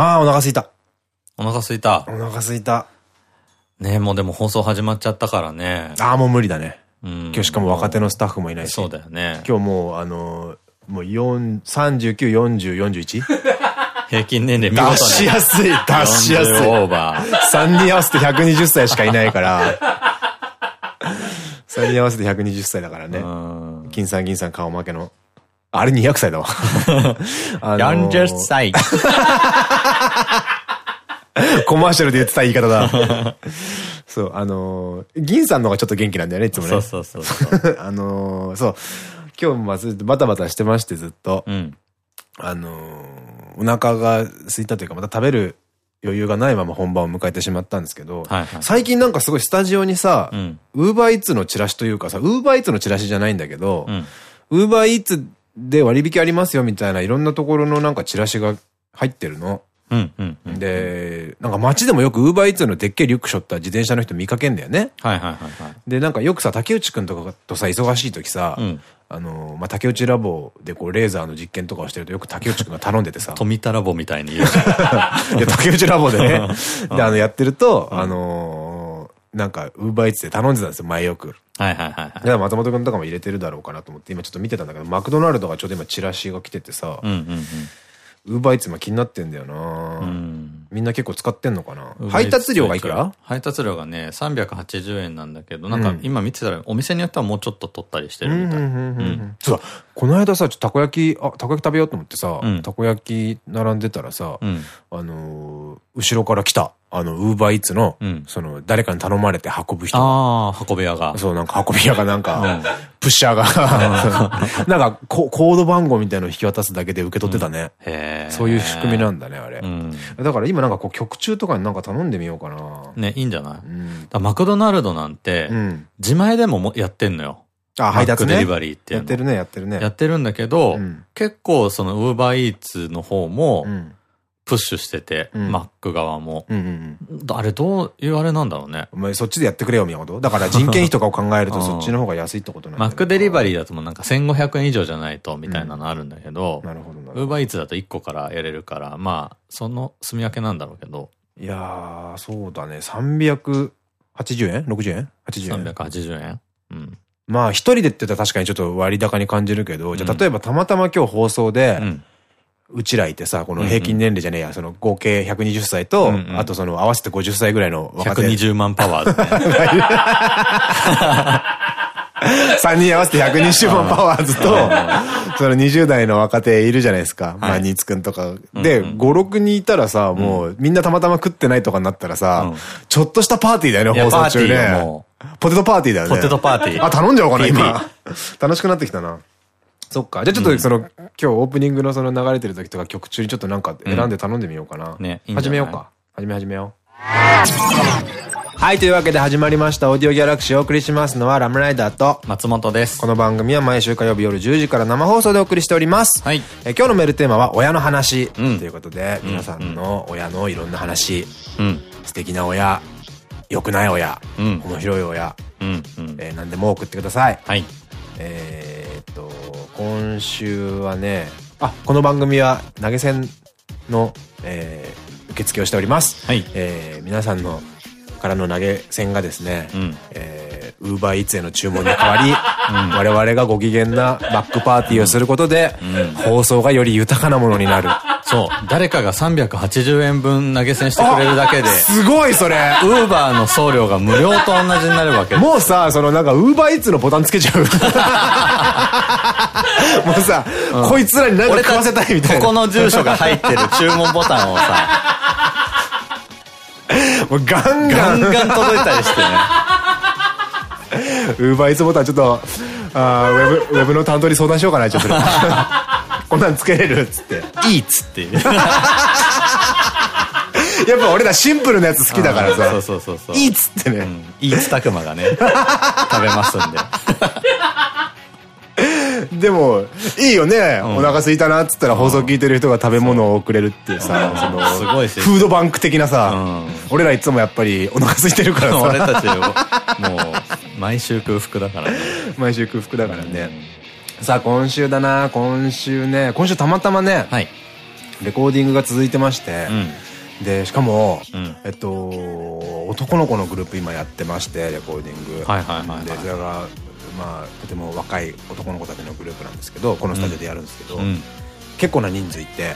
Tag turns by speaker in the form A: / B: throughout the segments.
A: ああ、お腹すいた。
B: お腹すいた。
A: お腹すいた。
B: ねもうでも放送始まっちゃったからね。
A: ああ、もう無理だね。
B: 今
A: 今日しかも若手のスタッフもいないし。
B: そうだよね。
A: 今日もう、あのー、もう4、39、40、41?
B: 平均年齢見事に。
A: 出しやすい、出しやすい。
B: 40オーバー。
A: 3人合わせて120歳しかいないから。3人合わせて120歳だからね。金さん銀さん顔負けの。あれ200歳だわ。あのー
B: 40歳。
A: コマーシャルで言ってた言い方だ。そう、あのー、銀さんの方がちょっっと元気なんだよね、いつもね。
B: そうそうそうそう。
A: あのー、そう。今日もまあずっとバタバタしてまして、ずっと。
B: うん。
A: あのー、お腹が空いたというか、また食べる余裕がないまま本番を迎えてしまったんですけど、
B: はいはい。
A: 最近なんかすごいスタジオにさ
B: う、ん。
A: ウーバーイーツのチラシというかさ、ウーバーイーツのチラシじゃないんだけど
B: う、ん。
A: ウーバーイーツで割引ありますよみたいないろんなところのなんかチラシが入ってるの。
B: うん。うん。うん。
A: で、なんか街でもよくウーバーイーツのでっけえリュック背負った自転車の人見かけんだよね。
B: はいはいはいはい。
A: で、なんかよくさ、竹内くんとかとさ、忙しい時さ、
B: うん。
A: あの、まあ、竹内ラボでこう、レーザーの実験とかをしてるとよく竹内くんが頼んでてさ、
B: 富田ラボみたいに言う。
A: いや、竹内ラボでね、で、あの、やってると、あのー、なんか、ウーバーイーツで頼んでたんですよ、前よく。
B: はいはいはいはい。
A: だから松本くんとかも入れてるだろうかなと思って、今ちょっと見てたんだけど、マクドナルドがちょうど今チラシが来ててさ
B: う、んうん
A: ウーバーイーツ今気になってんだよな、
B: うん。うん。
A: みんな結構使ってんのかな？配達料がいくら？
B: 配達料がね、380円なんだけど、なんか
A: うん
B: 今見てたらお店によってはもうちょっと取ったりしてるみたい。うん
A: そうだ、この間さ、ちょっとたこ焼き、あ、たこ焼き食べようと思ってさ、
B: うん
A: たこ焼き並んでたらさ、
B: うん。
A: あのー、後ろから来た、あの、ウーバーイーツの、
B: うん
A: その、誰かに頼まれて運ぶ人。
B: ああ、運び屋が。
A: そう、なんか運び屋がなんか、
B: うん
A: プッシャーが、なんかコ、コード番号みたいのを引き渡すだけで受け取ってたね。そういう仕組みなんだね、あれ。
B: うん。
A: だから今なんかこう曲中とかになんか頼んでみようかな。
B: ね、いいんじゃない？マクドナルドなんて
A: う、ん。
B: 自前でももやってんのよ。
A: あ、配達ね。
B: デリバリーって
A: やってるね、やってるね。
B: やってるんだけど、
A: うん
B: 結構そのウーバーイーツの方も
A: うん。
B: プッシュしてて、
A: うん
B: マック側も。あれどういうあれなんだろうね。
A: お前そっちでやってくれよ、みたいなことだから人件費とかを考えると
B: うん
A: そっちの方が安いってことなんだ
B: マックデリバリー
A: ー。
B: だともうなんか1500円以上じゃないとみたいなのあるんだけど、
A: なるほどなるほ
B: ウーバーイーツだと1個からやれるから、まあ、その住み分けなんだろうけど、
A: ど。いやー、そうだね。380円 ?60 円 ?80 円
B: ？380円？うん。
A: まあ、一人でって言ったら確かにちょっと割高に感じるけど、じゃあ
B: うん
A: 例えばたまたま今日放送で、
B: うん。
A: うちらいてさ、この平均年齢じゃねえや、その合計120歳と、あとその合わせて50歳ぐらいの若手。
B: 120万パワーズね。
A: 3人合わせて120万パワーズと、その20代の若手いるじゃないですか。まあ、ニーツくんとか。で、5、6人いたらさ、もうみんなたまたま食ってないとかになったらさ
B: うん、
A: ちょっとしたパーティーだよね、放送中ね
B: も。
A: ポテトパーティーだよね。
B: ポテトパーティー
A: あ、頼んじゃおうかな、今。楽しくなってきたな。そっか。じゃあちょっとその、今日オープニングのその流れてる時とか曲中にちょっとなんか選んで頼んでみようかな。
B: ねいいんじゃない？
A: 始めようか。始め始めよう。はい、というわけで始まりました。オーディオギャラクシーをお送りしますのはラムライダーと、
B: 松本です
A: こ。の番組は毎週火曜日夜10時から生放送でお送りしております。
B: はい。
A: え今日のメールテーマは親の話、
B: うん
A: ということで、皆さんの親のいろんな話、
B: うん。
A: 素敵な親、良くない親、
B: うん。
A: 面白い親、
B: うん。うん。
A: えー何でも送ってください。
B: はい。
A: えー今週はね、あ、この番組は投げ銭の、えー受付をしております。
B: はい。
A: えー皆さんのからの投げ銭がですね、
B: うん。
A: えー、ウーバーイーツへの注文に変わり、我々がご機嫌なバックパーティーをすることで、放送がより豊かなものになる。
B: そう。誰かが380円分投げ銭してくれるだけで、
A: すごいそれ
B: ウーバーの送料が無料と同じになるわけ。
A: もうさ、そのなんか、ウーバーイーツのボタンつけちゃう。もうさ、こいつらに何か食わせたいみたいな。
B: ここの住所が入ってる注文ボタンをさ、
A: もうガン
B: ガ
A: ガン、
B: ンガン届いたりしてね。
A: ウーバーイーツボタンちょっと、あーウェブ、ウェブの担当に相談しようかな、ちょっと。こんなんつけれるっつって。
B: いいっつって。
A: やっぱ俺らシンプルなやつ好きだからさ。
B: そうそうそうそう。
A: いいっつってね。
B: うん。いいつたくまがね、食べますんで。
A: でも、いいよね。お腹空いたなっつったら放送聞いてる人が食べ物をくれるっていうさ、その、
B: すごいし
A: フードバンク的なさ
B: うん、
A: 俺らいつもやっぱりお腹空いてるから
B: 俺
A: さ、
B: たちを、もう、毎週空腹だからね。
A: 毎週空腹だからね。さあ、今週だな、今週ね、今週たまたまね、
B: はい。
A: レコーディングが続いてまして、で、しかも、
B: うん
A: えっと、男の子のグループ今やってまして、レコーディング。
B: はいはいはいはい
A: で、それが、まあ、とても若い男の子たちのグループなんですけど、このスタジオでやるんですけど、
B: うん。
A: 結構な人数いて、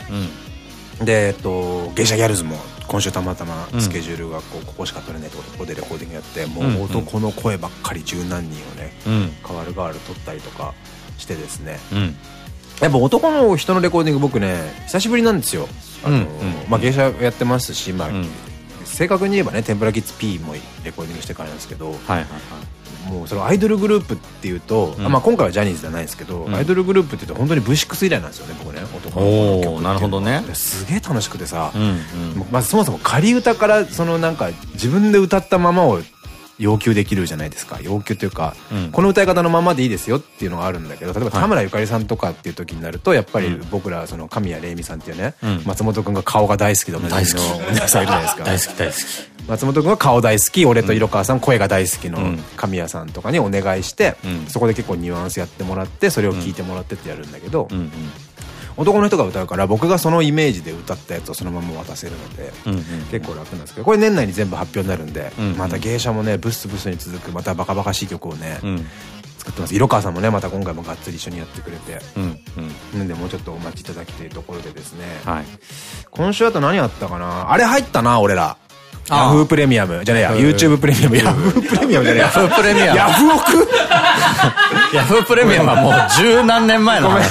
B: うん。
A: で、えっと、芸者ギャルズも今週たまたまスケジュールがこう、ここしか取れないってことで、ここでレコーディングやって、も
B: う
A: 男の声ばっかり十何人をね、
B: うん。
A: 変わる変わる撮ったりとかしてですね、
B: うん。
A: やっぱ男の人のレコーディング僕ね、久しぶりなんですよ。あの、まあ芸者やってますし、まあ、
B: うん
A: 正確に言えばね、天ぷらキッズ P もレコーディングしてからなんですけど、
B: はいはいはい。
A: もうそのアイドルグループっていうと、
B: うん
A: あまあ今回はジャニーズじゃないですけど、
B: うん
A: アイドルグループっていうと本当に V6 以来なんですよね、僕ね、男の子の
B: なるほどね
A: ですげえ楽しくてさ、
B: うん。うん。
A: まずそもそも仮歌からそのなんか自分で歌ったままを要求できるじゃないですか。要求というか、
B: うん。
A: この歌い方のままでいいですよっていうのがあるんだけど例えば
B: はい。
A: 田村ゆかりさんとかっていう時になるとやっぱり
B: うん。
A: 僕らその神谷玲美さんっていうね、
B: うん。
A: 松本君が顔が大好きでおなじみのお姉さんいるじゃないですか。
B: 大好き大好き。
A: 松本君は顔大好き俺と色川さん。声が大好きの
B: うん。
A: 神谷さんとかにお願いして、
B: うん。
A: そこで結構ニュアンスやってもらってそれを聞いてもらってってやるんだけど、
B: うんうん。
A: 男の人が歌うから僕がそのイメージで歌ったやつをそのまま渡せるので。結構楽なんですけどこれ年内に全部発表になるんで、
B: うん
A: また芸者もねブスブスに続くまたバカバカしい曲をね、
B: うん。
A: 作ってます色川さんもねまた今回もがっつり一緒にやってくれて。なんでもうちょっとお待ちいただきというところでですね、
B: はい。
A: 今週あと何あったかな？あれ入ったな俺らヤフー。プレミアムじゃねえや。YouTube プレミアムヤフー。プレミアムじゃねえや。
B: ヤフープレミアム
A: ヤフオク
B: ヤフープレミアムはもう十何年前の
A: 俺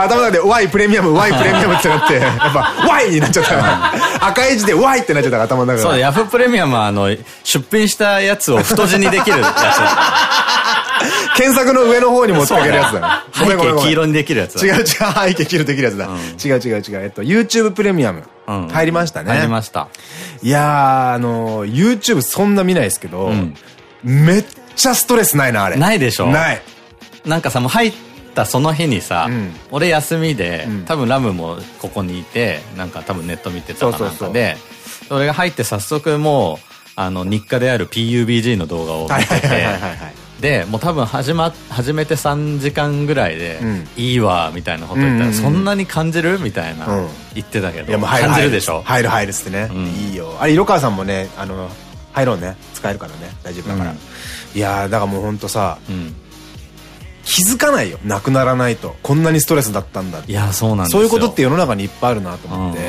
A: 頭の中で Y プレミアム Y プレミアムってなってやっぱ Y になっちゃった。赤い字で Y ってなっちゃった頭の中が。
B: そうだ、ヤフープレミアムはあの、出品したやつを太字にできるや
A: 検索の上の方に持ってあげるやつだ
B: つ。
A: ねごめんごめんごめん
B: 背景黄色にできるやつだ。
A: 違う違う、背景切るできるやつだ。違う違う違う。えっと、YouTube プレミアム。
B: うん
A: 入りましたね。
B: 入りました。
A: いやー、あのー、YouTube そんな見ないですけど、
B: ん
A: めっちゃストレスないな、あれ。
B: ないでしょ？
A: ない。
B: なんかさ、もう入ったその日にさ、
A: うん
B: 俺休みで、
A: ん
B: 多分ラムもここにいて、なんか多分ネット見てたかなんかで、俺が入って早速もう、あの、日課である PUBG の動画を
A: はい
B: 見てて
A: はいはいはい、はい。
B: で、もう多分始ま、始めて3時間ぐらいで、
A: うん
B: いいわ、みたいなこと言ったら、そんなに感じる？みたいな、
A: うん
B: 言ってたけど、
A: いや、もう入る
B: 感じ
A: 入る
B: るでしょ？
A: 入る入るっつってね。
B: うん
A: いいよ。あれ、色川さんもね、あの、入ろうね。使えるからね。大丈夫だから。
B: うん
A: いやー、だからもうほんとさ、
B: うん。
A: 気づかないよ。なくならないと。こんなにストレスだったんだ
B: いや、そうなんですよ。
A: そういうことって世の中にいっぱいあるなと思って。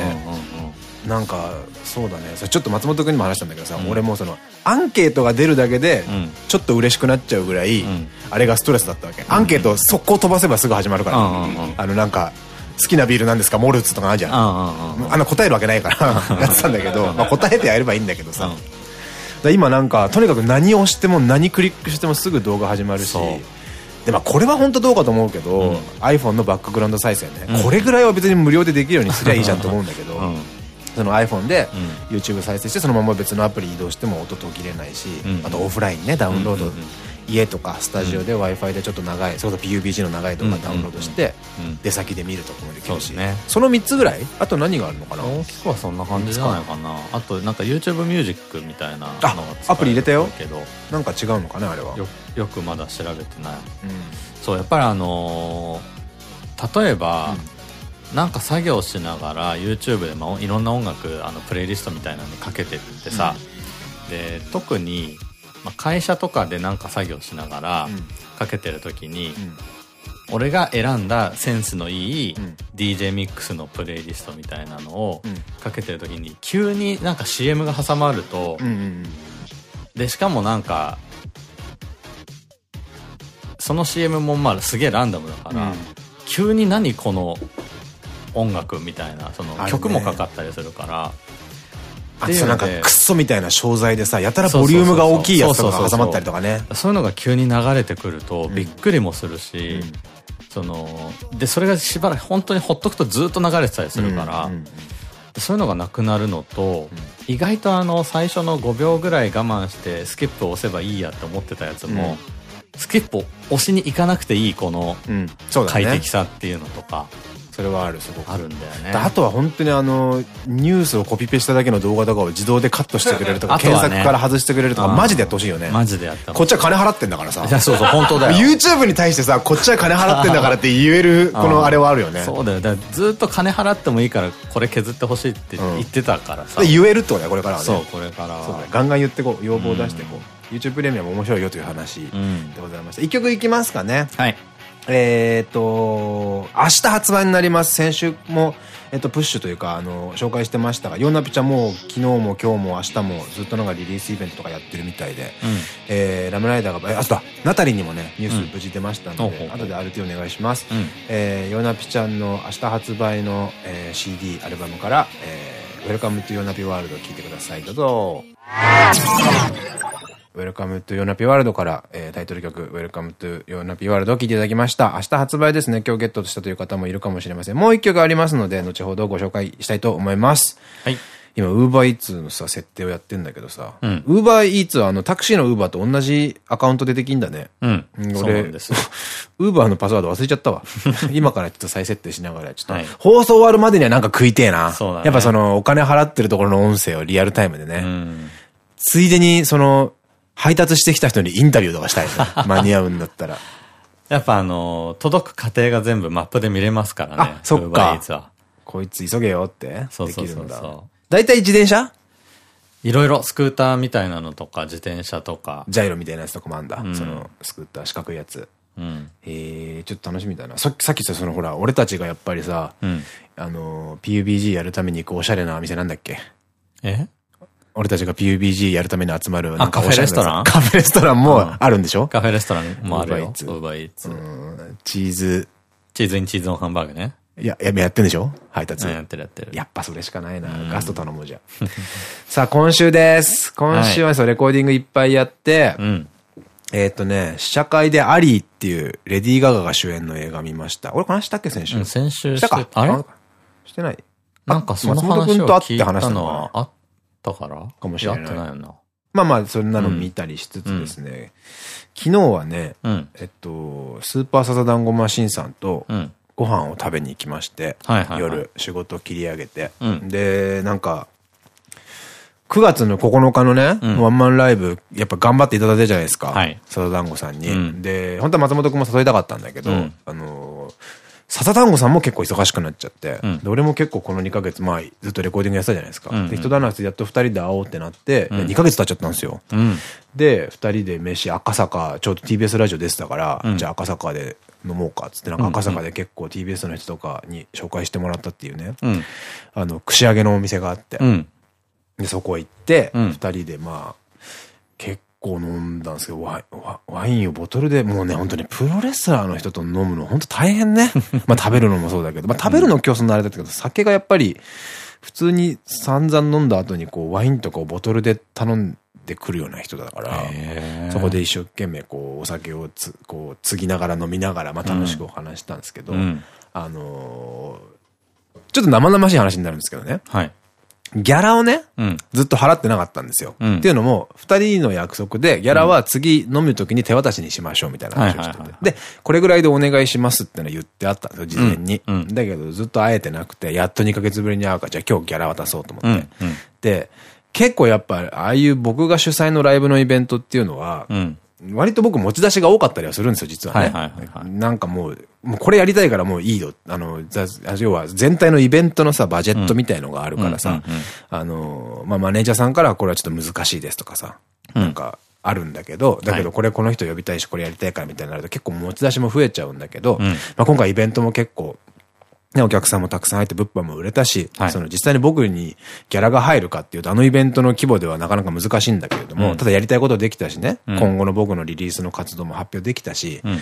A: なんか、そうだね。それちょっと松本君にも話したんだけどさ、俺もその、アンケートが出るだけで
B: うん、
A: ちょっと嬉しくなっちゃうぐらい
B: ん、
A: あれがストレスだったわけ。アンケート速攻飛ばせばすぐ始まるから。
B: うんうんうん
A: あのなんか、好きなビールなんですか？モルツとかあるじゃん。
B: うんうんうん
A: あの答えるわけないから、やってたんだけど、まあ答えてやればいいんだけどさ。
B: うん。
A: 今なんか、とにかく何を押しても何クリックしてもすぐ動画始まるし。で、まあこれは本当どうかと思うけど、
B: うん。
A: iPhone のバックグラウンド再生ね、
B: うん。
A: これぐらいは別に無料でできるようにすりゃいいじゃんと思うんだけど、
B: うん
A: その iPhone で
B: う
A: YouTube 再生してそのまま別のアプリ移動しても音途切れないし、
B: うん
A: あとオフラインねダウンロード、家とかスタジオで w i f i でちょっと長いそれこそ PUBG の長い動画ダウンロードして出先で見るとかもできるし
B: そ
A: の3つぐらい？あと何があるのかな？
B: 大きくはそんな感じじゃないかな。あとなんか YouTube ミュージックみたいな
A: アプリ入れたよ。
B: けど
A: なんか違うのかなあれは。
B: よよくまだ調べてない。
A: うん。
B: そうやっぱりあのー例えば、なんか作業しながら YouTube で、まあ、いろんな音楽あのプレイリストみたいなのかけてってさ、で特に、まあ、会社とかでなんか作業しながら
A: うん。
B: かけてる時に、
A: うん。
B: 俺が選んだセンスのいい
A: うん。
B: DJ ミックスのプレイリストみたいなのを
A: うん。
B: かけてる時に急になんか CM が挟まると、
A: うんうん
B: でしかもなんかその CM もまあすげえランダムだから、
A: うん。
B: 急に何この音楽みたいなその曲もかかったりするから。
A: あとさなんかクッソみたいな商材でさやたらボリュームが大きいやつとかが挟まったりとかね。
B: そういうのが急に流れてくると
A: ん
B: びっくりもするし、
A: うん。
B: そのでそれがしばらく本当にほっとくとずっと流れてたりするから、
A: うんうん
B: そういうのがなくなるのと、意外とあの最初の5秒ぐらい我慢してスキップを押せばいいやって思ってたやつも、スキップを押しに行かなくていいこの快適さっていうのとか、
A: それはある、すごく。
B: あるんだよね。
A: あとは本当にあの、ニュースをコピペしただけの動画とかを自動でカットしてくれるとか、検索から外してくれるとか、マジでやってほしいよね。
B: マジでやった
A: こっちは金払ってんだからさ。
B: いや、そうそう、本当だよ。
A: YouTube に対してさ、こっちは金払ってんだからって言える、このあれはあるよね。
B: そうだよ。だずっと金払ってもいいから、これ削ってほしいって言ってたからさ。
A: で言えるってことだよ、これからはね。
B: そう、これから。
A: そう。ガンガン言ってこう、要望を出してこう。YouTube プレミアム面白いよという話でございました。一曲いきますかね。
B: はい。
A: えっと、明日発売になります。先週も、えっと、プッシュというか、あの、紹介してましたが、ヨンナピちゃんも昨日も今日も明日もずっとなんかリリースイベントとかやってるみたいで、えー、ラムライダーが、え、あ、そうだ、ナタリーにもね、ニュース無事出ましたので、後で RT お願いします。えー、ヨンナピちゃんの明日発売の、えー、CD、アルバムから、えー、Welcome to ヨンナピワールド聴いてください。どうぞ。 Welcome to ヨナピワールドから、えー、タイトル曲、 Welcome to ヨナピワールドを聴いていただきました。明日発売ですね。今日ゲットしたという方もいるかもしれません。もう一曲ありますので、後ほどご紹介したいと思います。
B: はい。
A: 今、ウーバーイーツのさ、設定をやってんだけどさ、ウーバーイーツはあの、タクシーのウーバーと同じアカウントでできんだね。
B: うん。
A: 俺、
B: ウ
A: ウーバーのパスワード忘れちゃったわ。今からちょっと再設定しながら、ちょっと、
B: はい
A: 放送終わるまでにはなんか食いてえな。
B: そうだね
A: やっぱその、お金払ってるところの音声をリアルタイムでね。
B: うん。
A: ついでに、その、配達してきた人にインタビューとかしたいね。間に合うんだったら。
B: やっぱあの、届く過程が全部マップで見れますからね。
A: あそっかこいつ急げよって。
B: そうそうそう
A: できるんだ
B: そ。
A: 大体自転車？
B: う。いろいろスクーターみたいなのとか、自転車とか。
A: ジャイロみたいなやつとかもあんだ。
B: ん
A: その、スクーター、四角いやつ。
B: うん。
A: えー、ちょっと楽しみだな。さっき、さっき言ったそのほら、俺たちがやっぱりさ、
B: うん。
A: あの、PUBG やるために行くおしゃれな店なんだっけ？
B: え？
A: 俺たちが PUBG やるために集まる、なんか
B: カフェレストラン？
A: カフェレストランもあるんでしょ？
B: カフェレストランもあるよ。ウーバーイーツ。
A: うんチーズ、
B: チーズインチーズオンハンバーグね。
A: いや、ややってんでしょ？配達。
B: うんやってるやってる。
A: やっぱそれしかないな。ガスト頼もうじゃ。さあ、今週です。今週はそう、レコーディングいっぱいやって、
B: うん。
A: えっとね、試写会でアリーっていうレディー・ガガが主演の映画見ました。俺この話したっけ？先週。
B: うん先週
A: したか？
B: あれ？
A: してない
B: なんかその話を聞い
A: たの
B: はあったから？
A: かもしれない。
B: やってないよな。
A: まあまあ、そんなの見たりしつつですね、昨日はね、
B: うん。
A: えっと、スーパーサザダンゴマシンさんと
B: うん。
A: ご飯を食べに行きまして、夜仕事切り上げて、
B: うん。
A: で、なんか、9月の9日のね、
B: うん。
A: ワンマンライブ、やっぱ頑張っていただいたじゃないですか。
B: はい。
A: サザダンゴさんに。
B: うん。
A: で、本当は松本くんも誘いたかったんだけど、
B: うん。
A: あのー、サザダンゴさんも結構忙しくなっちゃって、
B: うん
A: で俺も結構この2ヶ月前、ずっとレコーディングやってたじゃないですか。
B: うんうん
A: で、一段落でやっと2人で会おうってなって、
B: うん
A: 2ヶ月経っちゃったんですよ。
B: うん。
A: で、二人で飯、赤坂、ちょうど TBS ラジオ出てたから、
B: うん
A: じゃあ赤坂で飲もうかっつって、なんか赤坂で結構 TBS の人とかに紹介してもらったっていうね、
B: うん。
A: あの、串揚げのお店があって、
B: うん。
A: で、そこ行って、
B: うん
A: 二人でまあ、結構飲んだんですけど、ワイワワインをボトルで、もうね、本当にプロレスラーの人と飲むの本当大変ね。まあ食べるのもそうだけど、まあ食べるの今日そんなあれだったけど、酒がやっぱり、普通に散々飲んだ後にこう、ワインとかをボトルで頼んでくるような人だから、そこで一生懸命こう、お酒をつ、こう、継ぎながら飲みながら、まあ楽しくお話したんですけど、
B: うん。
A: あのーちょっと生々しい話になるんですけどね。
B: はい。
A: ギャラをね、
B: うん。
A: ずっと払ってなかったんですよ。
B: うん
A: っていうのも、二人の約束で、ギャラは次飲む時に手渡しにしましょうみたいな話をしてて。で、これぐらいでお願いしますってのは言ってあったんですよ、事前に。
B: うんうん
A: だけど、ずっと会えてなくて、やっと2ヶ月ぶりに会うから、じゃあ今日ギャラ渡そうと思って。で、結構やっぱ、ああいう僕が主催のライブのイベントっていうのは、
B: うん。
A: 割と僕持ち出しが多かったりはするんですよ、実はね。なんかもう、もうこれやりたいからもういいよ。あの、ざ要は全体のイベントのさ、バジェットみたいのがあるからさ、あの、まあ、マネージャーさんからこれはちょっと難しいですとかさ、
B: うん。
A: なんか、あるんだけど、だけどこれこの人呼びたいし、これやりたいからみたいになると結構持ち出しも増えちゃうんだけど、
B: うん。
A: まあ今回イベントも結構、ね、お客さんもたくさん入って物販も売れたし、
B: はい
A: その実際に僕にギャラが入るかっていうと、あのイベントの規模ではなかなか難しいんだけれども、
B: うん
A: ただやりたいことできたしね、
B: うん
A: 今後の僕のリリースの活動も発表できたし、
B: うん。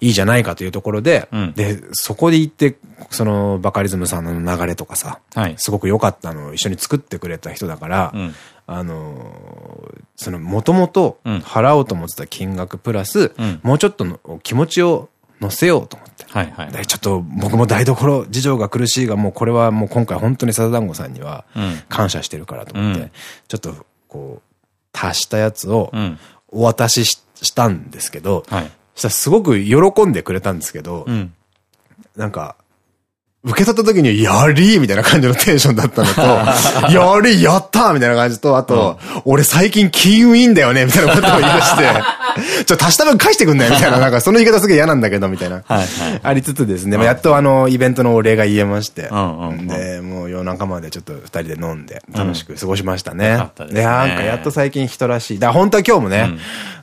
A: いいじゃないかというところで、
B: うん
A: で、そこで行って、そのバカリズムさんの流れとかさ、
B: はい。
A: すごく良かったのを一緒に作ってくれた人だから、
B: うん。
A: あのーその、もともと
B: うん
A: 払おうと思ってた金額プラス、
B: うん
A: もうちょっとの気持ちを乗せようと思って。
B: はいはい。
A: でちょっと僕も台所事情が苦しいが、もうこれはもう今回本当にサザダンゴさんには
B: うん。
A: 感謝してるからと思って、
B: うん
A: ちょっとこう、足したやつを
B: うん。
A: お渡しししたんですけど、
B: はい。
A: そしたらすごく喜んでくれたんですけど、
B: うん。
A: なんか、受け取った時に、やりーみたいな感じのテンションだったのと、やりーやったーみたいな感じと、あと、俺最近金運いいんだよねみたいなことを言い出して、ちょ、足した分返してくんなよみたいな、なんかその言い方すげえ嫌なんだけど、みたいな。
B: はいはい。
A: ありつつですね、まあやっとあの、イベントのお礼が言えまして、
B: うんうんうん。
A: で、もう夜中までちょっと二人で飲んで、楽しく過ごしましたね。
B: よかったですね。
A: で、なんかやっと最近人らしい。だ本当は今日もね、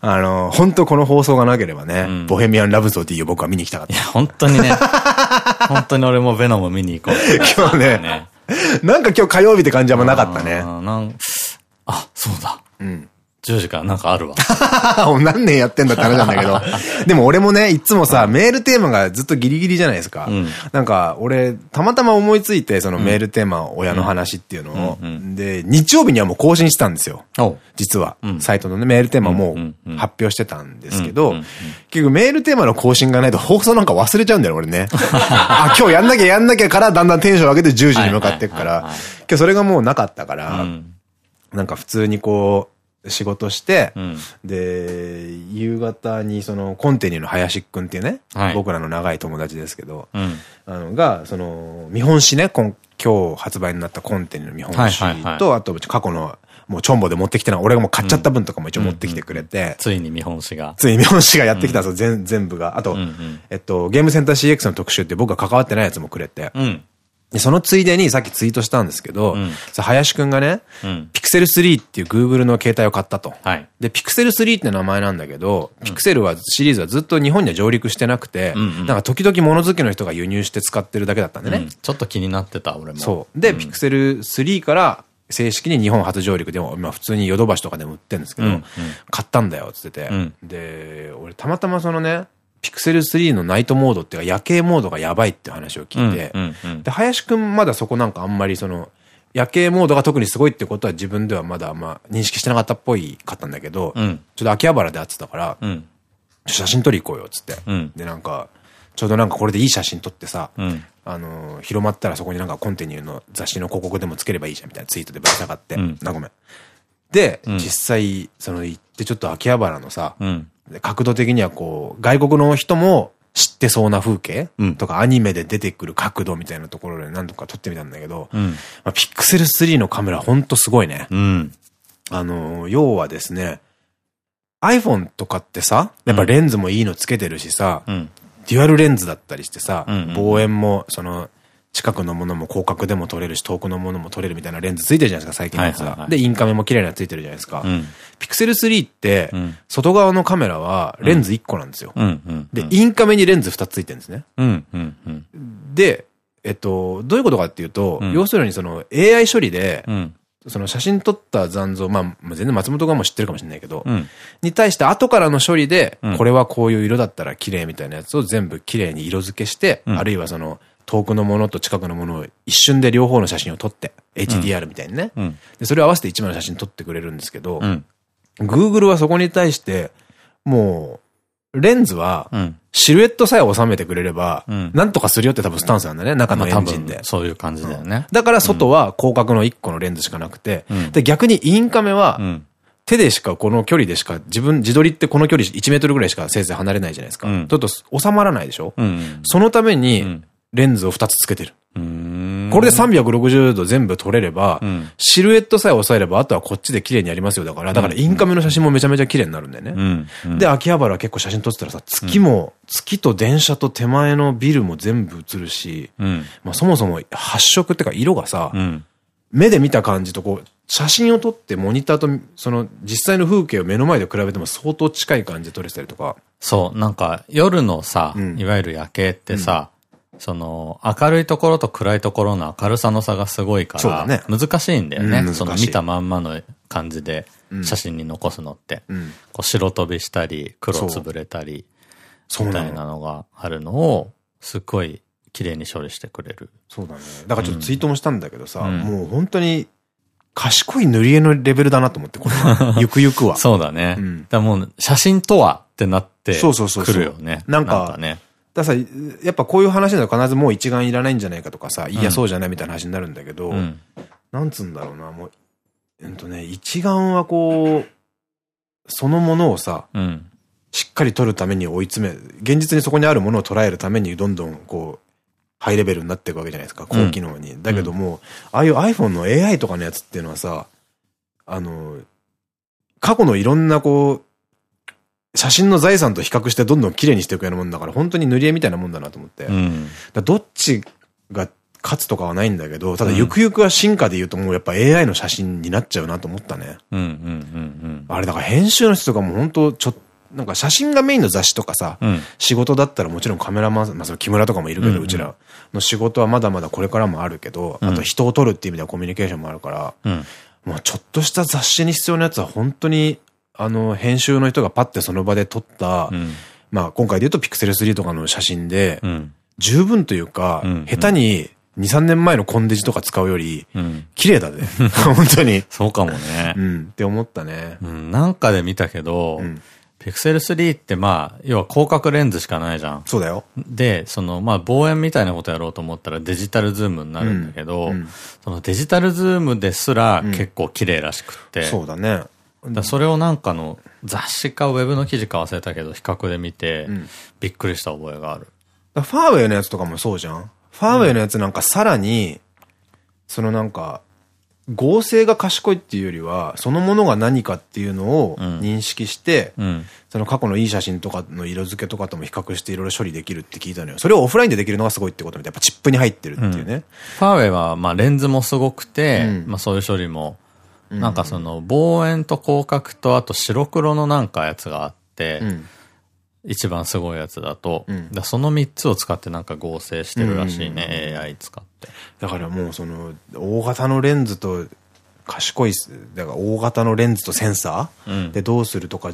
A: あの、本当この放送がなければね、ボヘミアン・ラブソディを僕は見に行きたかった
B: い。や、本当にね。本当に俺もベノム見に行こう。
A: 今日ね、なんか今日火曜日って感じはあんまなかったね。
B: あ、そうだ。
A: うん。
B: 10時からなんかあるわ。
A: 何年やってんだって話なんだけど。でも俺もね、いつもさ、メールテーマがずっとギリギリじゃないですか。
B: ん
A: なんか、俺、たまたま思いついて、そのメールテーマ、親の話っていうのを。で、日曜日にはもう更新したんですよ。
B: お
A: 実は。サイトのね、メールテーマも
B: うんうん
A: 発表してたんですけど、結局メールテーマの更新がないと放送なんか忘れちゃうんだよ、俺ね。あ、今日やんなきゃやんなきゃから、だんだんテンション上げて10時に向かっていくから、今日それがもうなかったから、
B: うん。
A: なんか普通にこう、仕事して、
B: うん
A: で、夕方にそのコンテニューの林くんっていうね、
B: はい
A: 僕らの長い友達ですけど、
B: うん。
A: あの、が、その、見本誌ね、今今日発売になったコンテニューの見本誌と、あと過去の、もうチョンボで持ってきてない、俺がもう買っちゃった分とかも一応持ってきてくれて、
B: ついに見本誌が。
A: ついに見本誌がやってきたんですよ、全全部が。あと、えっと、ゲームセンター CX の特集って僕が関わってないやつもくれて、
B: うん。
A: でそのついでにさっきツイートしたんですけど、
B: ん
A: さ林くんがね、
B: うん。
A: ピクセル3っていう Google の携帯を買ったと。
B: はい。
A: で、ピクセル3って名前なんだけど、ピクセルはシリーズはずっと日本には上陸してなくて、
B: うんうん
A: なんか時々物好きの人が輸入して使ってるだけだったんでね。
B: うんちょっと気になってた、俺も。
A: そう。で、ピクセル3から正式に日本初上陸でも、今普通にヨドバシとかでも売ってるんですけど、
B: うんうん
A: 買ったんだよって言ってて、
B: うん
A: で、俺たまたまそのね、ピクセル3のナイトモードっていうか夜景モードがやばいって話を聞いて、で、林くんまだそこなんかあんまりその、夜景モードが特にすごいってことは自分ではまだあんま認識してなかったっぽいかったんだけど、
B: うん
A: ちょっと秋葉原で会ってたから、
B: うん。
A: 写真撮り行こうよっつって。
B: うん
A: で、なんか、ちょうどなんかこれでいい写真撮ってさ、
B: うん。
A: あのー、広まったらそこになんかコンテニューの雑誌の広告でもつければいいじゃんみたいなツイートでぶら下がって。
B: うん
A: な、ごめん。で、
B: ん
A: 実際、その行ってちょっと秋葉原のさ、
B: うん。
A: で角度的にはこう、外国の人も知ってそうな風景、
B: うん
A: とかアニメで出てくる角度みたいなところで何度か撮ってみたんだけど、
B: うん。
A: まあ、ピクセル3のカメラほんとすごいね。
B: うん。あ
A: あのー、要はですね、iPhone とかってさ、やっぱレンズもいいのつけてるしさ、
B: うん。
A: デュアルレンズだったりしてさ、
B: うんうん
A: 望遠も、その、近くのものも広角でも撮れるし、遠くのものも撮れるみたいなレンズついてるじゃないですか、最近のやつは。
B: はいはいはい
A: で、インカメも綺麗なのついてるじゃないですか。
B: うん。
A: ピクセル3って
B: うん、
A: 外側のカメラはレンズ1個なんですよ。で、インカメにレンズ2つついてるんですね。で、えっと、どういうことかっていうと、
B: うん
A: 要するにその AI 処理で、
B: うん。
A: その写真撮った残像、まあ、まあ全然松本がも知ってるかもしれないけど、
B: うん。
A: に対して後からの処理で、
B: うん
A: これはこういう色だったら綺麗みたいなやつを全部綺麗に色付けして、
B: うん
A: あるいはその遠くのものと近くのものを一瞬で両方の写真を撮って、HDR みたいにね。
B: うん。
A: でそれを合わせて一枚の写真撮ってくれるんですけど、
B: うん。
A: Google はそこに対して、もう、レンズは、
B: うん。
A: シルエットさえ収めてくれれば、
B: うん
A: なんとかするよって多分スタンスなんだね、中のエンジンで
B: 分。そういう感じだよね。
A: だから外は広角の1個のレンズしかなくて、
B: うん
A: で逆にインカメは、
B: うん。
A: 手でしかこの距離でしか自分、自撮りってこの距離1メートルぐらいしかせいぜい離れないじゃないですか。
B: うん
A: ちょっと収まらないでしょ、
B: うん。
A: そのために
B: ん
A: レンズを2つつけてる。
B: うん。
A: これで360度全部撮れれば、
B: うん
A: シルエットさえ抑えれば、あとはこっちで綺麗にやりますよ。だから、だからインカメの写真もめちゃめちゃ綺麗になるんだよね。
B: うん。うん。
A: で、秋葉原は結構写真撮ってたらさ、月も、月と電車と手前のビルも全部映るし、
B: うん。
A: まあそもそも発色ってか色がさ、
B: うん。
A: 目で見た感じとこう、写真を撮ってモニターと、その実際の風景を目の前で比べても相当近い感じで撮れてたりとか。
B: そう、なんか夜のさ、
A: うん
B: いわゆる夜景ってさ、その明るいところと暗いところの明るさの差がすごいから、
A: ね
B: 難しいんだよね。
A: うん
B: その見たまんまの感じで
A: うん
B: 写真に残すのって。
A: うん。
B: こう白飛びしたり、黒つぶれたり、みたい
A: なの。
B: があるのを、すっごい綺麗に処理してくれる。
A: そうだね。だからちょっとツイートもしたんだけどさ、
B: うん
A: もう本当に賢い塗り絵のレベルだなと思って、これは。ゆくゆくは。
B: そうだね。
A: うん
B: だもう写真とはってなって
A: そうそうそうそう
B: くるよね。
A: なんか
B: ね。
A: だからさ、やっぱこういう話なら必ずもう一眼いらないんじゃないかとかさ、いやそうじゃないみたいな話になるんだけど、
B: うん。
A: なんつうんだろうな、もう、うんとね、一眼はこう、そのものをさ、
B: うん。
A: しっかり撮るために追い詰め、現実にそこにあるものを捉えるためにどんどんこう、ハイレベルになっていくわけじゃないですか、高機能に。だけども、ああいう iPhone の AI とかのやつっていうのはさ、あの、過去のいろんなこう、写真の財産と比較してどんどん綺麗にしていくようなもんだから、本当に塗り絵みたいなもんだなと思って。うん、どっちが勝つとかはないんだけど、ただゆくゆくは進化で言うともうやっぱ AI の写真になっちゃうなと思ったね。あれだから編集の人とかも本当ちょっと、なんか写真がメインの雑誌とかさ、うん、仕事だったらもちろんカメラマン、まあその木村とかもいるけど、うちらの仕事はまだまだこれからもあるけど、うん、あと人を撮るっていう意味ではコミュニケーションもあるから、うん、もうちょっとした雑誌に必要なやつは本当に、あの、編集の人がパッてその場で撮った、まあ今回で言うとピクセル3とかの写真で、十分というか、下手に2、3年前のコンデジとか使うより、綺麗だね。本当に。
B: そうかもね。
A: うん、って思ったね。
B: うん、なんかで見たけど、うんピクセル3ってまあ、要は広角レンズしかないじゃん。
A: そうだよ。
B: で、そのまあ望遠みたいなことやろうと思ったらデジタルズームになるんだけど、うんうん、そのデジタルズームですら結構綺麗らしくって。うん、
A: そうだね。
B: だそれをなんかの雑誌かウェブの記事か忘れたけど比較で見て、びっくりした覚えがある。
A: ファーウェイのやつとかもそうじゃんファーウェイのやつなんかさらに、そのなんか、合成が賢いっていうよりは、そのものが何かっていうのを認識して、うん、その過去のいい写真とかの色付けとかとも比較していろいろ処理できるって聞いたのよ。それをオフラインでできるのがすごいってことみたい。やっぱチップに入ってるっていうね。うん、
B: ファーウェイは、まあレンズもすごくて、うん、まあそういう処理も、なんかその望遠と広角とあと白黒のなんかやつがあって、一番すごいやつだと、うん、だその3つを使ってなんか合成してるらしいね、AI 使って。
A: だからもうその、大型のレンズと、賢い、だから大型のレンズとセンサー？でどうするとか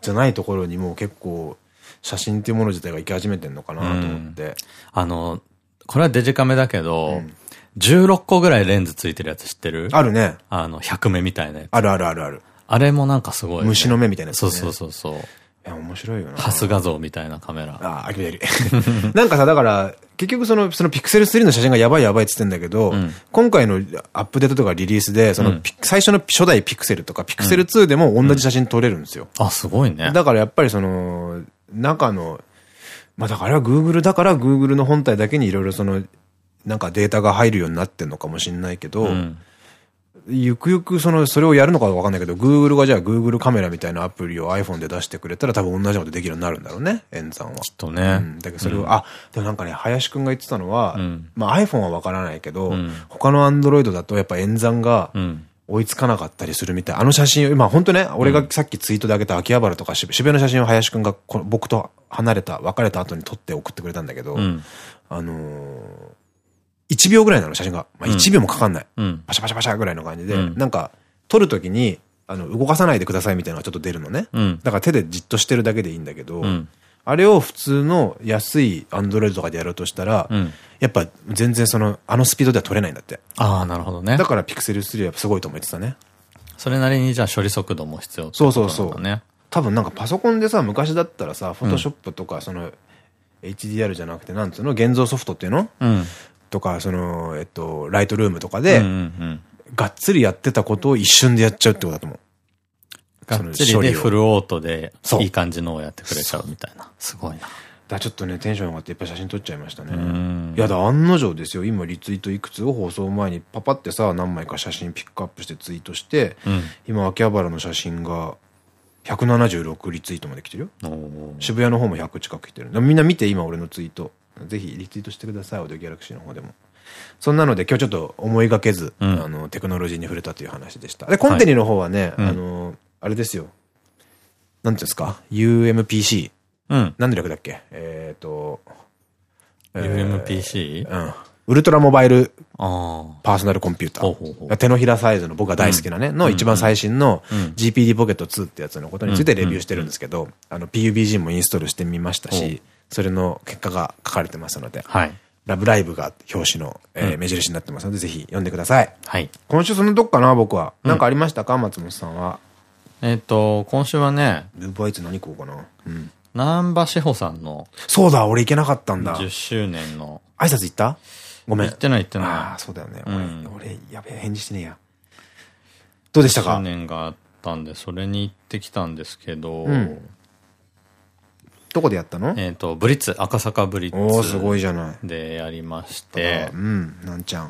A: じゃないところにもう結構、写真っていうもの自体が行き始めてんのかなと思って。うん、
B: あの、これはデジカメだけど、うん、16個ぐらいレンズついてるやつ知ってる？
A: あるね。
B: あの、100目みたいなやつ。
A: あるあるあるある。
B: あれもなんかすごい、
A: ね、虫の目みたいなやつ、
B: ね、そうそうそうそう。
A: いや、面白いよな。
B: ハス画像みたいなカメラ。
A: ああ、あり。なんかさ、だから、結局その、そのピクセル3の写真がやばいやばいって言ってんだけど、うん、今回のアップデートとかリリースで、その、うん、最初の初代ピクセルとか、ピクセル2でも同じ写真撮れるんですよ。
B: うん、あ、すごいね。
A: だからやっぱりその、中の、まあだからあれは Google だから Google の本体だけにいろいろその、なんかデータが入るようになってんのかもしれないけど、ゆくゆくその、それをやるのかわかんないけど、Google がじゃあ Google カメラみたいなアプリを iPhone で出してくれたら多分同じことできるようになるんだろうね、エンさんは。
B: きっとね。う
A: ん、だけどそれを、うん、あ、でもなんかね、林くんが言ってたのは、うん、まあ iPhone はわからないけど、うん、他の Android だとやっぱ演算が、追いつかなかったりするみたい。あの写真、まあ本当ね、俺がさっきツイートで上げた秋葉原とか渋谷の写真を林くんが僕と離れた、別れた後に撮って送ってくれたんだけど、あのー1秒ぐらいなの、写真が。まあ、1秒もかかんない。うん、パシャパシャパシャぐらいの感じで、うん、なんか、撮るときに、あの、動かさないでくださいみたいなのがちょっと出るのね。うん、だから手でじっとしてるだけでいいんだけど、あれを普通の安いアンドロイドとかでやろうとしたら、やっぱ全然その、あのスピードでは撮れないんだって。
B: ああ、なるほどね。
A: だからピクセル3はすごいと思ってたね。
B: それなりにじゃあ処理速度も必要って
A: ことね。そうそうそう。多分なんかパソコンでさ、昔だったらさ、フォトショップとかその、HDR じゃなくて、なんつうの？現像ソフトっていうの、うん、とか、その、えっと、ライトルームとかで、がっつりやってたことを一瞬でやっちゃうってことだと思う。
B: がっつりでフルオートでいい感じのをやってくれちゃうみたいな。すごいな。
A: だちょっとね、テンション上がっていっぱい写真撮っちゃいましたね。いやだ、案の定ですよ。今リツイートいくつを放送前にパパってさ、何枚か写真ピックアップしてツイートして、うん、今秋葉原の写真が176リツイートまで来てるよ。渋谷の方も100近く来てる。みんな見て、今俺のツイート。ぜひリツイートしてください、オーディオギャラクシーの方でも。そんなので今日ちょっと思いがけず、うん、あの、テクノロジーに触れたという話でした。で、コンテニの方はね、はい、あの、あれですよ。なんていうんですか ?UMPC。うん。何の略だっけ？えっ、ー、と、
B: UMPC?
A: うん。ウルトラモバイルパーソナルコンピューター。手のひらサイズの僕が大好きなね、の一番最新の GPD ポケット2ってやつのことについてレビューしてるんですけど、あの PUBG もインストールしてみましたし、それの結果が書かれてますので、はい。ラブライブが表紙の、えー、目印になってますので、ぜひ読んでください。はい。今週そのどっかな、僕は。なんかありましたか、松本さんは？
B: えっと、今週はね。
A: ウーバーイーツ何食おうかな？うん。
B: 南波志保さんの。
A: そうだ、俺行けなかったんだ。
B: 10周年の。
A: 挨拶行った？ごめん。
B: 行ってない行ってない。
A: ああ、そうだよね。俺、やべえ、返事してねえや。どうでしたか
B: ?10 周年があったんで、それに行ってきたんですけど、うん
A: どこでやったの？
B: えっと、ブリッツ、赤坂ブリッツ。
A: おー、すごいじゃない。
B: でやりまして
A: う、ん、なんちゃ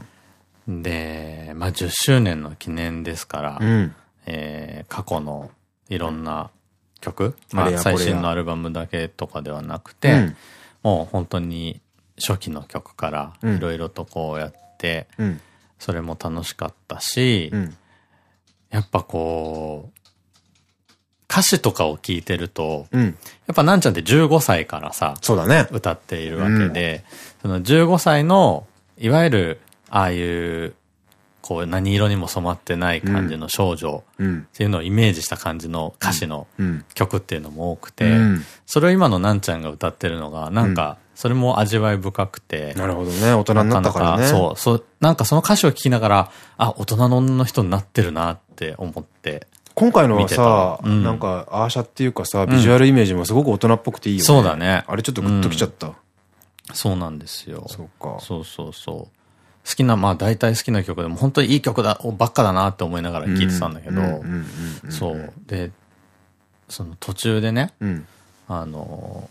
A: ん。
B: で、まあ10周年の記念ですから、
A: うん。
B: えー過去のいろんな曲、まあ最新のアルバムだけとかではなくて、
A: うん
B: もう本当に初期の曲から
A: うん
B: いろいろとこうやって、
A: うん。
B: それも楽しかったし、
A: うん。
B: やっぱこう、歌詞とかを聞いてると、
A: うん。
B: やっぱなんちゃんって15歳からさ、
A: そうだね。
B: 歌っているわけで、その15歳の、いわゆる、ああいう、こう何色にも染まってない感じの少女
A: うん。
B: っていうのをイメージした感じの歌詞の
A: うん。
B: 曲っていうのも多くて、
A: うん
B: それを今のなんちゃんが歌ってるのが、なんか、それも味わい深くて、
A: なるほどね。大人になったからね。
B: そう、そう、なんかその歌詞を聞きながら、あ、大人の女の人になってるなって思って。
A: 今回のはさ、
B: たうん
A: なんか、アーシャっていうかさ、ビジュアルイメージもすごく大人っぽくていいよね。
B: そうだね
A: あれちょっとグッときちゃった。
B: そうなんですよ。
A: そうか。
B: そうそうそう。好きな、まあ大体好きな曲でも本当にいい曲だ、ばっかだなって思いながら聴いてたんだけど、そう。で、その途中でね、
A: うん。
B: あの、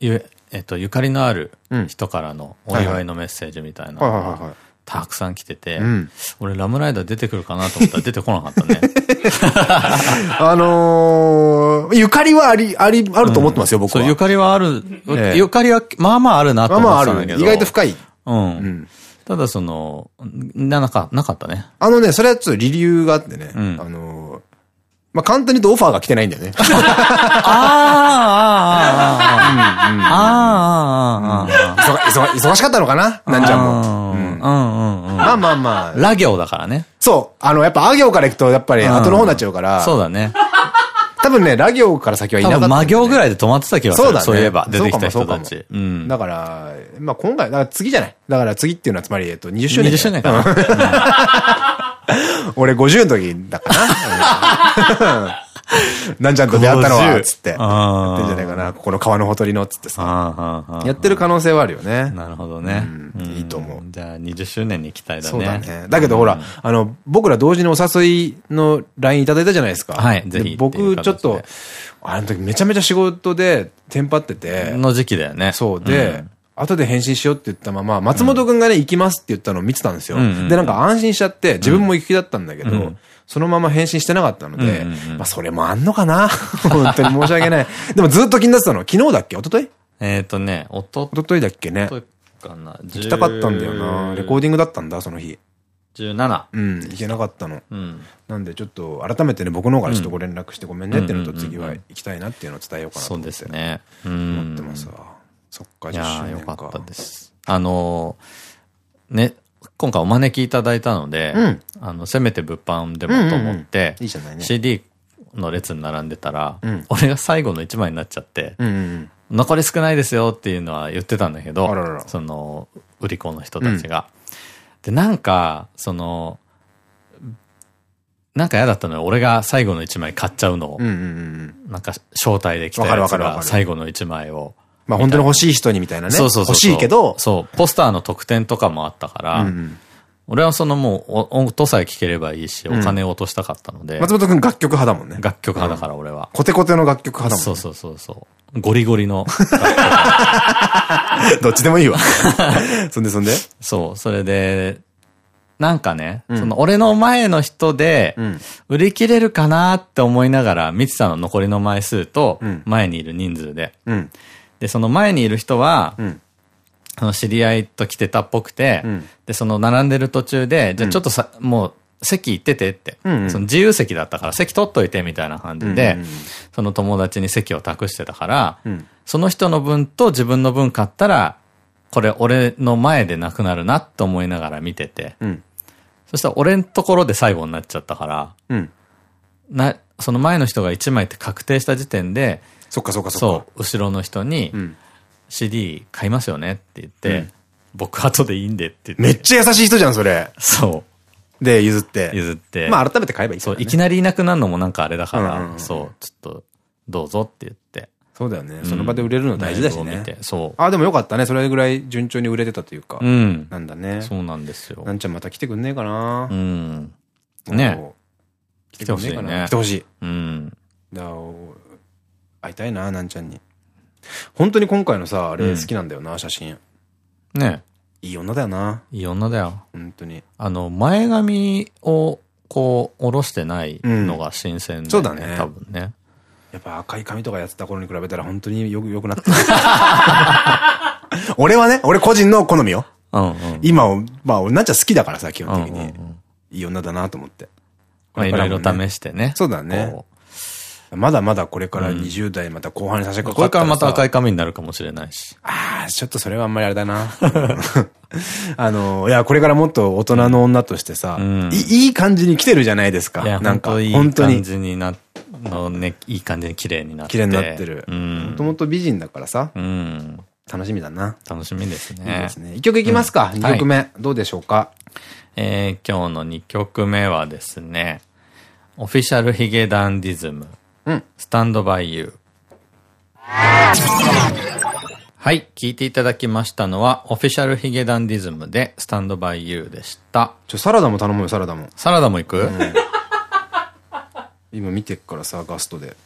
B: ゆ、えっと、ゆかりのある人からのお祝いのメッセージみたいなたくさん来てて
A: うん、
B: 俺ラムライダー出てくるかなと思ったら出てこなかったね。
A: あのー、ゆかりはあり、あり、あると思ってますよ、僕
B: そう、
A: は。
B: ゆかりはある、
A: ええ
B: ゆかりはまあまああるなと
A: まあまあある。
B: 思ってたんだけど。
A: 意外と深い。
B: うん。
A: うん。
B: ただその、なか、なかったね。
A: あのね、それはちょっと理由があってね。
B: ん
A: あのー、まあ、簡単に言うとオファーが来てないんだよね。
B: ああ、ああ、ああ、ああ、
A: 忙忙忙しかったのかな？なんちゃんも。
B: うん、うん、うん、うん。
A: まあまあまあ。
B: ラ行だからね。
A: そう。あの、やっぱ、あ行から行くと、やっぱり後の方になっちゃうから。
B: そうだね。
A: 多分ね、ラ行から先はいな
B: 多分、
A: かった。
B: 魔行ぐらいで止まってた気がする。
A: そうだね。
B: そういえば、出てきた人たち。うん。
A: だから、まあ今回、だから次じゃない？だから次っていうのはつまり、えっと、20周年。
B: 20周年かな。
A: 俺50の時だかな。なんちゃんと出会ったのは、
B: 50
A: つって。やってんじゃないかな。ここの川のほとりの、つってさ。やってる可能性はあるよね。
B: なるほどね。
A: うんいいと思う
B: じゃあ、20周年に期待だね。
A: そうだね。だけどほら、あの、僕ら同時にお誘いの LINE いただいたじゃないですか。
B: はいぜひ
A: で僕、ちょっとあの時めちゃめちゃ仕事でテンパってて、
B: の時期だよね。
A: そう。で、後で返信しようって言ったまま、松本くんがね、行きますって言ったのを見てたんですよ。で、なんか安心しちゃって、自分も行く気だったんだけど、
B: うん
A: そのまま返信してなかったので、まあそれもあんのかな？本当に申し訳ない。でもずっと気になってたの。昨日だっけ？一昨日？
B: えっとね、おと
A: 一昨日だっけね？
B: とかな。
A: 行きたかったんだよな。レコーディングだったんだ、その日。
B: 17。
A: うん、行けなかったの。
B: うん。
A: なんでちょっと改めてね、僕の方からちょっとご連絡してごめんねっていうのと次は行きたいなっていうのを伝えようかなと
B: そうで
A: 思って
B: すね。う
A: 思
B: ん。
A: ってますわ。そっか、10
B: いやよかったです。あのー、ね、今回お招きいただいたので、
A: うん
B: あの、せめて物販でもと思って。CD の列に並んでたら、
A: うん
B: 俺が最後の1枚になっちゃって、
A: うんうん
B: 残り少ないですよっていうのは言ってたんだけど、
A: あららら
B: その、売り子の人たちが。で、なんか、その、なんか嫌だったのよ。俺が最後の1枚買っちゃうのを、
A: うん。うんうんうん。
B: なんか招待できたやつが最後の1枚を。
A: まあ本当に欲しい人にみたいなね。
B: そうそうそう。
A: 欲しいけど、
B: そう、ポスターの特典とかもあったから、
A: うんうん
B: 俺はそのもう、お音さえ聞ければいいし、
A: ん
B: お金を落としたかったので、
A: 松本くん楽曲派だもんね。
B: 楽曲派だから俺は。
A: コテコテの楽曲派だもんね。
B: そうそうそうそう。ゴリゴリの。
A: どっちでもいいわ。そんでそんで？
B: そう、それで、なんかね、
A: ん
B: その俺の前の人で
A: うん、
B: 売り切れるかなって思いながら見てたの残りの枚数と
A: うん、
B: 前にいる人数で。
A: うん。
B: で、その前にいる人は、
A: うん。
B: その知り合いと来てたっぽくて、
A: うん
B: で、その並んでる途中で、じゃあちょっとさ、もう席行っててって、
A: うんうん
B: その自由席だったから席取っといてみたいな感じで、
A: うんうんうん
B: その友達に席を託してたから、
A: うん。
B: その人の分と自分の分買ったら、これ俺の前でなくなるなって思いながら見てて、
A: うん。
B: そしたら俺のところで最後になっちゃったから、
A: うん。
B: な、その前の人が1枚って確定した時点で、
A: そっかそっかそっか。
B: そう、後ろの人に、
A: うん。
B: CD 買いますよねって言って、
A: うん
B: 僕後でいいんでって言って。
A: めっちゃ優しい人じゃん、それ。
B: そ
A: で、譲っ
B: う、
A: て。
B: 譲って。
A: まあ改めて買えばいいか
B: そう、いきなりいなくなるのもなんかあれだからそう、ちょっと、どうぞって言って。
A: そうだよね。その場で売れるの大事だしね
B: そう。
A: あ、でもよかったね。それぐらい順調に売れてたというか。
B: うん。
A: なんだね。
B: そうなんですよ
A: な。んちゃんまた来てくんねえかな
B: う。ん。ね。来てほしいね
A: 来てほしい。
B: うん。
A: だ会いたいな、なんちゃんに。本当に今回のさ、あれ好きなんだよな、写真。
B: ね
A: いい女だよな。
B: いい女だよ。
A: 本当に。
B: あの、前髪を、こう、下ろしてないのが新鮮で、
A: そうだね
B: 多分ね。
A: やっぱ赤い髪とかやってた頃に比べたら本当によく、よくなってる。俺はね、俺個人の好みよ。
B: うんうん。
A: 今を、まあ俺なっちゃん好きだからさ、基本的に。
B: うんうんうん
A: いい女だなと思って。
B: まあ、いろいろ試してね。
A: そうだね
B: こ
A: まだまだこれから20代また後半に差し掛
B: うこれからまた赤
A: い。
B: い髪になるかもしれないし。
A: ああ、ちょっとそれはあんまりあれだな。あの、いや、これからもっと大人の女としてさ、
B: うん
A: いいい感じに来てるじゃないですか。なんか、
B: 本当いい
A: 本当に。
B: 感じにな、のね、いい感じに綺麗になって。
A: 綺麗になってる。
B: う
A: も
B: ん
A: と。もと美人だからさ、
B: うん。
A: 楽しみだな。
B: 楽しみです
A: いい
B: ね。
A: ですね。一曲いきますか。二曲目。どうでしょうか？
B: えー今日の2曲目はですね、オフィシャルヒゲダンディズム、
A: うん
B: スタンドバイユー。はい、聴いていただきましたのは、オフィシャルヒゲダンディズムで、スタンドバイユーでした。
A: ちょ、サラダも頼むよ、サラダも。
B: サラダも行く、
A: 今見てっからさ、ガストで。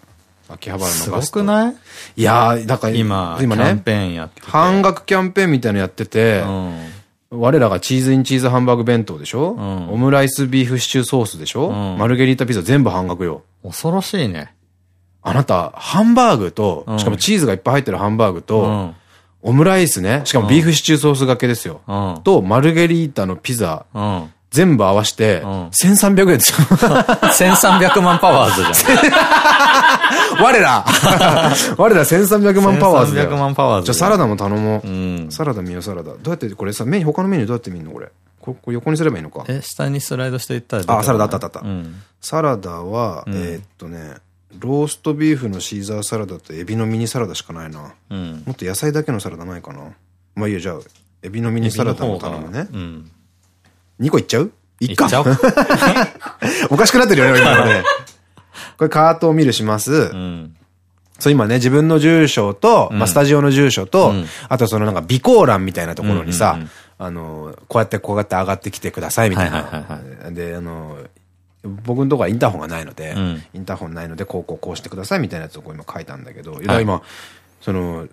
A: 秋葉原
B: す
A: のガスト。
B: ごくない？
A: いやー、だから
B: 今、
A: 今
B: キャン
A: ね、
B: ペーンやってて。
A: 半額キャンペーンみたいなのやってて、
B: うん。
A: 我らがチーズインチーズハンバーグ弁当でしょ、
B: ん
A: オムライスビーフシチューソースでしょ、
B: うん
A: マルゲリータピザ全部半額よ。
B: 恐ろしいね。
A: あなた、ハンバーグと、
B: うん
A: しかもチーズがいっぱい入ってるハンバーグと、
B: うん。
A: オムライスね、しかもビーフシチューソースがけですよ。
B: うん。
A: と、マルゲリータのピザ、
B: うん。
A: 全部合わせて、
B: ん
A: 1300円ですよ。
B: 1300万パワーズじゃん。
A: 我ら 我ら1300万パワーズだよ。
B: 1300万パワーズ
A: じゃあサラダも頼もう。
B: うん。
A: サラダ見よ、サラダ。どうやって、これさ、メニュー、他のメニューどうやって見るの？これ。ここれ横にすればいいのか。
B: え、下にスライドしていったら
A: あサラダあったあったあった
B: うん。
A: サラダは、
B: ん
A: えーっとね、ローストビーフのシーザーサラダとエビのミニサラダしかないな。
B: うん。
A: もっと野菜だけのサラダないかな。まあいいよ、じゃあ、エビのミニサラダも頼むね。
B: うん。
A: 2個いっちゃう？いっか
B: お
A: かしくなってるよね、今のね。これカートを見るします。
B: うん。
A: そう、今ね、自分の住所と、まあ、スタジオの住所と、
B: うん
A: あとそのなんか、備考欄みたいなところにさあの、こうやってこうやって上がってきてくださいみたいな。で、あの、僕のとこはインターホンがないので、
B: うん
A: インターホンないので、こうこうこうしてくださいみたいなやつを今書いたんだけど、いや今、その、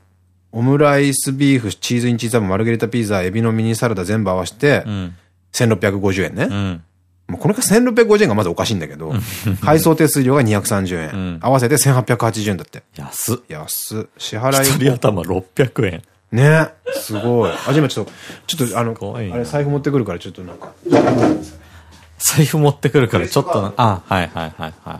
A: オムライスビーフ、チーズインチーズマルゲリータピザ、エビのミニサラダ全部合わせて
B: う、ん。
A: 1650円ね。
B: うん。
A: もうこれが1650円がまずおかしいんだけど、配送手数料が230円。
B: うん
A: 合わせて1880円だって。
B: 安っ。
A: 安っ。支払い。
B: 一人頭600円。
A: ねすごい。あ、じゃあ今ちょっと、ちょっとあの、あれ財布持ってくるからちょっとなんか。
B: 財布持ってくるからちょっとな、あ、はいはいはいはい。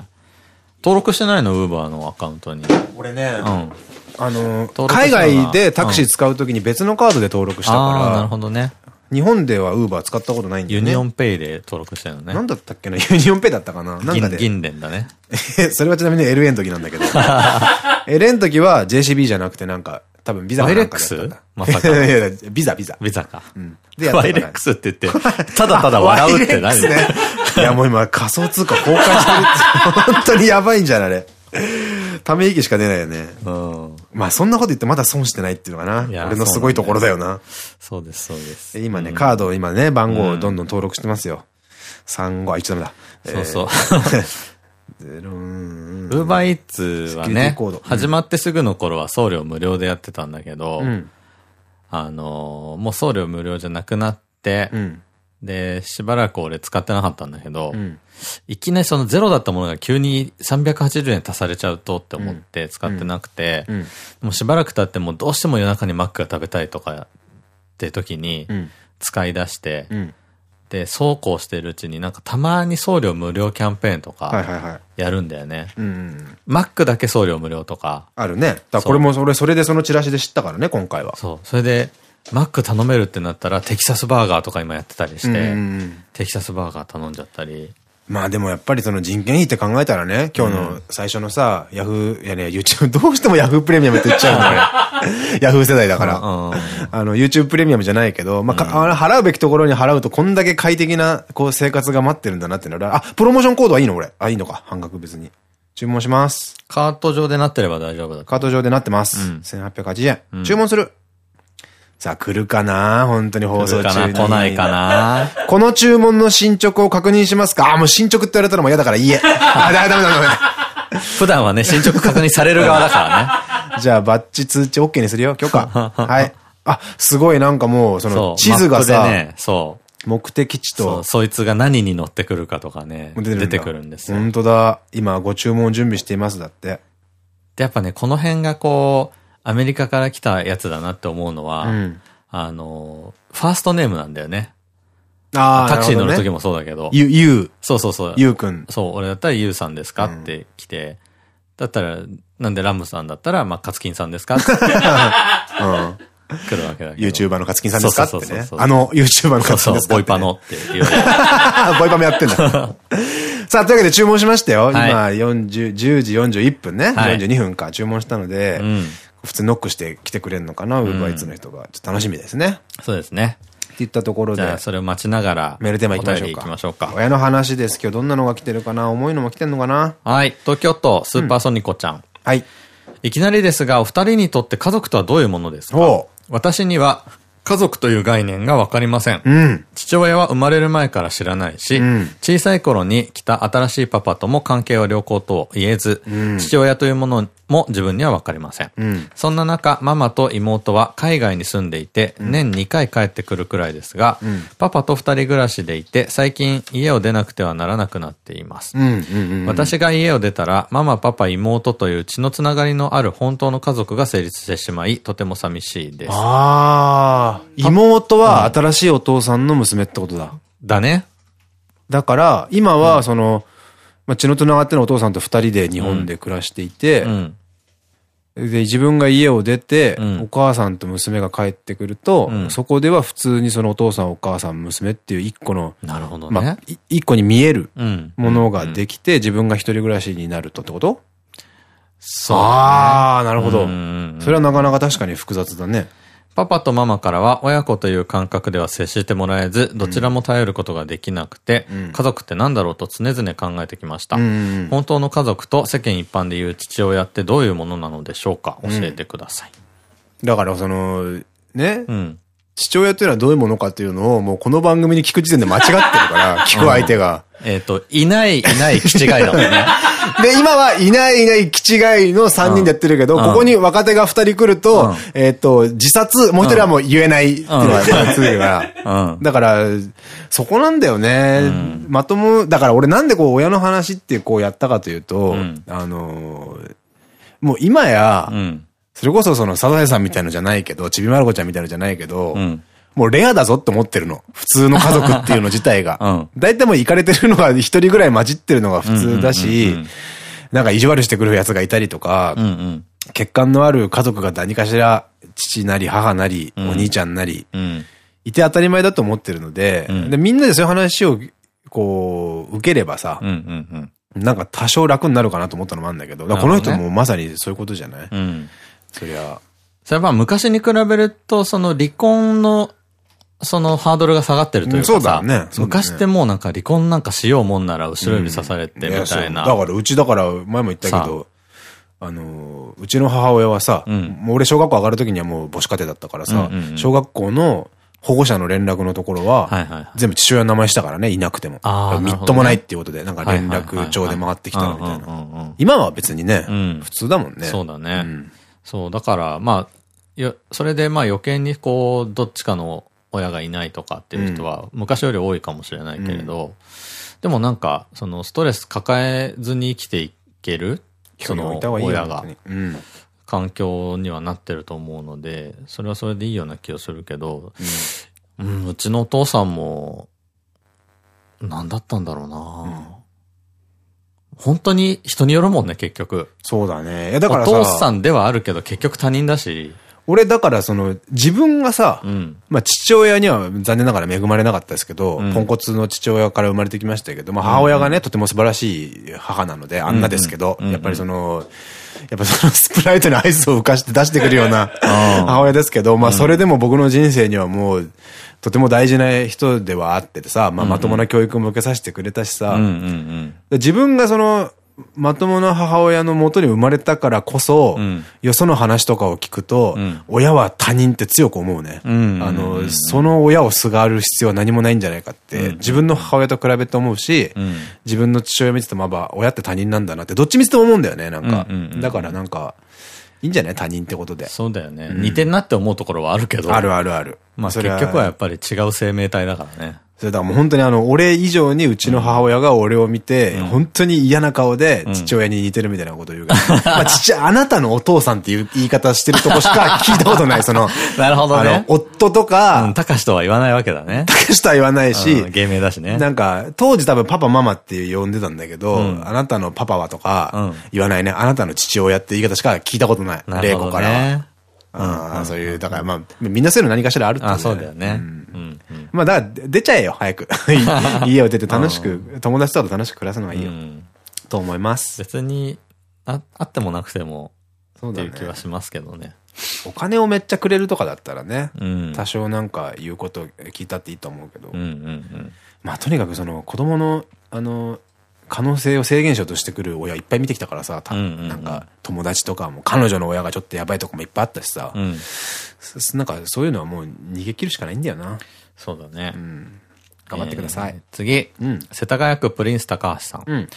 B: 登録してないの？ウーバーのアカウントに。
A: 俺ね、
B: うん。
A: あの、海外でタクシー使うときに別のカードで登録した
B: ああ、なる
A: か
B: ほどね。
A: ら、日本ではウーバー使ったことないんだよね。
B: ユニオンペイで登録してるのね。
A: なんだったっけな？ユニオンペイだったかな？なんか
B: 銀、
A: で。
B: 銀連だね。
A: それはちなみに LA の時なんだけど。LA の時は JCB じゃなくてなんか、多分ビザ。
B: ワイレックス？まさか
A: いやいやビザ、ビザ。
B: ビザか。
A: うんで、
B: ワイレックスって言って、ただただ笑うって何
A: ね。いや、もう今仮想通貨崩壊してるって、本当にやばいんじゃん、あれ。ため息しか出ないよね。
B: うん。
A: まあ、そんなこと言ってまだ損してないっていうのかな。俺のすごいところだよな。
B: そうです、そうです。
A: で今ね、カードを今ね、番号をどんどん登録してますよ。35、あ、一応ダメだ。
B: そうそう。ウーバーイーツはね始まってすぐの頃は送料無料でやってたんだけど、
A: うん。
B: あのー、もう送料無料じゃなくなって、
A: うん。
B: で、しばらく俺使ってなかったんだけど、
A: うん。
B: いきなりそのゼロだったものが急に380円足されちゃうとって思って使ってなくて、
A: うん。
B: もうしばらく経ってもうどうしても夜中にマックが食べたいとかって時に
A: うん。
B: 使い出して、
A: うん。
B: で、そうこうしてるうちになんかたまに送料無料キャンペーンとか。やるんだよね。
A: うん。
B: マックだけ送料無料とか、
A: あるね。だこれも、俺、それでそのチラシで知ったからね、今回は。
B: そう。それで、マック頼めるってなったらテキサスバーガーとか今やってたりして、テキサスバーガー頼んじゃったり、
A: まあでもやっぱりその人件費って考えたらね、今日の最初のさ、ヤフー、いやね、YouTube、どうしてもヤフープレミアムって言っちゃうんだ 俺。ヤフー世代だから。
B: うん
A: あの、YouTube プレミアムじゃないけど、まあ、払うべきところに払うとこんだけ快適な、こう、生活が待ってるんだなってのは、あ、プロモーションコードはいいの俺。あ、いいのか。半額別に。注文します。
B: カート上でなってれば大丈夫だ
A: カート上でなってます。
B: うん
A: 1880円。注文する。さあ、来るかな本当に放送中に。
B: かな来ないかな
A: この注文の進捗を確認しますかあ、もう進捗って言われたらもう嫌だからいいえ。あ、だ、ダメだ、ダメだ。
B: 普段はね、進捗確認される側だからね。
A: じゃあ、バッチ通知 OK にするよ。許可。はい。あ、すごいなんかもう、その、地図がさ、ね、
B: そ
A: う。目的地と
B: そ。いつが何に乗ってくるかとかね、出てくるんですよ。
A: 本当だ。今、ご注文準備しています、だって。
B: で、やっぱね、この辺がこう、アメリカから来たやつだなって思うのは、うん、あの、ファーストネームなんだよね。ああ、タクシー乗る時もそうだけど。
A: ゆ、ゆ
B: そうそうそう。
A: ゆうくん。
B: そう、俺だったらゆうさんですかって来て、だったら、なんでラムさんだったら、まあ、カツキンさんですかって。うん。来るわけだけど。
A: YouTuber のカツキンさんですかってね。あの YouTuber のカツキンです
B: かボイパのって言われる。
A: ボイパもやってんだ。さあ、というわけで注文しましたよ。今、40、10時41分ね。42分か注文したので、普通ノックして来てくれるのかな、ウーバーイーツの人が。ちょっと楽しみですね。
B: そうですね。
A: って言ったところで。
B: じゃあ、それを待ちながら、
A: メールテーマ行きましょうか。行きましょうか。親の話です。今日どんなのが来てるかな？重いのも来てんのかな
B: はい。東京都スーパーソニコちゃん。
A: はい。
B: いきなりですが、お二人にとって家族とはどういうものですか？私には、家族という概念がわかりません。うん、父親は生まれる前から知らないし、うん、小さい頃に来た新しいパパとも関係は良好と言えず、うん、父親というものも自分にはわかりません。うん、そんな中、ママと妹は海外に住んでいて、年2回帰ってくるくらいですが、パパと2人暮らしでいて、最近家を出なくてはならなくなっています。私が家を出たら、ママ、パパ、妹という血のつながりのある本当の家族が成立してしまい、とても寂しいです。
A: ああ、妹は新しいお父さんの娘ってことだ。
B: だね。
A: だから、今はその、まあ、血のつながってのお父さんと二人で日本で暮らしていて、うん、で、自分が家を出て、うん、お母さんと娘が帰ってくると、うん、そこでは普通にそのお父さんお母さん娘っていう一個の、
B: なるほどね。まあ、
A: 一個に見えるものができて、自分が一人暮らしになるとってこと？そう、ね、ああ、なるほど。それはなかなか確かに複雑だね。
B: パパとママからは親子という感覚では接してもらえず、どちらも頼ることができなくて、うん、家族って何だろうと常々考えてきました。本当の家族と世間一般でいう父親ってどういうものなのでしょうか？教えてください。
A: うん、だからその、ね、うん、父親っていうのはどういうものかっていうのを、もうこの番組に聞く時点で間違ってるから、聞く相手が。
B: えっと、いない、いない、気違いだもんね。
A: で、今はいないいない気違いの3人でやってるけど、ここに若手が2人来ると、えっと、自殺、もう1人はもう言えないっていうのがつるから。だから、そこなんだよね。まとも、だから俺なんでこう親の話ってこうやったかというと、あの、もう今や、それこそそのサザエさんみたいのじゃないけど、ちびまる子ちゃんみたいのじゃないけど、もうレアだぞって思ってるの。普通の家族っていうの自体が。うん、大体もう行かれてるのが一人ぐらい混じってるのが普通だし、なんか意地悪してくる奴がいたりとか、うんうん、血管のある家族が何かしら、父なり母なり、お兄ちゃんなり、いて当たり前だと思ってるので、でみんなでそういう話を、こう、受ければさ、なんか多少楽になるかなと思ったのもあるんだけど、この人もまさにそういうことじゃない、うん、そりゃ。
B: それは昔に比べると、その離婚のそのハードルが下がってるというかさ、そうだね。昔ってもうなんか離婚なんかしようもんなら後ろ指刺されてみたいな。
A: だからうちだから前も言ったけど、あの、うちの母親はさ、もう俺小学校上がる時にはもう母子家庭だったからさ、小学校の保護者の連絡のところは、全部父親の名前したからね、いなくても。みっともないっていうことで、なんか連絡帳で回ってきたみたいな。今は別にね、普通だもんね。
B: そうだね。そう、だから、まあ、それでまあ余計にこう、どっちかの親がいないとかっていう人は昔より多いかもしれないけれど、うん、でもなんか、そのストレス抱えずに生きていける、その親が、環境にはなってると思うので、それはそれでいいような気がするけど、うん、うん、うちのお父さんも、何だったんだろうな、うん、本当に人によるもんね、結局。
A: そうだね。だ
B: からお父さんではあるけど、結局他人だし。
A: 俺だからその自分がさ、うん、まあ父親には残念ながら恵まれなかったですけど、うん、ポンコツの父親から生まれてきましたけど、まあ母親がね、とても素晴らしい母なので、あん。なですけど、やっぱりその、やっぱそのスプライトにアイスを浮かして出してくるような 母親ですけど、まあそれでも僕の人生にはもう、とても大事な人ではあっててさ、まあまともな教育も受けさせてくれたしさ、自分がその、まともな母親のもとに生まれたからこそ、うん、よその話とかを聞くと、うん、親は他人って強く思うね。あの、その親をすがる必要は何もないんじゃないかって、自分の母親と比べて思うし、うん、自分の父親見てても、まあ、親って他人なんだなって、どっち見てても思うんだよね、なんか。だからなんか、いいんじゃない？他人ってことで。
B: そうだよね。似てんなって思うところはあるけど。
A: あるあるある。
B: まあ結局はやっぱり違う生命体だからね。
A: それだからもう本当にあの、俺以上にうちの母親が俺を見て、本当に嫌な顔で父親に似てるみたいなこと言うから。まあ父、あなたのお父さんっていう言い方してるとこしか聞いたことない。その、
B: なるほどね。あの、
A: 夫とか、
B: たかしとは言わないわけだね。
A: たかしとは言わないし、
B: 芸名だしね。
A: なんか、当時多分パパママって呼んでたんだけど、あなたのパパはとか、言わないね。あなたの父親って言い方しか聞いたことない。玲子からは。そういう、だからまあ、みんなそういうの何かしらあるって
B: あそうだよね。
A: まあだから、出ちゃえよ、早く。家を出て楽しく、友達と楽しく暮らすのがいいよ。と思います。
B: 別に、あ、あってもなくても、っていう気はしますけどね。
A: お金をめっちゃくれるとかだったらね、多少なんか言うこと聞いたっていいと思うけど、まあとにかくその子供の、あの、可能性を制限しようとしてくる親いっぱい見てきたからさ、なんか友達とかも彼女の親がちょっとやばいとこもいっぱいあったしさ、うん、なんかそういうのはもう逃げ切るしかないんだよな。
B: そうだね。うん、
A: 頑張ってください。えー、
B: 次、うん、世田谷区プリンス高橋さん。うん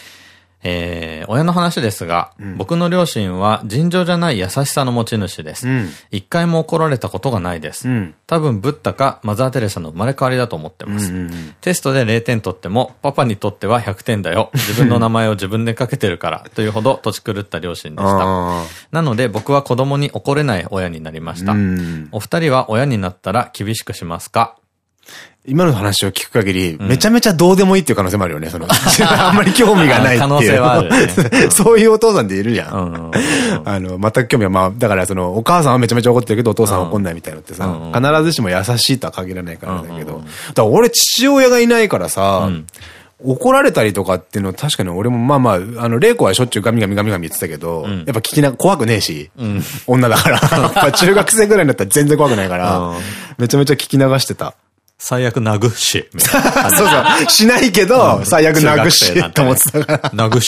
B: えー、親の話ですが、うん、僕の両親は尋常じゃない優しさの持ち主です。一、うん、回も怒られたことがないです。うん、多分、ブッダかマザー・テレサの生まれ変わりだと思ってます。テストで0点取っても、パパにとっては100点だよ。自分の名前を自分でかけてるから、というほど土地狂った両親でした。なので、僕は子供に怒れない親になりました。お二人は親になったら厳しくしますか？
A: 今の話を聞く限り、めちゃめちゃどうでもいいっていう可能性もあるよね、その。あんまり興味がないっていう。可能性はある、ね。そういうお父さんでいるじゃん。あの、全く興味は、まあ、だからその、お母さんはめちゃめちゃ怒ってるけど、お父さんは怒んないみたいなのってさ、必ずしも優しいとは限らないからだけど、だから俺父親がいないからさ、怒られたりとかっていうのは確かに俺もまあまあ、あの、玲子はしょっちゅうガミガミガミガミ言ってたけど、うん、やっぱ聞きな、怖くねえし、うん、女だから。中学生ぐらいになったら全然怖くないから、めちゃめちゃ聞き流してた。
B: 最悪殴し、み
A: たいな。そうそう。しないけど、最悪殴し、と思ってたから。
B: 殴っ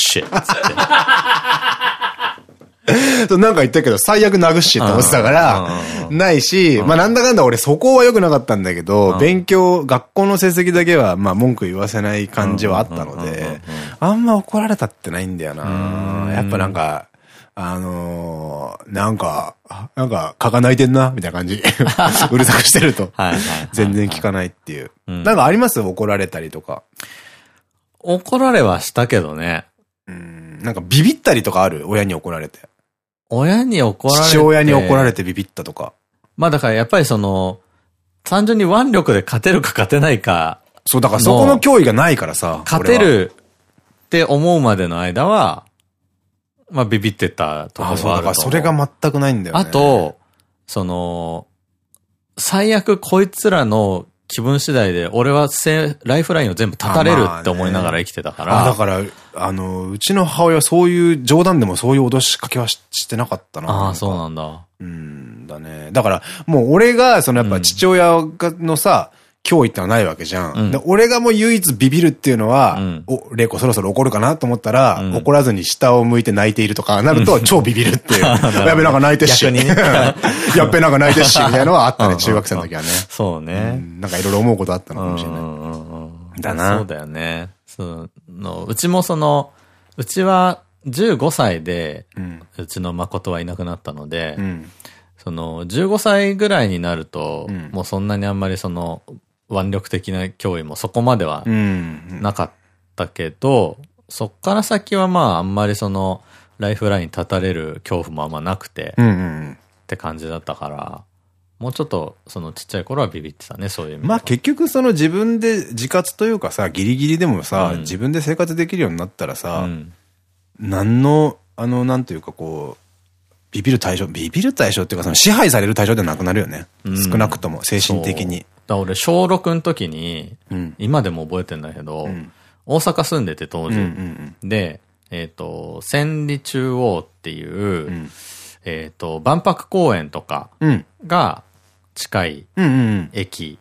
B: て。
A: なんか言ったけど、最悪殴しって思ってたから、ないし、まあなんだかんだ俺そこは良くなかったんだけど、勉強、学校の成績だけは、まあ文句言わせない感じはあったので、あんま怒られたってないんだよな。やっぱなんか、あのー、なんか、なんか、蚊が鳴いてんな、みたいな感じ。うるさくしてると。全然聞かないっていう。なんかあります？怒られたりとか。
B: 怒られはしたけどね。
A: うん。なんかビビったりとかある？親に怒られて。
B: 親に怒られて。
A: 父親に怒られてビビったとか。
B: まあだからやっぱりその、単純に腕力で勝てるか勝てないか。
A: そう、だからそこの脅威がないからさ。
B: 勝てるって思うまでの間は、まあビビってたところはあると
A: そう、だからそれが全くないんだよ
B: ね。あと、その、最悪こいつらの気分次第で、俺はせライフラインを全部断たれるって思いながら生きてたから。
A: あ、だから、あの、うちの母親はそういう冗談でもそういう脅しかけはしてなかったな。
B: ああ、そうなんだ。
A: うん、だね。だから、もう俺が、そのやっぱ父親のさ、脅威ってのはないわけじゃん。うん、で俺がもう唯一ビビるっていうのは、うん、お、玲子そろそろ怒るかなと思ったら、うん、怒らずに下を向いて泣いているとかなると超ビビるっていう。やべなんか泣いてっし。ね、やっべなんか泣いてっし、みたいなのはあったね、中学生の時はね。
B: そうね。
A: なんかいろいろ思うことあったのかもしれない。
B: だな。そうだよね。その、うちもその、うちは15歳で、うちの誠はいなくなったので、その、15歳ぐらいになると、もうそんなにあんまりその、腕力的な脅威もそこまではなかったけど、うん、そっから先はまああんまりその、ライフライン立たれる恐怖もあんまなくて、って感じだったから、もうちょっと、そのちっちゃい頃はビビってたね、そういう意味
A: まあ結局その自分で自活というかさ、ギリギリでもさ、うん、自分で生活できるようになったらさ、うん、何の、あの、なんというかこう、ビビる対象、ビビる対象っていうかその支配される対象ではなくなるよね。うん、少なくとも、精神的に。
B: だ俺、小6の時に、うん、今でも覚えてんだけど、うん、大阪住んでて当時。で、えっ、と、千里中央っていう、うん、えっと、万博公園とかが近い駅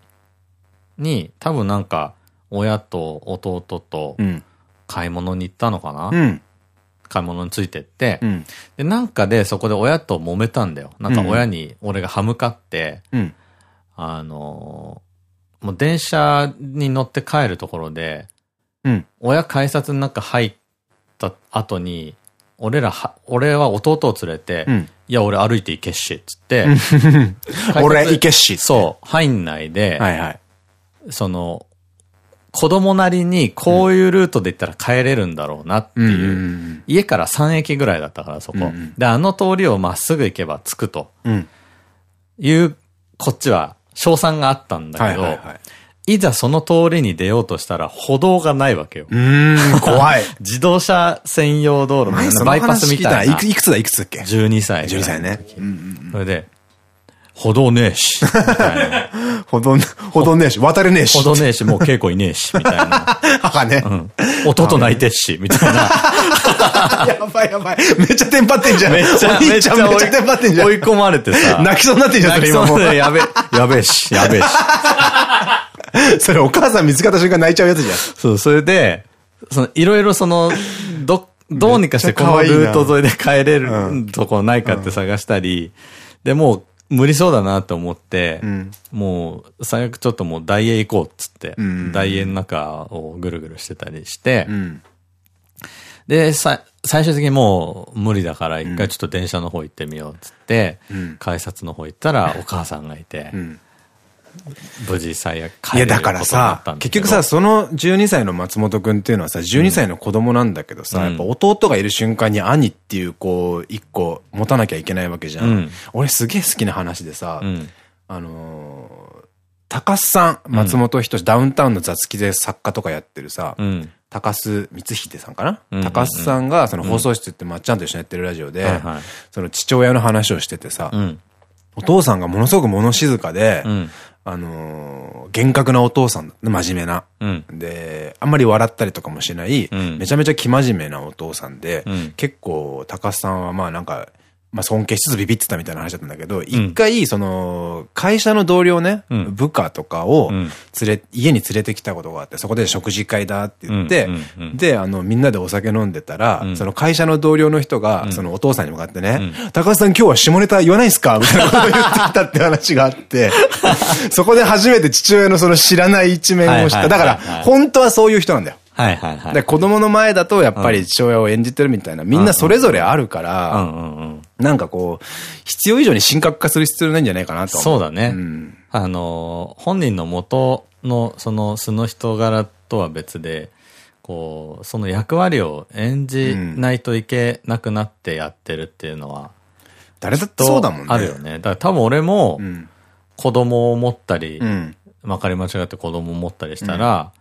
B: に、多分なんか、親と弟と買い物に行ったのかな、買い物についてって、で、なんかでそこで親と揉めたんだよ。なんか親に俺が歯向かって、あのー、もう電車に乗って帰るところで、うん、親改札の中入った後に、俺らは、俺は弟を連れて、
A: ん
B: いや、俺歩いて行けっし、つって、
A: 俺行けっし。
B: そう、入んないで、
A: はいはい。
B: その、子供なりにこういうルートで行ったら帰れるんだろうなっていう、家から3駅ぐらいだったから、そこ。
A: うんうん
B: で、あの通りをまっすぐ行けば着くと
A: うん。
B: いう、こっちは、賞賛があったんだけど、
A: はい
B: ざその通りに出ようとしたら歩道がないわけよ。
A: うーん、怖い。
B: 自動車専用道路みたいな、
A: その
B: バイパスみたいな。
A: いくつだいくつだっけ
B: ？12歳。
A: 12歳ね。
B: それで、歩道ねえし、みたいな。
A: ほどん、ほどんねえし、渡れねえし。
B: 歩道ねえし、もう稽古いねえし、みたいな。
A: 母ね。
B: うん。弟泣いてっし、みたいな。
A: やばいやばい。めっちゃテンパってんじゃん。
B: めっちゃ、
A: めっちゃテンパってんじゃん。
B: 追い込まれてさ。
A: 泣きそうになってんじゃん、それ今もう。
B: やべ、やべえし、やべえし。
A: それお母さん見つかった瞬間泣いちゃうやつじゃん。
B: そう、それで、その、いろいろその、ど、どうにかしてこのルート沿いで帰れる
A: うん
B: とこないかって探したり、で、もう無理そうだなと思って、
A: ん。
B: もう、最悪ちょっともう大英行こうっつって、
A: ん。
B: 大英の中をぐるぐるしてたりして、
A: うん。
B: で、さ、最終的にもう無理だから一回ちょっと電車の方行ってみようっつって、
A: ん。
B: 改札の方行ったらお母さんがいて、
A: ん
B: 無事最悪帰
A: いや、だからさ結局さ、その12歳の松本くんっていうのはさ、12歳の子供なんだけどさ、
B: うん
A: やっぱ弟がいる瞬間に兄っていう、こう、一個持たなきゃいけないわけじゃん。
B: うん
A: 俺すげえ好きな話でさ、
B: うん。
A: あのー、高須さん、松本人志、ダウンタウンの雑記で作家とかやってるさ、
B: うん。
A: 高須光秀さんかな、高須さんがその放送室ってまっちゃんと一緒にやってるラジオで、その父親の話をしててさ、
B: うん。
A: お父さんがものすごく物静かで、
B: うん。
A: あのー厳格なお父さんだ真面目な。
B: うん。
A: で、あんまり笑ったりとかもしない、
B: うん
A: めちゃめちゃ生真面目なお父さんで、
B: うん
A: 結構高須さんはまあなんか、まあ尊敬しつつビビってたみたいな話だったんだけど、一、回その、会社の同僚ね、
B: うん。
A: 部下とかを
B: うん。
A: 連れ、家に連れてきたことがあって、そこで食事会だって言ってで、あの、みんなでお酒飲んでたら、
B: ん。
A: その会社の同僚の人が、そのお父さんに向かってね、
B: う
A: 高須さん今日は下ネタ言わないっすか？みたいなことを言ってきたって話があって、そこで初めて父親のその知らない一面を知った。だから、本当はそういう人なんだよ。
B: はいはいはい。
A: で、子供の前だとやっぱり父親を演じてるみたいな、みんなそれぞれあるから、
B: うんうんうん。
A: なんかこう、必要以上に神格化する必要ないんじゃないかなと
B: そうだね。
A: ん
B: あの、本人の元の、その素の人柄とは別で、こう、その役割を演じないといけなくなってやってるっていうのは、
A: 誰だってそうだもんね。
B: あるよね。だから多分俺も
A: うん。
B: 子供を持ったり、
A: うん。
B: まかり間違って子供を持ったりしたら、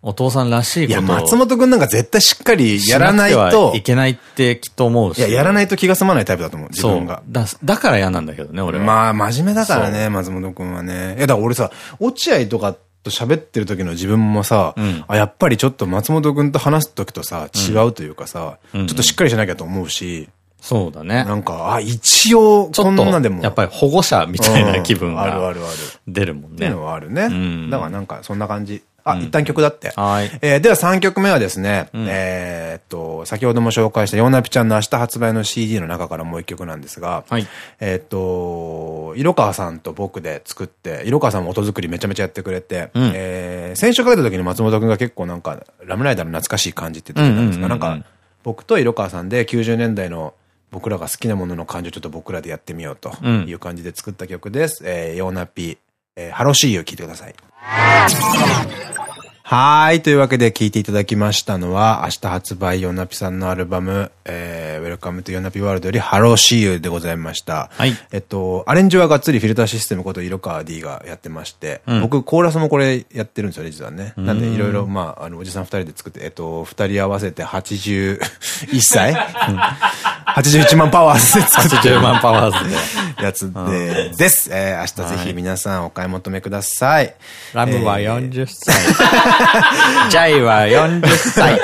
B: お父さんらしい
A: いや、
B: ことを
A: 松本くんなんか絶対しっかりやらないと
B: は、いけないってきっと思うし。
A: いや、やらないと気が済まないタイプだと思う、自分が。
B: だ、だから嫌なんだけどね、俺は。
A: まあ、真面目だからね、松本くんはね。いや、だから俺さ、落合とかと喋ってる時の自分もさ、
B: うん
A: あ、やっぱりちょっと松本くんと話す時とさ、違うというかさ、
B: うん
A: ちょっとしっかりしなきゃと思うし、
B: そうだね。
A: なんか、あ、一応、こんなんでも。、
B: やっぱり保護者みたいな気分
A: うんあるあ
B: が
A: るある。
B: 出るもんね
A: っていう。のはあるね。
B: ん
A: だからなんか、そんな感じ。あ、一旦曲だって。
B: はい。
A: えーでは3曲目はですね、えーっと、先ほども紹介したヨーナピちゃんの明日発売の CD の中からもう一曲なんですが、
B: はい。
A: えーっと、色川さんと僕で作って、色川さんも音作りめちゃめちゃやってくれて、
B: うん
A: えー先週かけた時に松本くんが結構なんか、ラムライダーの懐かしい感じって言ってたんですが、なん
B: うんうんうんうん
A: か、僕と色川さんで90年代の僕らが好きなものの感じをちょっと僕らでやってみようと
B: うん
A: いう感じで作った曲です。えー、ヨーナピ、えー、ハロシーを聞いてください。はーい。というわけで聴いていただきましたのは、明日発売ヨナピさんのアルバム、えー、Welcome to ヨナピワールドより Hello See You でございました。
B: はい
A: えっと、アレンジはがっつりフィルターシステムこと色川 D がやってまして、
B: うん
A: 僕コーラスもこれやってるんですよね、実はね。なんでいろいろ、まあ、あの、おじさん二人で作って、えっと、二人合わせて81歳 ?81 万パワーズで作ってる
B: 80万パワーズで。
A: やつで、です。えー、明日ぜひ皆さんお買い求めください。
B: ラムは40歳。ジャイは40歳。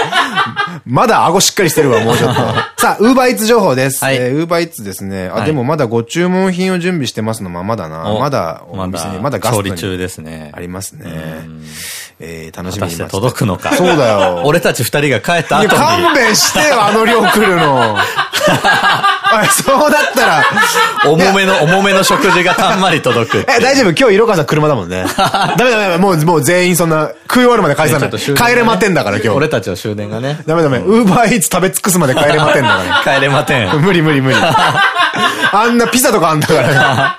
A: まだ顎しっかりしてるわ、もうちょっと。さあ、ウーバーイーツ情報です。ウーバーイーツですね。あ、
B: はい
A: でもまだご注文品を準備してますのままだな。
B: お
A: まだお店に、まだガスト
B: 理中ですね。
A: ありますね。えー、楽しみに待ち
B: 届くのか。
A: そうだよ。
B: 俺たち二人が帰った後に。
A: 勘弁してよ、あの量来るの。あそうだったら、
B: 重めの、重めの食事がたんまり届く。
A: え、大丈夫？今日色川さん車だもんね。ダメダメダメ、もう、もう全員そんな、食い終わるまで返さない。帰れまてんだから今日。
B: 俺たちの終電がね。
A: ダメダメ、ウーバーイーツ食べ尽くすまで帰れまてんだから。
B: 帰れまてん。
A: 無理無理無理。あんなピザとかあんだから。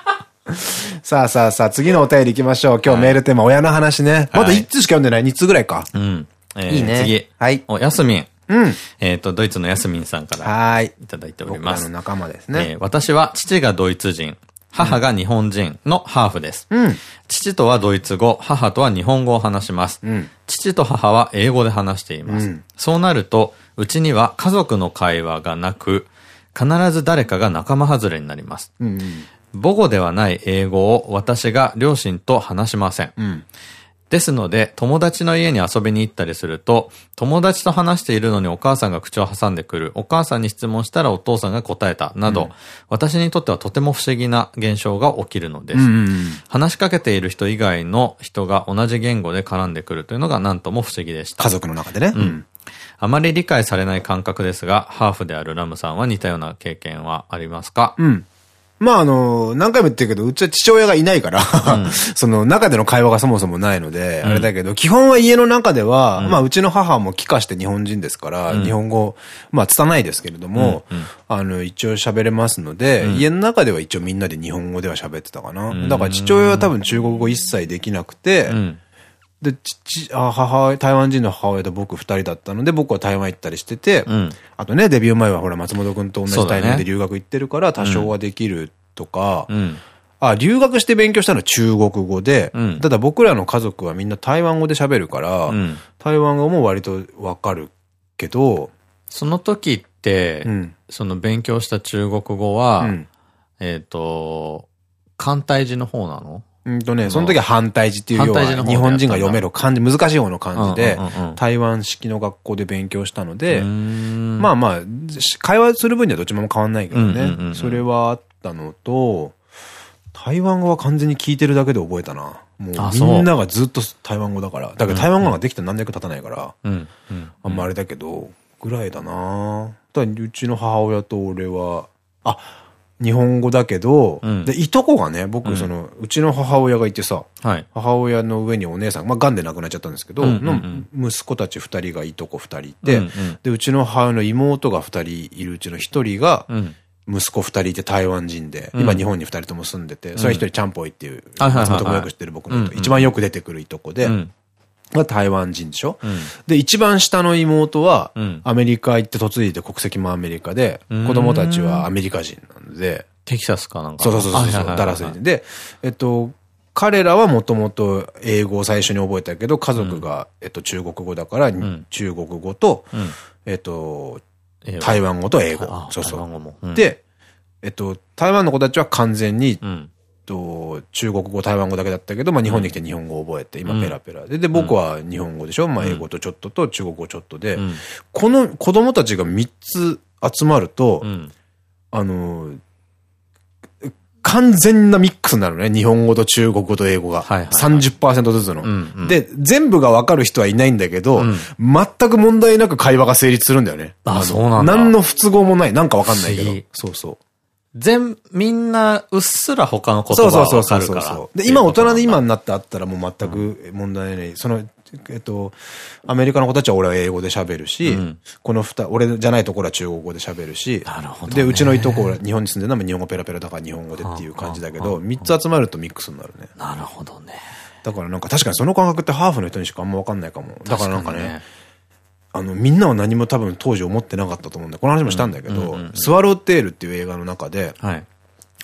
A: さあさあさあ、次のお便り行きましょう。今日メールテーマ、親の話ね。まだ1通しか読んでない ?2 通ぐらいか。
B: うん。えー
A: いいね
B: 次。
A: はい
B: お、やすみん。
A: うん。
B: えっと、ドイツのやすみんさんから
A: い。
B: いただいております
A: 僕らの。仲間です
B: え
A: ね。
B: ー私は父がドイツ人、母が日本人のハーフです。
A: うん。
B: 父とはドイツ語、母とは日本語を話します。
A: うん。
B: 父と母は英語で話しています。
A: うん
B: そうなると、うちには家族の会話がなく、必ず誰かが仲間外れになります。
A: うん。
B: 母語ではない英語を私が両親と話しません。
A: うん。
B: ですので、友達の家に遊びに行ったりすると、友達と話しているのにお母さんが口を挟んでくる、お母さんに質問したらお父さんが答えた、など、私にとってはとても不思議な現象が起きるのです。
A: うん。
B: 話しかけている人以外の人が同じ言語で絡んでくるというのが何とも不思議でした
A: 家。族の中でね。うん。
B: あまり理解されない感覚ですが、ハーフであるラムさんは似たような経験はありますか？
A: うん。まああの、何回も言ってるけど、うちは父親がいないから、その中での会話がそもそもないので、あれだけど、基本は家の中では、まあうちの母も帰化して日本人ですから、日本語、まあ拙いですけれども、あの、一応喋れますので、家の中では一応みんなで日本語では喋ってたかな。だから父親は多分中国語一切できなくて、
B: うん。
A: で、父、あ母親、台湾人の母親と僕二人だったので、僕は台湾行ったりしてて、
B: うん。
A: あとね、デビュー前はほら、松本くんと同じタイミングで留学行ってるから、多少はできるとか、
B: うん。
A: あ、留学して勉強したのは中国語で、
B: うん
A: ただ僕らの家族はみんな台湾語で喋るから、
B: うん。
A: 台湾語も割とわかるけど、
B: その時って、
A: うん。
B: その勉強した中国語は、
A: うん。
B: えっと、簡体字の方なの？
A: うんとね、その時は反対字っていうようは、
B: 反対字の方で
A: 日本人が読める漢字、難しい方の漢字で台湾式の学校で勉強したので、
B: ま
A: まあまあ、会話する分にはどっちも変わんないけど。ね。それはあったのと、台湾語は完全に聞いてるだけで覚えたな。もうみんながずっと台湾語だから。だけど台湾語ができたら何年か経たないから。あんまあれだけど、ぐらいだな。だからうちの母親と俺は、あ、日本語だけど、
B: うん。
A: で、いとこがね、僕、その、うちの母親がいてさ、
B: はい。
A: 母親の上にお姉さん、まあ、癌で亡くなっちゃったんですけど、の息子たち二人がいとこ二人いて、
B: うんうん
A: で、うちの母親の妹が二人いるうちの一人が、
B: うん。
A: 息子二人いて台湾人で、
B: うん。
A: 今日本に二人とも住んでて、それは一人チャンポイっていう、
B: はいはいはいはい。
A: 松本君よく知ってる僕の、一番よく出てくるいとこで、
B: うん。
A: が台湾人でしょ、
B: うん。
A: で、一番下の妹は
B: うん、
A: アメリカ行って嫁いで国籍もアメリカで、
B: うん
A: 子供たちはアメリカ人なんで、
B: テキサスかなんか。
A: そうそうそうそうダラスに。で、えっと、彼らはもともと英語を最初に覚えたけど、家族が、えっと、中国語だから、
B: ん
A: 中国語と、
B: うん。
A: えっと、台湾語と英語
B: あ。
A: そうそう。
B: 台湾語も。うん、
A: で、えっと、台湾の子たちは完全に、
B: うん。
A: と中国語、台湾語だけだったけど、まあ日本に来て日本語を覚えて、今ペラペラで、で、僕は日本語でしょまあ英語とちょっとと中国語ちょっとで、
B: うん。
A: この子供たちが3つ集まると、
B: うん。
A: あの、完全なミックスになるね。日本語と中国語と英語が。
B: はいはいはい
A: 30%ずつの。
B: うんうん
A: で、全部がわかる人はいないんだけど、
B: うん
A: 全く問題なく会話が成立するんだよね。
B: あ
A: の
B: そうなんだ
A: 何の不都合もない。なんかわかんないけど。そうそう。
B: 全、みんな、うっすら他の言
A: そう
B: 葉
A: そうそうそう
B: がわかるから。
A: そう。で、今大人で今
B: の。
A: になってあったらもう全く問題ない。その、えっと、アメリカの子たちは俺は英語で喋るし、
B: うん
A: この二、俺じゃないところは中国語で喋るし、
B: なるほどね
A: で、うちのいとこは日本に住んでるのは日本語ペラペラだから日本語でっていう感じだけど、三つ集まるとミックスになるね。
B: なるほどね。
A: だからなんか確かにその感覚ってハーフの人にしかあんまわかんないかも。だからなんかね、あの、みんなは何も多分当時思ってなかったと思うんだ。この話もしたんだけど
B: うんうんうんうん、
A: スワローテールっていう映画の中で、
B: はい。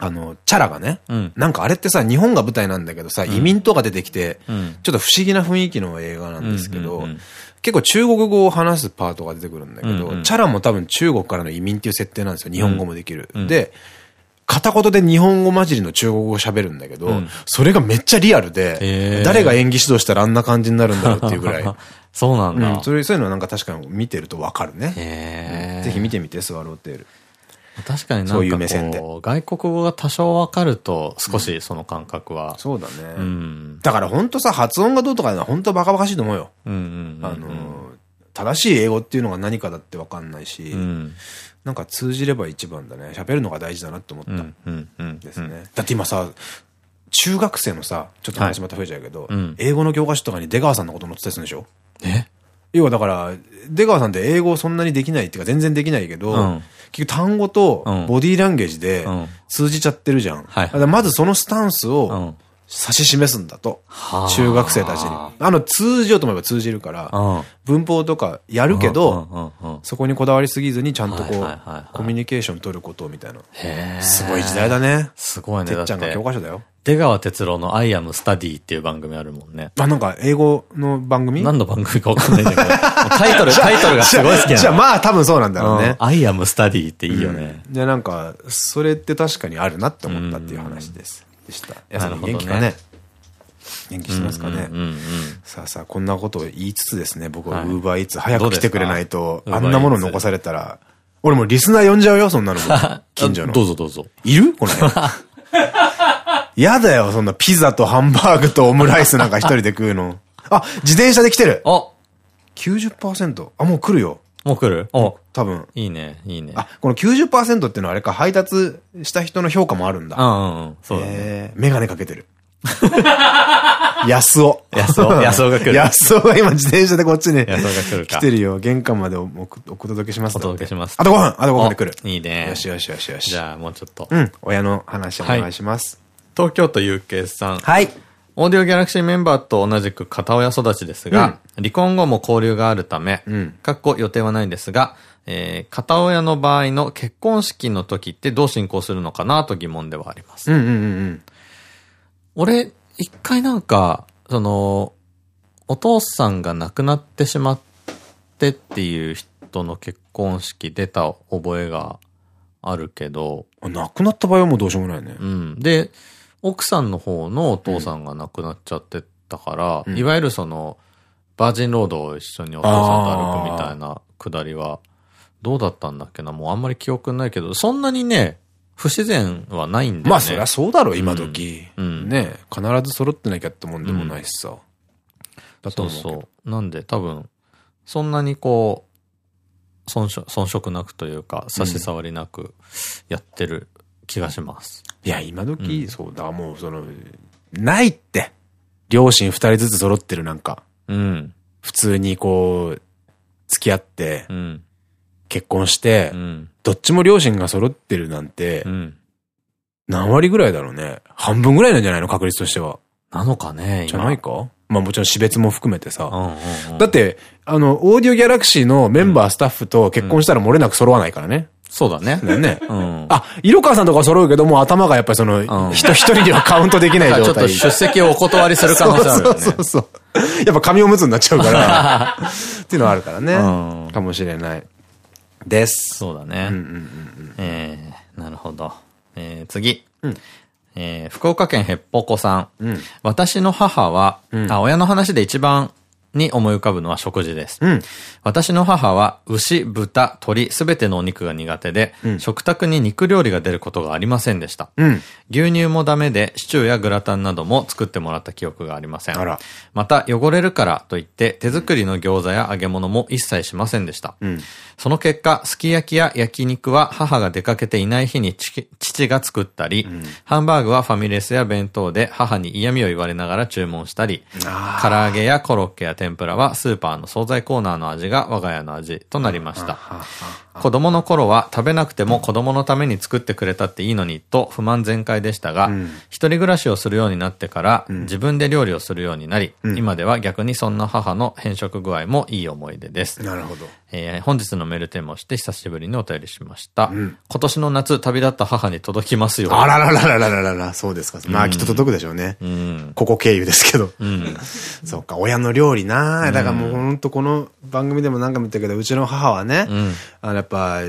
A: あの、チャラがね、
B: うん
A: なんかあれってさ、日本が舞台なんだけどさ、移民とか出てきて、
B: うん
A: ちょっと不思議な雰囲気の映画なんですけど
B: うんうんうん、
A: 結構中国語を話すパートが出てくるんだけど、
B: うんうん
A: チャラも多分中国からの移民っていう設定なんですよ。日本語もできる。
B: うん
A: で、片言で日本語混じりの中国語を喋るんだけど、
B: うん
A: それがめっちゃリアル
B: へ
A: で
B: ー、
A: 誰が演技指導したらあんな感じになるんだろうっていうぐらい。
B: そうなんだ。
A: うん、そういうそういうのはなんか確かに見てるとわかるね。
B: へー
A: ぜひ見てみて、スワローテール。
B: 確かになんか
A: そういう目線で
B: こう、外国語が多少わかると、少しその感覚は。
A: そうだね。
B: うん。
A: だから本当さ、発音がどうとかいうのは本当バカバカしいと思うよ。
B: うんうんうん。
A: あの、正しい英語っていうのが何かだってわかんないし、
B: うん。
A: なんか通じれば一番だね。喋るのが大事だなって思った。
B: うんうんうん。
A: ですね。だって今さ、中学生のさ、ちょっと話また増えちゃうけど、
B: はいうん
A: 英語の教科書とかに出川さんのこと載ってたりするんでしょ？
B: え？
A: 要はだから、出川さんって英語そんなにできないっていうか全然できないけど、
B: うん
A: 結局単語と
B: うん
A: ボディーランゲージで
B: うん
A: 通じちゃってるじゃん。
B: はい
A: だからまずそのスタンス
B: う
A: を
B: ん。
A: 指し示すんだと。
B: はあ
A: 中学生たちに。あの、通じようと思えば通じるから、
B: うん。
A: 文法とかやるけど、そこにこだわりすぎずにちゃんとこう、コミュニケーション取ることみたいな。すごい時代だね。
B: すごいね。て
A: っちゃんが教科書だよ。
B: 出川哲朗の I am study っていう番組あるもんね。
A: あ、なんか英語の番組？
B: 何の番組かわかんないんだけど、タイトル、タイトルがすごい好きなの。
A: じゃあまあ多分そうなんだろうね
B: うん。I am study っていいよね。
A: で、なんか、それって確かにあるなって思ったっていう話です。でした。やさん
B: なるほどね
A: 元気かね？元気してますかね？さあさあ、こんなことを言いつつですね、僕は
B: はい
A: ウーバーイーツ早く来てくれないと、あんなもの残されたら、俺もうリスナー呼んじゃうよ、そんなのも。近所の。
B: どうぞどうぞ。
A: いる？この辺。やだよ、そんなピザとハンバーグとオムライスなんか一人で食うの。あ、自転車で来てる
B: あ
A: !90%? あ、もう来るよ。
B: もう来る？お
A: 多分。
B: いいね、いいね。
A: あ、この90%っていうのはあれか、配達した人の評価もあるんだ。
B: うんうんうん。そうだね。
A: えー、メガネかけてる。安尾。
B: 安尾安尾が来る
A: 安尾が今自転車でこっちに
B: 安尾が来るか
A: 来てるよ。玄関までおおお届けします
B: お届けします
A: あと5分あと5分で来る。
B: おいいね。
A: よしよしよしよし。
B: じゃあもうちょっと。
A: うん。親の話お願いします。
B: 東京都有形さん。
A: はい。
B: オーディオギャラクシーメンバーと同じく片親育ちですが、離婚後も交流があるため、
A: うん
B: かっこ予定はないんですが、えー片親の場合の結婚式の時ってどう進行するのかなと疑問ではあります。
A: うんうんうん
B: 俺、一回なんか、その、お父さんが亡くなってしまってっていう人の結婚式出た覚えがあるけど、
A: うん。亡くなった場合はもうどうしようもないね。
B: うん。で、奥さんの方のお父さんが亡くなっちゃってたから、
A: うん
B: いわゆるその、バージンロードを一緒にお父さんと歩くみたいなくだりは、どうだったんだっけな？もうあんまり記憶ないけど、そんなにね、不自然はないんだよね。
A: まあそりゃそうだろう、今時。
B: うん
A: ね必ず揃ってなきゃってもんでもないしさ。だと
B: そう
A: 思うけど。
B: そう。なんで多分、そんなにこう、遜色、遜色なくというか、差し障りなくやってる気がします。
A: いや、今時、そうだ、もうその、ないって。両親二人ずつ揃ってるなんか。
B: うん。
A: 普通にこう、付き合って
B: う、ん。
A: 結婚して
B: う、ん。
A: どっちも両親が揃ってるなんて
B: う、ん。
A: 何割ぐらいだろうね。半分ぐらいなんじゃないの確率としては。
B: なのかね、今。
A: じゃないか？まあもちろん死別も含めてさ。
B: うんうんうん。
A: だって、あの、オーディオギャラクシーのメンバー、スタッフと結婚したら漏れなく揃わないからね。
B: そうだね。
A: ね。
B: うん。
A: あ、色川さんとか揃うけども、頭がやっぱりその、
B: ん
A: 人一人には カウントできない
B: ちょ
A: 状態。
B: っと出席をお断りする可能性あるよね。
A: そうそうそう。やっぱ紙おむつになっちゃうから。っていうのはあるからね。
B: うん
A: かもしれない。です。
B: そうだね。
A: うんうんうん
B: えー、なるほど。えー、次。
A: うん
B: えー、福岡県へっぽこさん。
A: うん。
B: 私の母は、
A: うん
B: あ、親の話で一番に思い浮かぶのは食事です。
A: うん。
B: 私の母は牛、豚、鶏、すべてのお肉が苦手で、
A: うん
B: 食卓に肉料理が出ることがありませんでした。
A: うん。
B: 牛乳もダメで、シチューやグラタンなども作ってもらった記憶がありません。また、汚れるからといって、手作りの餃子や揚げ物も一切しませんでした。
A: うん。
B: その結果、すき焼きや焼肉は母が出かけていない日に父父が作ったり、ハンバーグはファミレスや弁当で母に嫌味を言われながら注文したり、
A: あ
B: 唐揚げやコロッケや天ぷらはスーパーの惣菜コーナーの味が我が家の味となりました。子供の頃は食べなくても子供のために作ってくれたっていいのにと不満全開でしたが、
A: うん
B: 一人暮らしをするようになってから
A: ん
B: 自分で料理をするようになり、
A: うん
B: 今では逆にそんな母の変色具合もいい思い出です。
A: なるほど。
B: えー本日のメールテーマをして久しぶりにお便りしました。
A: ん
B: 今年の夏旅立った母に届きますよ。
A: あらららららららら、そうですか。まあきっと届くでしょうね。
B: うん。
A: ここ経由ですけど。
B: うん。
A: そうか、親の料理なだからもうほんとこの番組でも何回も言ったけど、うちの母はね、
B: うん。
A: あのやっぱ、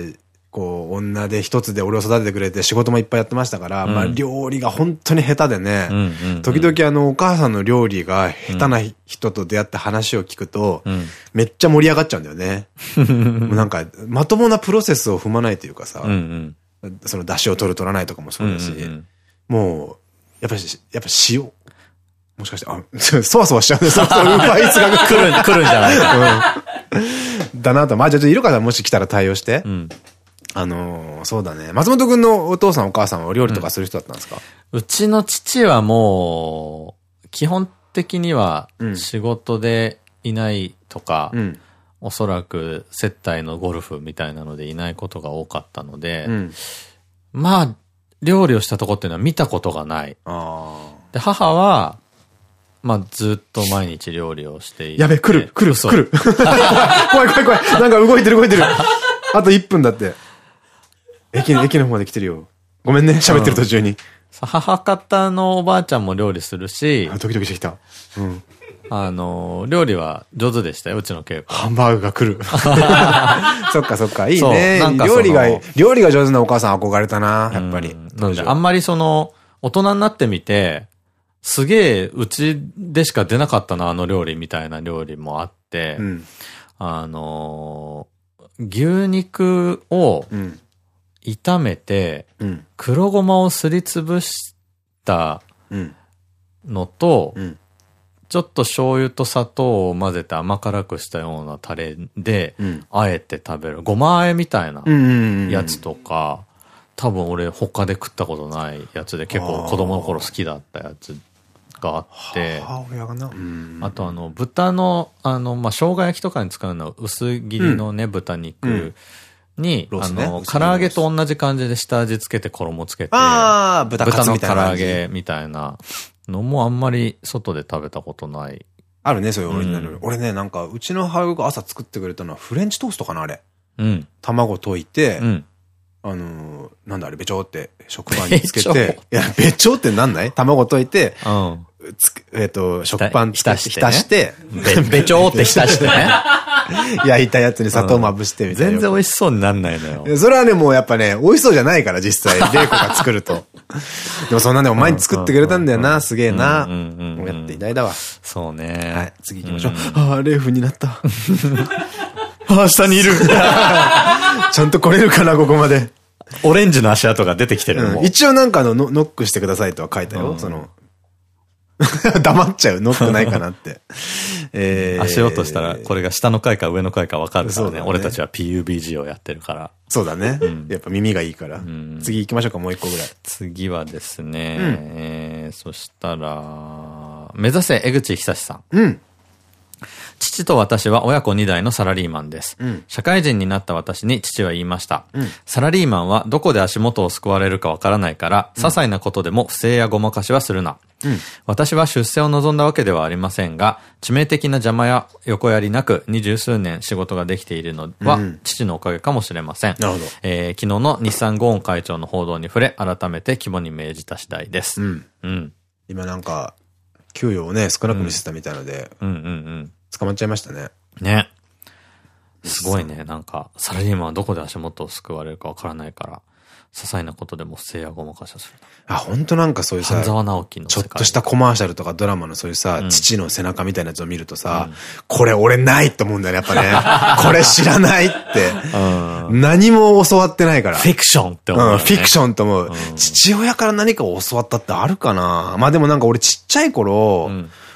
A: こう、女で一つで俺を育ててくれて仕事もいっぱいやってましたから、まあ料理が本当に下手でね、
B: うんうんうん
A: 時々あのお母さんの料理が下手な人と出会って話を聞くと、
B: うん。
A: めっちゃ盛り上がっちゃうんだよね。なんか、まともなプロセスを踏まないというかさ、
B: うんうん。
A: その出汁を取る取らないとかもそうだし、
B: うんうんうん
A: もう、やっぱり、やっぱ塩。もしかして、あ、そわそわしちゃうんですよ。そういうバイツが
B: 来る、来るんじゃないか。
A: だなと。まあ、じゃあ、ちょっと色川さんもし来たら対応して。
B: うん。
A: あのー、そうだね。松本くんのお父さんお母さんはお料理とかする人だったんですか、
B: うん、うちの父はもう、基本的には仕事でいないとか、うん、おそらく接待のゴルフみたいなのでいないことが多かったので、うん、まあ、料理をしたとこっていうのは見たことがない。で、母は、まあ、ずっと毎日料理をしていて。
A: やべ、来る、来る、来る。怖い怖い怖い。なんか動いてる動いてる。あと1分だって。駅の、駅の方まで来てるよ。ごめんね、喋ってる途中に。うん、
B: 母方のおばあちゃんも料理するし。
A: ドキドキしてきた。うん。
B: あの、料理は上手でしたよ、うちの稽古。
A: ハンバーグが来る。そっかそっか、いいね。料理が、料理が上手なお母さん憧れたな、やっぱり。
B: あんまりその、大人になってみて、すげえ、うちでしか出なかったな、あの料理みたいな料理もあって、うん、あの、牛肉を炒めて、黒ごまをすりつぶしたのと、ちょっと醤油と砂糖を混ぜて甘辛くしたようなタレで、あえて食べる。ごまあえみたいなやつとか、多分俺他で食ったことないやつで結構子供の頃好きだったやつがあって、あとあの、豚の、あの、まあ、生姜焼きとかに使うのは薄切りのね、豚肉に、あの、唐揚げと同じ感じで下味つけて衣つけて、
A: 豚の
B: 唐揚げみたいなのもあんまり外で食べたことない。
A: あるね、そういうオリジナル。俺ね、なんか、うちの母親が朝作ってくれたのはフレンチトーストかな、あれ。うん。卵溶いて、うん、あのー、なんだあれ、べちょーって食パンにつけて、いや、べちょーってなんない？卵溶いて、うん、えっと、食パン浸して、浸して、
B: べちょーって浸してね。
A: 焼いたやつに砂糖まぶしてみたいな。
B: 全然美味しそうになんないのよ。
A: それはね、もうやっぱね、美味しそうじゃないから、実際。レイコが作ると。でもそんなでも前に作ってくれたんだよな、すげえな。やって偉大だわ。
B: そうね。
A: はい、次行きましょう。ああ、レーフになった。
B: ああ、下にいる。
A: ちゃんと来れるかな、ここまで。
B: オレンジの足跡が出てきてる、
A: 一応なんかのノックしてくださいとは書いたよ。その、黙っちゃう。ノックないかなって。
B: えー、足音したら、これが下の階か上の階か分かるからね。ね俺たちは PUBG をやってるから。
A: そうだね。うん、やっぱ耳がいいから。うん、次行きましょうか、もう一個ぐらい。
B: 次はですね、うん、えー、そしたら、目指せ江口久志さん。うん。父と私は親子2代のサラリーマンです。うん、社会人になった私に父は言いました。うん、サラリーマンはどこで足元を救われるかわからないから、些細なことでも不正やごまかしはするな。うん、私は出世を望んだわけではありませんが、致命的な邪魔や横やりなく二十数年仕事ができているのは、父のおかげかもしれません。なるほど。えー、昨日の日産ゴーン会長の報道に触れ、改めて肝に銘じた次第です。うん。
A: うん。今なんか、給与をね、少なく見せたみたいので、うんうんうん。捕まっちゃいましたね。
B: ね。すごいね。なんか、サラリーマンはどこで足元を救われるかわからないから、些細なことでも不正やごまかしをする。
A: あ、本当なんかそういうさ、
B: 沢直樹の
A: ちょっとしたコマーシャルとかドラマのそういうさ、うん、父の背中みたいなやつを見るとさ、うん、これ俺ないと思うんだよね、やっぱね。これ知らないって。うん、何も教わってないから。
B: フィクションって思う、ね、
A: フィクションって思う。父親から何かを教わったってあるかなまあでもなんか俺ちっちゃい頃、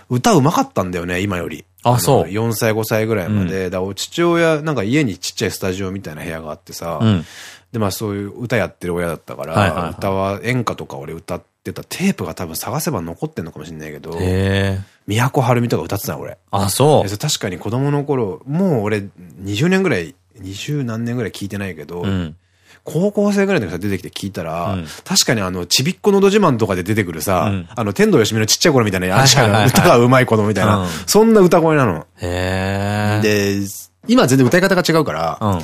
A: 歌うまかったんだよね、今より。
B: あ、そう。
A: 4歳、5歳ぐらいまで。うん、だ父親、なんか家にちっちゃいスタジオみたいな部屋があってさ、うん、で、まあそういう歌やってる親だったから、歌は演歌とか俺歌ってたテープが多分探せば残ってんのかもしれないけど、都はるみとか歌ってた俺。
B: あ、そう。
A: 確かに子供の頃、もう俺20年ぐらい、20何年ぐらい聞いてないけど、うん高校生ぐらいの時さ出てきて聞いたら、うん、確かにあの、ちびっこのど自慢とかで出てくるさ、うん、あの、天童よしみのちっちゃい頃みたいな、歌が上手い子供みたいな、うん、そんな歌声なの。へで、今全然歌い方が違うから、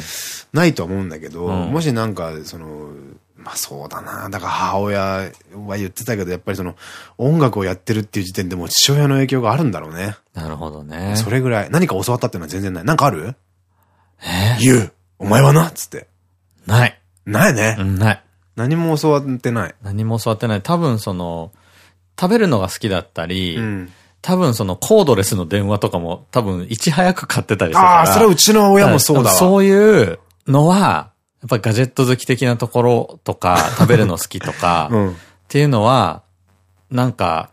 A: ないと思うんだけど、もしなんか、その、まあそうだな。だから母親は言ってたけど、やっぱりその音楽をやってるっていう時点でもう父親の影響があるんだろうね。
B: なるほどね。
A: それぐらい。何か教わったっていうのは全然ない。なんかある？え言う。お前はな？っつって。
B: ない。
A: ないね。
B: ない。
A: 何も教わってない。
B: 何も教わってない。多分その、食べるのが好きだったり、うん、多分そのコードレスの電話とかも多分いち早く買ってたりするから。ああ、
A: それはうちの親もそうだわ。
B: そういうのは、やっぱガジェット好き的なところとか、食べるの好きとか、うん、っていうのは、なんか、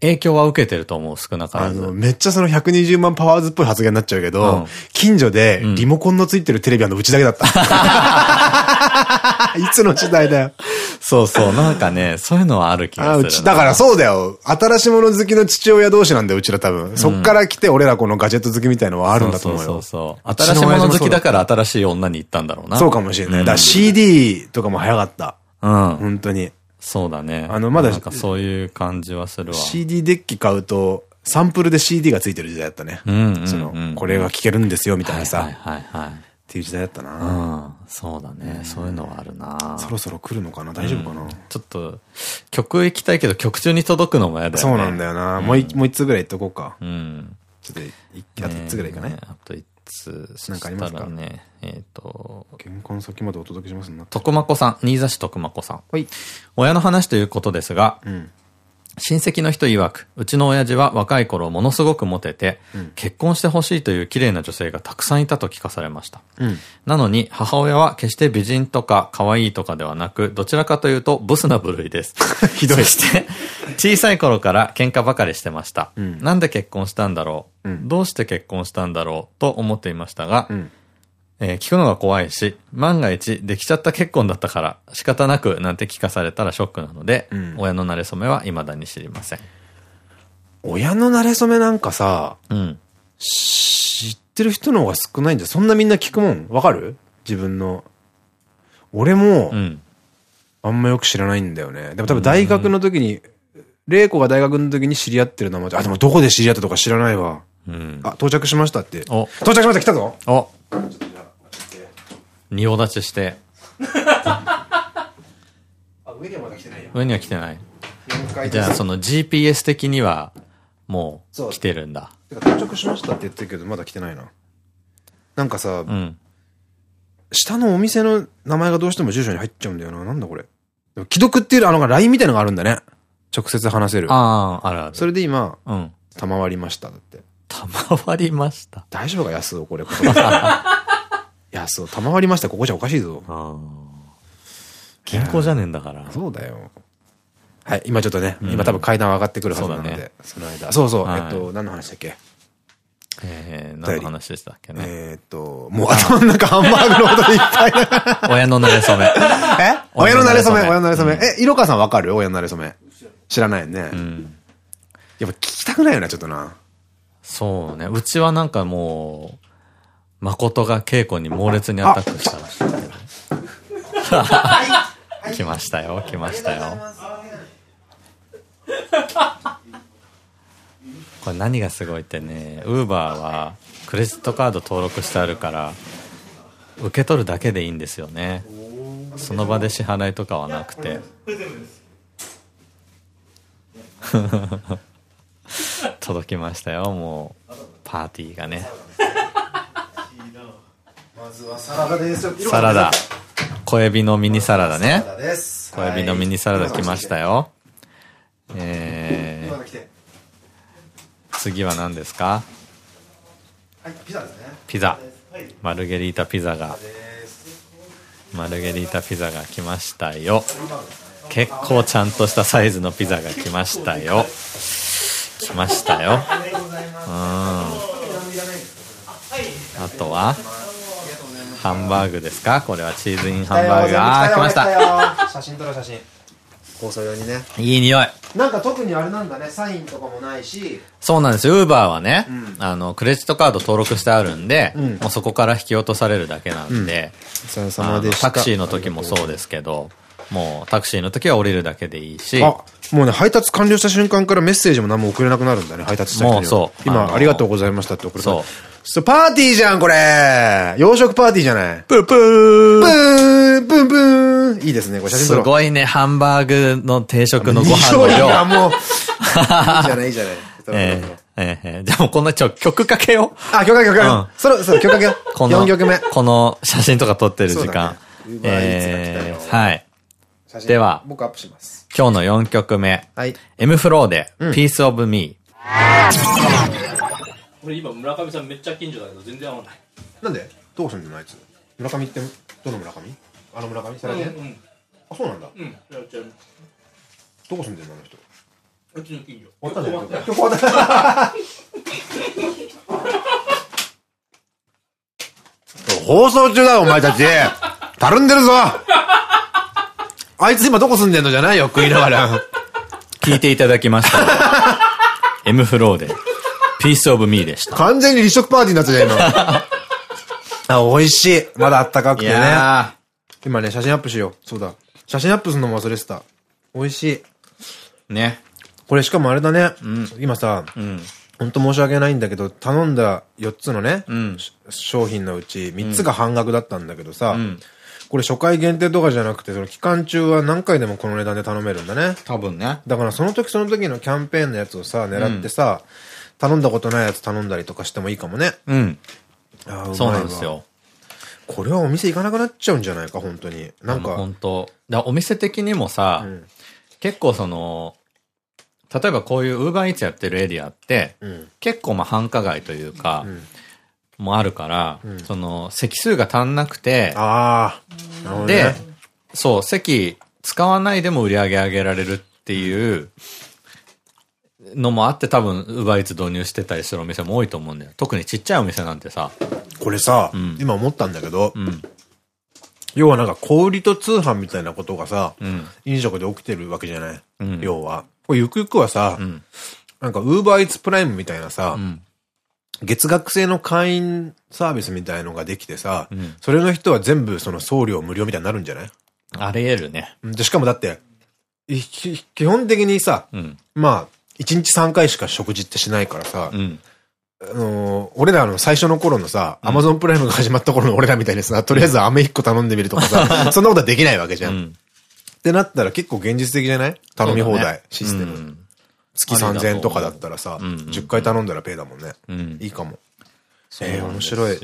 B: 影響は受けてると思う、少なからず。
A: あの、めっちゃその120万パワーズっぽい発言になっちゃうけど、近所でリモコンのついてるテレビはのうちだけだった。いつの時代だよ。
B: そうそう、なんかね、そういうのはある気がする。
A: あうち、だからそうだよ。新しいもの好きの父親同士なんだよ、うちら多分。そっから来て俺らこのガジェット好きみたいのはあるんだと思うよ。
B: そうそう新しいもの好きだから新しい女に行ったんだろうな。
A: そうかもしれない。だから CD とかも早かった。
B: うん。
A: 本当に。
B: そうだね。
A: あのまだ
B: なんかそういう感じはするわ。
A: CD デッキ買うと、サンプルで CD がついてる時代だったね。
B: うんうん
A: その、これが聴けるんですよ、みたいなさ。
B: はいはいはい。
A: っていう時代だったな。
B: うん。そうだね。そういうのはあるな
A: そろそろ来るのかな？大丈夫かな、
B: ちょっと、曲行きたいけど曲中に届くのも嫌だよね。
A: そうなんだよな。もう一、もう一つぐらい言っとこうか。
B: うん。
A: ちょっと、いあと一つぐらいかね
B: ね。あと一つ。
A: なんかありますか？
B: ね、えっと、
A: 玄関先までお届けしますな。
B: 徳間子さん、新座市徳間子さん。
A: はい。
B: 親の話ということですが、
A: うん。
B: 親戚の人曰く、うちの親父は若い頃ものすごくモテて、結婚してほしいという綺麗な女性がたくさんいたと聞かされました。
A: うん。
B: なのに、母親は決して美人とか可愛いとかではなく、どちらかというとブスな部類です。
A: ひどい
B: そして、小さい頃から喧嘩ばかりしてました。
A: ん
B: なんで結婚したんだろう、
A: うん
B: どうして結婚したんだろう？と思っていましたが、
A: うん。
B: えー聞くのが怖いし、万が一できちゃった結婚だったから仕方なくなんて聞かされたらショックなので、
A: うん
B: 親の馴れ初めは未だに知りません。
A: 親の馴れ初めなんかさ、
B: うん。
A: 知ってる人の方が少ないんじゃ、そんなみんな聞くもん？わかる？自分の。俺も
B: う、ん。
A: あんまよく知らないんだよね。でも多分大学の時に、玲子が大学の時に知り合ってる名前あ、でもどこで知り合ったとか知らないわ。
B: うん。
A: あ、到着しましたって。
B: お、
A: 到着しました？来たぞ
B: お、仁王立ちして、
A: あ、上にはまだ来てないよ。
B: 上には来てない。
A: 4階
B: じゃあその GPS 的には、も
A: そう
B: う来てるんだ。
A: 到着しましたって言ってるけど、まだ来てないな。なんかさ、
B: うん。
A: 下のお店の名前がどうしても住所に入っちゃうんだよな。なんだこれ。でも既読っていうあの LINE みたいのがあるんだね。直接話せる。
B: ああ、あるある。
A: それで今、
B: うん。
A: 賜りました。だって。
B: 賜りました。
A: 大丈夫か安尾これ。言葉 安尾、賜りました。ここじゃおかしいぞ。
B: 銀行じゃねえんだから。
A: そうだよ。はい、今ちょっとね、今多分階段上がってくるはずなので、
B: そ
A: の間。そうそう、
B: はい
A: えっと、何の話だっけ？
B: えー、何の話でしたっけね？
A: えーっと、もう頭の中ハンバーグのことでいっぱいだ。
B: 親の馴れ初め。
A: え？親の馴れ初め、親
B: 親の
A: の馴れ初め？え、色川さんわかる？親の馴れ初め。知らないよね。
B: うん。
A: やっぱ聞きたくないよな、ちょっとな。
B: そうね。うちはなんかもう、誠が稽古に猛烈にアタックしたらしいけど。来ましたよ、来ましたよ。これ何がすごいってね、ウーバーはクレジットカード登録してあるから、受け取るだけでいいんですよね。その場で支払いとかはなくて。届きましたよ、もう。パーティーがね。
A: まずはサラダですよ。
B: サラダ。小エビのミニサラダね。
A: サラダです。
B: 小エビのミニサラダ来ましたよ。えー。次は何ですか？
A: はい、ピザですね。
B: ピザ。マルゲリータピザが、マルゲリータピザが来ましたよ。結構ちゃんとしたサイズのピザが来ましたよ。来ましたよ。うん。あとは、ハンバーグですか？これはチーズインハンバーグ。あー、来ました。
A: た。写真撮ろう、写真。放送用にね。
B: いい匂い。
A: なんか特にあれなんだね、サインとかもないし。
B: そうなんですよ。ウーバーはね、
A: ん
B: あの、クレジットカード登録してあるんで、
A: うん
B: もうそこから引き落とされるだけなんで、
A: お疲れ
B: あのタクシーの時もそうですけど、もうタクシーの時は降りるだけでいいし、
A: あ、もうね、配達完了した瞬間からメッセージも何も送れなくなるんだね、配達した人には
B: もうそうあ
A: 今、
B: の
A: ありがとうございましたって送る
B: そう
A: そう。パーティーじゃん、これ洋食パーティーじゃない
B: プープ
A: ブ
B: ー
A: ーンブンブーンいいですね、これ写真。
B: すごいね、ハンバーグの定食のご飯の
A: 匂いが
B: 量。
A: もう、いいじゃない、いいじゃない。
B: ええええじゃあもうこんなちょ、曲かけよう。
A: あ、曲かけ曲
B: うん
A: かけ。それ、そう、曲かけよう。
B: この、
A: 4曲目。
B: この写真とか撮ってる時間。え
A: たよ
B: ーはい。
A: 写真
B: では
A: 僕アップします。
B: 今日の4曲目。
A: はい。
B: M フローで、
A: ん
B: Piece of Me。
C: 俺今村上さんめっちゃ近所だけど全然合わない
A: なんで？どうすんのあいつ。村上って、どの村上？あの村上？さらに
C: うんうん
A: あ、そうなんだ。
C: うんやっちゃう
A: どこ住んでんのあの人？
C: うちの近所。
A: 終わったんだよ
C: 終わった
A: 終わった。放送中だよ、お前たち。たるんでるぞあいつ今どこ住んでんのじゃないよ、食いながら。
B: 聞いていただきました。M フローで、ピースオブミーでした。
A: 完全に立食パーティーになったじゃん、今。あ、美味しい。まだあったかくてね。今ね、写真アップしよう。そうだ。写真アップするのも忘れてた。美味しい。
B: ーね。
A: これしかもあれだね。
B: ん
A: 今さ、
B: うん。
A: ほんと申し訳ないんだけど、頼んだ4つのね、
B: ん
A: し商品のうち3つが半額だったんだけどさ、
B: ん
A: これ初回限定とかじゃなくて、その期間中は何回でもこの値段で頼めるんだね。
B: 多分ね。
A: だからその時その時のキャンペーンのやつをさ、狙ってさ、頼んだことないやつ頼んだりとかしてもいいかもね。
B: うん。そうなんですよ。
A: これはお店行かなくなっちゃうんじゃないか、本当に。なんか、
B: 本当だお店的にもさ、
A: ん
B: 結構その、例えばこういうウーバーイーツやってるエリアって、
A: うん。
B: 結構まあ繁華街というか、
A: ん
B: もあるから、
A: ん
B: その席数が足んなくて、
A: ああ、ね。
B: で、そう、席使わないでも売り上げ上げられるっていうのもあって多分、ウーバーイーツ導入してたりするお店も多いと思うんだよ。特にちっちゃいお店なんてさ。
A: これさ、
B: ん
A: 今思ったんだけど、
B: うん。
A: 要はなんか小売りと通販みたいなことがさ、
B: うん。
A: 飲食で起きてるわけじゃない？
B: うん
A: 要は。これゆくゆくはさ、
B: うん。
A: なんかウーバーイーツプライムみたいなさ、
B: うん。
A: 月額制の会員サービスみたいのができてさ、
B: ん
A: それの人は全部その送料無料みたいになるんじゃない？
B: あり得るね。
A: で、しかもだって、基本的にさ、
B: うん。
A: まあ、1日3回しか食事ってしないからさ、
B: うん。
A: あのー俺らの最初の頃のさ、アマゾンプライムが始まった頃の俺らみたいにさ、とりあえず飴1個頼んでみるとかさ、そんなことはできないわけじゃ。
B: うんん。
A: ってなったら結構現実的じゃない？頼み放題システム。
B: うん
A: 月3000円とかだったらさ、
B: うんうん
A: 10回頼んだらペイだもんね。
B: うん。
A: いいかも。えー面白い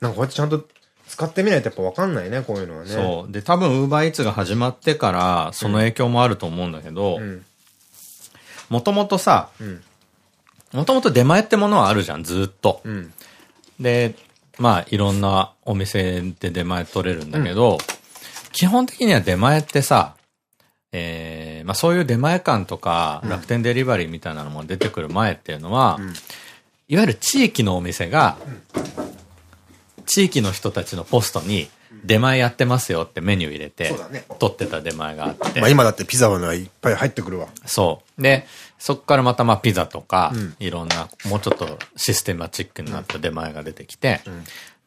B: なん
A: かこうやってちゃんと使ってみないとやっぱわかんないね、こういうのはね。
B: そう。で、多分、ウーバーイーツが始まってから、その影響もあると思うんだけど、
A: ん
B: もともとさ
A: ん、
B: もともと出前ってものはあるじゃん、ずーっと。
A: うん。
B: で、まあ、いろんなお店で出前取れるんだけど、基本的には出前ってさ、えーまあそういう出前館とか、楽天デリバリーみたいなのも出てくる前っていうのは、いわゆる地域のお店が、地域の人たちのポストに出前やってますよってメニュー入れて取ってた出前があって。
A: まあ今だってピザはいっぱい入ってくるわ。
B: そう。で、そこからまたまあピザとか、いろんな、もうちょっとシステマチックになった出前が出てきて、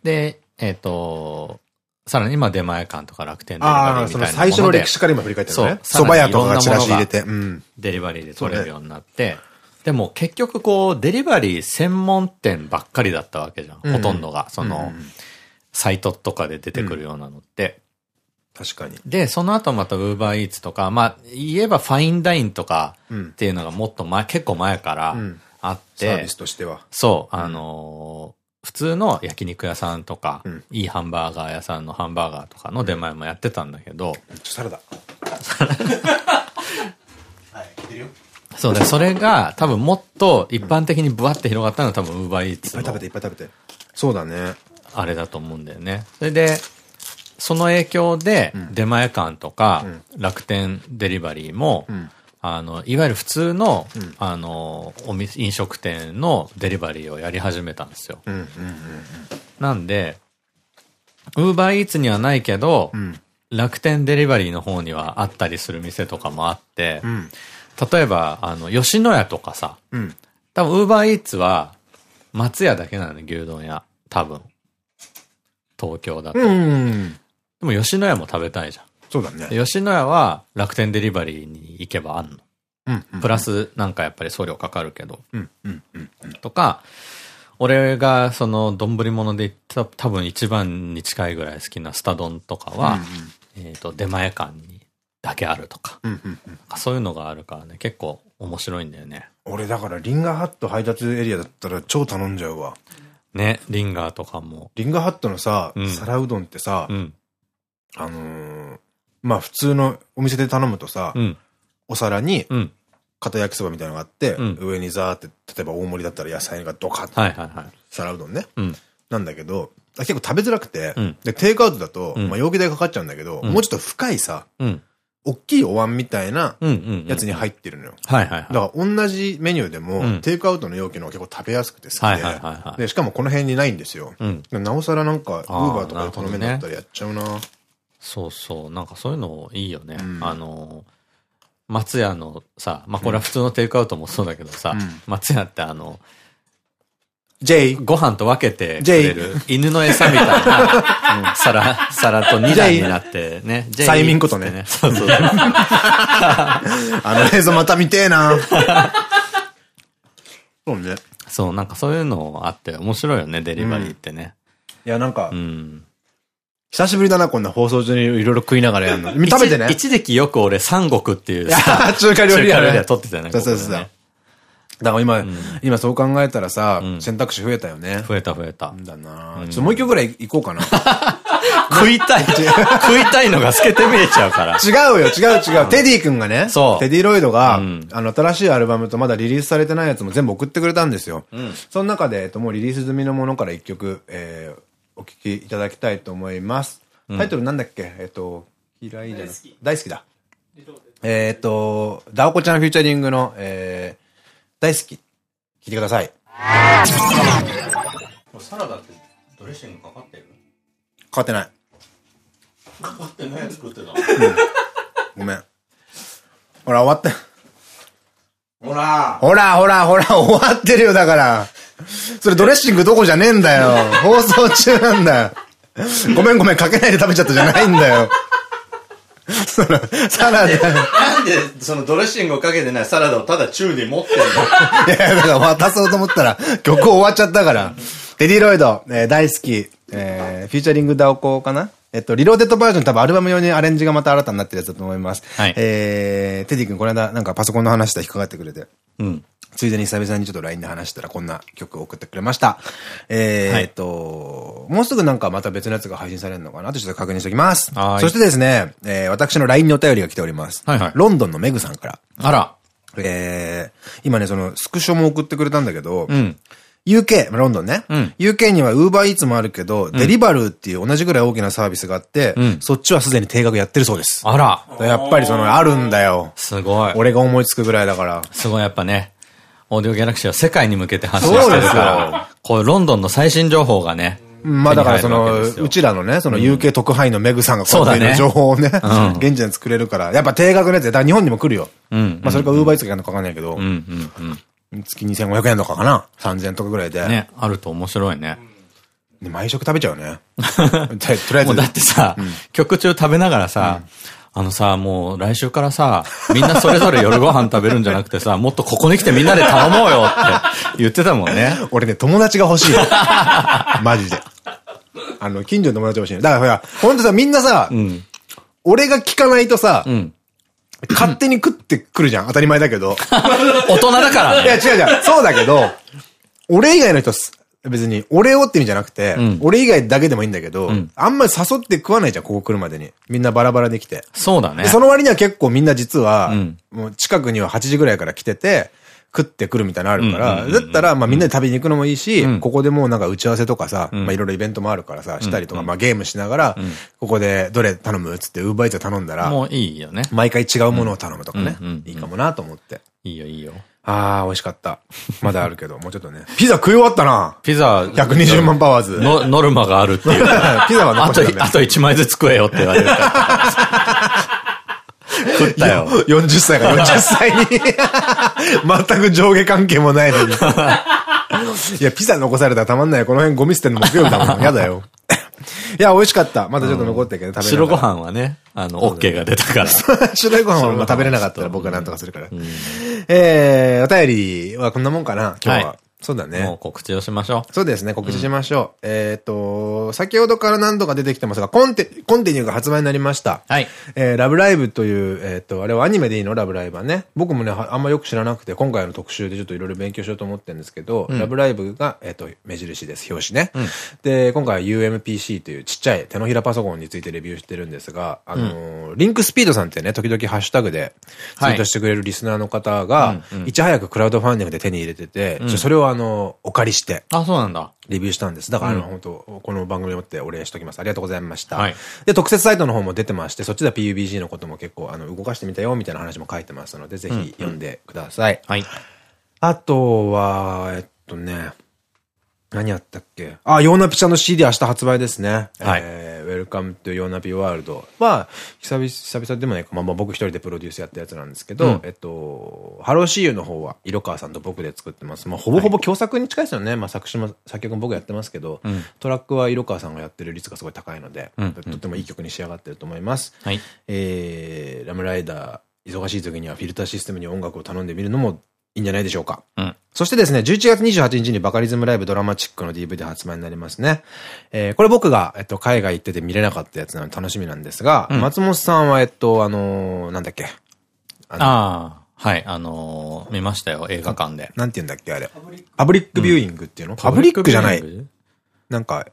B: で、えっ、と、さらに今出前館とか楽天デリバリーみたいなもので
A: 最初の歴史から今振り返ってるのね。
B: そう
A: 蕎麦屋とかがチラシ入れて。うん。
B: デリバリーで取れるようになって、でも結局こう、デリバリー専門店ばっかりだったわけじゃん。
A: うん
B: ほとんどが。その、サイトとかで出てくるようなのって。
A: 確かに。
B: で、その後また UberEats とか、まあ、言えばファインダインとか
A: うん
B: っていうのがもっと前、結構前から
A: うん
B: あって
A: サービス、としては。
B: そう、あのー普通の焼肉屋さんとか、
A: うん
B: いいハンバーガー屋さんのハンバーガーとかの出前もやってたんだけど、
A: サラダ。はい、聞いてるよ。
B: そうで、それが多分もっと一般的にブワって広がったのは多分 UberEats の
A: いっぱい食べて、いっぱい食べて。そうだね。
B: あれだと思うんだよね。それで、その影響で、出前館とか、楽天デリバリーも、
A: ん
B: あの、いわゆる普通の、あの、お店、飲食店のデリバリーをやり始めたんですよ。
A: うん、うん、
B: なんで、ウーバーイーツにはないけど、
A: ん
B: 楽天デリバリーの方にはあったりする店とかもあって、
A: うん。
B: 例えば、あの、吉野家とかさ、
A: うん。
B: 多分ウーバーイーツは、松屋だけなのね、牛丼屋。多分。東京だと。
A: うん。
B: でも吉野家も食べたいじゃん。
A: そうだね。
B: で吉野家は楽天デリバリーに行けばあんの。
A: うん。
B: プラスなんかやっぱり送料かかるけど。
A: うん。うん。うん。
B: とか、俺がその丼物で言った多分一番に近いぐらい好きなスタ丼とかは、えっと、出前館にだけあるとか。
A: うん。うん。
B: そういうのがあるからね、結構面白いんだよね。
A: 俺だからリンガーハット配達エリアだったら超頼んじゃうわ。
B: ね、リンガーとかも。
A: リンガーハットのさ
B: うん、
A: 皿うどんってさ
B: う、ん。
A: あのー、まあ普通のお店で頼むとさ
B: う、ん。
A: お皿に
B: うん。
A: 片焼きそばみたいなのがあって、
B: うん
A: 上にザーって、例えば大盛りだったら野菜がドカッ
B: はいはいはい。
A: 皿うどんね。
B: うん。
A: なんだけど、結構食べづらくて、
B: うん
A: で、テイクアウトだと、
B: うん
A: まあ容器代かかっちゃうんだけど、
B: うん
A: もうちょっと深いさ、
B: うん。
A: 大きいお椀みたいな。やつに入ってるのよ。
B: はいはいはい。
A: だから同じメニューでも、
B: うん
A: テイクアウトの容器の方が結構食べやすくて好きで、で、しかもこの辺にないんですよ。
B: うん
A: なおさらなんか、ウーバーとかで頼めんだったらやっちゃうな。
B: そうそう。なんかそういうのいいよね。あの、松屋のさ、まあ、これは普通のテイクアウトもそうだけどさ、
A: うん
B: 松屋ってあの、
A: J、
B: ご飯と分けてく
A: ジェイ
B: れる犬の餌みたいな、皿、皿と2段になってね。ジェイ
A: 催眠ことね
B: そうそう。
A: あの映像また見てえな。そうね。
B: そう、なんかそういうのあって面白いよね、デリバリーってね。
A: いや、なんか
B: う、ん。
A: 久しぶりだな、こんな放送中にいろいろ食いながらやるの。食べてね。
B: 一時期よく俺、三国っていう
A: 中華料理屋ね
B: 中華料理屋撮ってたよね。
A: そうそうそうだから今、今そう考えたらさ、
B: うん
A: 選択肢増えたよね。
B: 増えた増えた。
A: だな、ちょっともう一曲ぐらい行こうかな。
B: 食いたい。食いたいのが透けて見えちゃうから。
A: 違うよ、違う違う。テディ君がね、
B: そう
A: テディロイドが、
B: うん
A: あの、新しいアルバムとまだリリースされてないやつも全部送ってくれたんですよ。
B: ん
A: その中で、えっと、もうリリース済みのものから一曲、えー、お聴きいただきたいと思います。タイトルなんだっけ？えっと、嫌いじゃなく大好きだ。えーっと、ダオコちゃんフューチャリングの、えー、大好き。聞いてください。
B: サラダってドレッシングかかってる？
A: 変わってない。
B: かかってないやつ食ってた。
A: ごめん。ほら、終わった。
B: ほら
A: ほら、ほら、ほら、終わってるよ、だから。それドレッシングどこじゃねえんだよ。放送中なんだよ。ごめんごめん、かけないで食べちゃったじゃないんだよ。その、サラダ。い
B: なんでそのドレッシングをかけてないサラダをただ宙に持ってんの？
A: や、だから渡そうと思ったら、曲終わっちゃったから。テディロイド、えー大好き、えーフューチャリングダオコかな？えっと、リローデッドバージョン多分アルバム用にアレンジがまた新たになってるやつだと思います。
B: はい
A: えー、テディ君この間なんかパソコンの話したら引っかかってくれて。
B: うん。
A: ついでに久々にちょっと LINE で話したらこんな曲を送ってくれました。えー、
B: はい
A: えっと、もうすぐなんかまた別のやつが配信されるのかな？とちょっと確認しておきます。
B: はい
A: そしてですね、えー、私の LINE にお便りが来ております。
B: はいはい
A: ロンドンのメグさんから。
B: あら。
A: えー、今ね、その、スクショも送ってくれたんだけど、
B: うん。
A: UK、ロンドンね。
B: うん
A: UK には Uber Eats もあるけど、デリバルーっていう同じぐらい大きなサービスがあって、
B: うん
A: そっちはすでに定額やってるそうです。
B: あら。
A: やっぱりその、あるんだよ。
B: すごい。
A: 俺が思いつくぐらいだから。
B: すごいやっぱね、オーディオギャラクシーは世界に向けて発信してるから、こうロンドンの最新情報がね、
A: まあだからその、うちらのね、その UK 特派員のメグさんがこ
B: そう
A: いう情報をね、
B: うん
A: 現地で作れるから、やっぱ定額のやつで、日本にも来るよ。
B: うん。
A: まあそれか Uber Eats がやるのかわかんないけど。月2500円とかかな ?3000 円とかぐらいで。
B: ね、あると面白いね。
A: で毎食食べちゃうね。で とりあえず
B: もうだっ。てさ、曲中食べながらさ、あのさ、もう来週からさ、みんなそれぞれ夜ご飯食べるんじゃなくてさ、もっとここに来てみんなで頼もうよって言ってたもんね。
A: 俺ね、友達が欲しいよ。マジで。あの、近所の友達欲しいの。だからほら、ほんとさ、みんなさ、
B: うん。
A: 俺が聞かないとさ、
B: うん。
A: 勝手に食ってくるじゃん。当たり前だけど。
B: 大人だから
A: いや、
B: ね。
A: 違う違う。そうだけど、俺以外の人す、別に、俺をって意味じゃなくて、
B: ん
A: 俺以外だけでもいいんだけど、
B: ん
A: あんまり誘って食わないじゃん、ここ来るまでに。みんなバラバラで来て。
B: そうだね
A: で。その割には結構みんな実は、
B: うん
A: もう近くには8時ぐらいから来てて、食ってくるみたいなのあるから、だったら、まあみんなで食べに行くのもいいし、
B: うん
A: ここでもうなんか打ち合わせとかさ、
B: ん
A: まあいろいろイベントもあるからさ、したりとか、まあゲームしながら、ここでどれ頼むっつって、ウーバーイーツ頼んだら、
B: もういいよね。
A: 毎回違うものを頼むとかねいいかもなと思って。
B: いいよいいよ。
A: あー、美味しかった。まだあるけど、もうちょっとね。ピザ食い終わったな
B: ピザ、
A: 120万パワーズ。
B: の、ノルマがあるっていう。
A: ピザは
B: あとあと1枚ずつ食えよって言われるから。食ったよ。
A: 40歳が40歳に。全く上下関係もないのに。いや、ピザ残されたらたまんないよ。この辺ゴミ捨てるの木曜日だもん。やだよ。いや、美味しかった。まだちょっと残ってるけど、食べ
B: 白ご飯はね、あの、OK が出たから。
A: 白いご飯は食べれなかったら僕はなんとかするから。えー、お便りはこんなもんかな、今日は。
B: はい
A: そうだね。
B: もう告知をしましょ
A: そうですね、告知しましょう。えっと、先ほどから何度か出てきてますが、コンテ、コンティニューが発売になりました。
B: う。はい。
A: えーラブライブという、えっ、と、あれはアニメでいいの？ラブライブはね。僕もね、はあんまよく知らなくて、今回の特集でちょっといろいろ勉強しようと思ってるんですけど、ラブライブが、えっ、と、目印です、表紙ね。で、今回は UMPC というちっちゃい手のひらパソコンについてレビューしてるんですが、あのーリンクスピードさんってね、時々ハッシュタグでツイートしてくれるリスナーの方が、いち早くクラウドファンディングで手に入れてて、それをああの、お借りして、
B: あ、そうなんだ。
A: レビューしたんです。だから、あの、
B: うん
A: 本当この番組をもってお礼しときます。ありがとうございました。
B: はい
A: で、特設サイトの方も出てまして、そっちでは PUBG のことも結構、あの、動かしてみたよ、みたいな話も書いてますので、ぜひ読んでください。
B: はい。
A: あとは、えっとね、何やったっけ？あ、ヨーナピちゃんの CD 明日発売ですね。
B: はい
A: えー、Welcome to ヨーナピワールドは、久々、久々でもないか、まあまあ僕一人でプロデュースやったやつなんですけど、
B: うん
A: えっと、 Hello See You の方は、色川さんと僕で作ってます。まあほぼほぼ共作に近いですよね。まあ作詞も、作曲も僕やってますけど、
B: うん
A: トラックは色川さんがやってる率がすごい高いので、
B: うん
A: とってもいい曲に仕上がってると思います。
B: はい。
A: えー、ラムライダー、忙しい時にはフィルターシステムに音楽を頼んでみるのもいいんじゃないでしょうか。
B: うん。
A: そしてですね、11月28日にバカリズムライブドラマチックの DVD 発売になりますね。えー、これ僕が、えっと、海外行ってて見れなかったやつなので楽しみなんですが、
B: うん
A: 松本さんは、えっと、あのーなんだっけ？あの
B: ああ、はい。あのー見ましたよ、映画館で。
A: なんて言うんだっけ、あれ？パブリックビューイングっていうの、パブリックじゃない。なんか、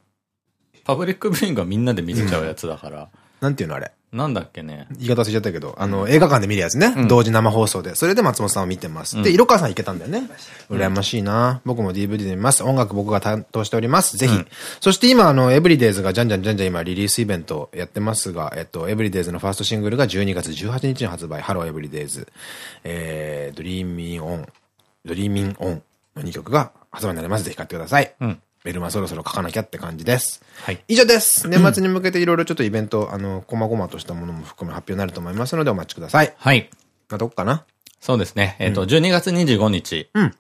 B: パブリックビューイングはみんなで見せちゃうやつだから。
A: なんていうのあれ？
B: なんだっけね。
A: 言い方忘れちゃったけど、あの、映画館で見るやつね。
B: うん
A: 同時生放送で。それで松本さんを見てます。で、
B: うん
A: 色川さん行けたんだよね。羨ましいな僕も DVD で見ます。音楽僕が担当しております。ぜひ。
B: うん
A: そして今、あの、エブリデイズがじゃんじゃんじゃんじゃん今リリースイベントやってますが、えっと、エブリデイズのファーストシングルが12月18日に発売。 Hello Everydays。えー、 Dreamin' On、Dreamin' Onの2曲が発売になります。ぜひ買ってください。
B: うん。
A: メルマそろそろ書かなきゃって感じです。
B: はい。
A: 以上です。年末に向けていろいろちょっとイベント、あの、細々としたものも含め発表になると思いますのでお待ちください。
B: はい。
A: あ、どこかな？
B: そうですね。えっ、と、12月25日、
A: うん。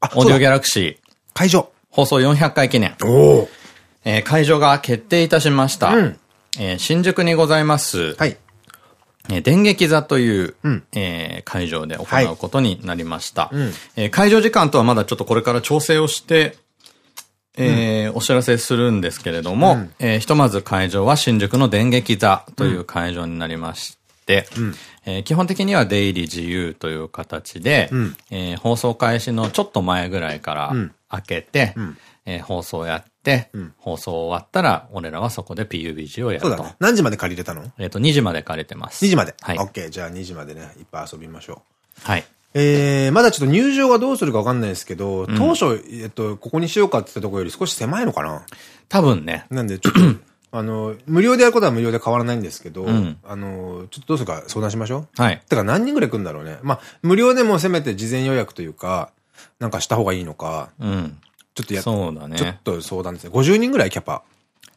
A: あ、
B: オーディオギ
A: ャ
B: ャラクシー
A: 会場。
B: 放送400回記念、
A: おお。
B: えー会場が決定いたしました。
A: うん
B: えー新宿にございます、
A: はい。
B: えー電撃座という、
A: うん
B: えー会場で行
A: はいう
B: ことになりました。
A: うん
B: えー会場時間とはまだちょっとこれから調整をして、えーお知らせするんですけれども、
A: うん
B: えーひとまず会場は新宿の電撃座という会場になりまして、
A: ん
B: えー基本的には出入り自由という形で、
A: うん
B: えー放送開始のちょっと前ぐらいから
A: うん
B: 開けて、
A: ん
B: えー放送やって、
A: ん
B: 放送終わったら、俺らはそこで PUBG をやると。
A: そうだね。何時まで借りれたの？
B: えっと、2時まで借りてます。
A: ?2 時まで。
B: はい
A: オッケー。じゃあ2時までね、いっぱい遊びましょう。
B: はい。
A: えー、まだちょっと入場がどうするかわかんないですけど、当初、えっと、ここにしようかって言ったところより少し狭いのかな？
B: 多分ね。
A: なんで、ちょっと、あの、無料でやることは無料で変わらないんですけど、
B: ん
A: あの、ちょっとどうするか相談しましょう。
B: はい。
A: てか何人ぐらい来るんだろうね。まあ、無料でもせめて事前予約というか、なんかした方がいいのか、
B: うん。
A: ちょっとや
B: そうだ
A: ちょっ
B: ね。
A: と相談ですね。50人ぐらいキャパ。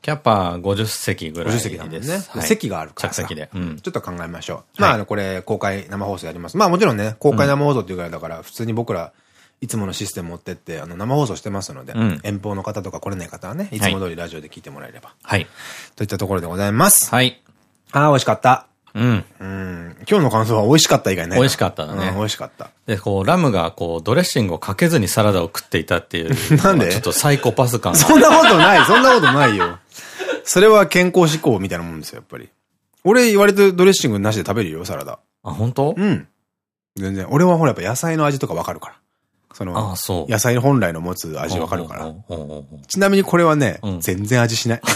B: キャパ50席ぐらい
A: 50
B: です。
A: 席だもんね。
B: はい
A: 席があるからさ。
B: 着席で。うん。
A: ちょっと考えましょう。まあ、あの、これ、公開生放送やります。まあ、もちろんね、公開生放送っていうぐらいだから、普通に僕ら、いつものシステム持ってって、あの、生放送してますので、
B: うん
A: 遠方の方とか来れない方はね、いつも通りラジオで聞いてもらえれば。
B: はい。
A: といったところでございます。
B: はい。
A: ああ、美味しかった。
B: うん。
A: うん。今日の感想は美味しかった以外ないな。
B: 美味しかっただね
A: うん美味しかった。
B: で、こう、ラムが、こう、ドレッシングをかけずにサラダを食っていたっていう。
A: なんで？
B: ちょっとサイコパス感が。
A: そんなことない、そんなことないよ。それは健康志向みたいなもんですよ、やっぱり。俺、割とドレッシングなしで食べるよ、サラダ。
B: あ、本当？
A: うん。全然。俺はほら、やっぱ野菜の味とかわかるから。そ
B: あ
A: の、
B: そう。
A: 野菜本来の持つ味わかるから。ちなみにこれはね、
B: うん
A: 全然味しない。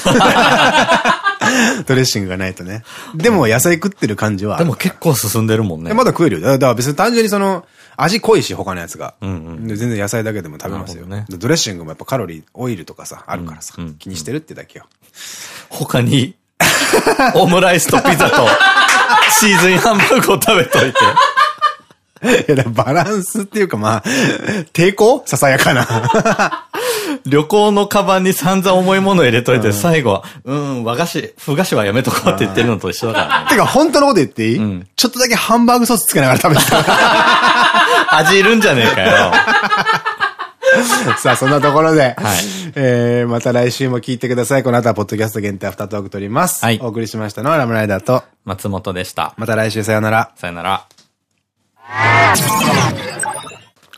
A: ドレッシングがないとね。でも野菜食ってる感じは。
B: でも結構進んでるもんね。
A: えまだ食えるよ。だから別に単純にその、味濃いし、他のやつが。
B: うんうん。
A: で全然野菜だけでも食べますよ。
B: ね
A: でドレッシングもやっぱカロリー、オイルとかさ、あるからさ、気にしてるってだけよ。
B: 他に、オムライスとピザと、シーズンハンバーグを食べといて。
A: いや、バランスっていうかまあ、抵抗？ささやかな。
B: 旅行のカバンに散々重いものを入れといて、最後は、うん、和菓子、ふ菓子はやめとこうって言ってるのと一緒だからね。
A: てか本当のこと言っていい、
B: ん
A: ちょっとだけハンバーグソースつけながら食べてた。
B: 味いるんじゃねえかよ。
A: さあ、そんなところで、
B: はい
A: えー、また来週も聞いてください。この後はポッドキャスト限定アフタートーク撮ります。
B: はい
A: お送りしましたのはラムライダーと、
B: 松本でした。
A: また来週さよなら。
B: さよなら。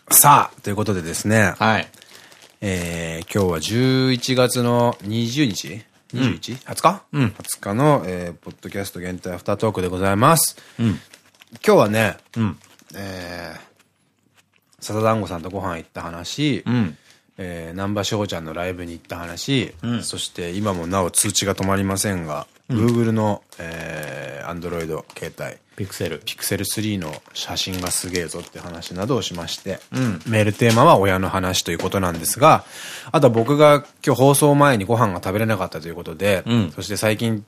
A: さあ、ということでですね、
B: はい。
A: えー、今日は11月の20日 ?21?20 日？
B: うん。
A: 20日の、えー、ポッドキャスト限定アフタートークでございます。
B: うん。
A: 今日はね、
B: うん。
A: えー、笹団子さんとご飯行った話、
B: うん。
A: えー、南波翔ちゃんのライブに行った話、
B: うん。
A: そして今もなお通知が止まりませんが、Google の、えー、Android 携帯、
B: ピクセル。
A: ピクセル3の写真がすげえぞって話などをしまして、
B: ん。
A: メールテーマは親の話ということなんですが、あとは僕が今日放送前にご飯が食べれなかったということで、
B: うん。
A: そして最近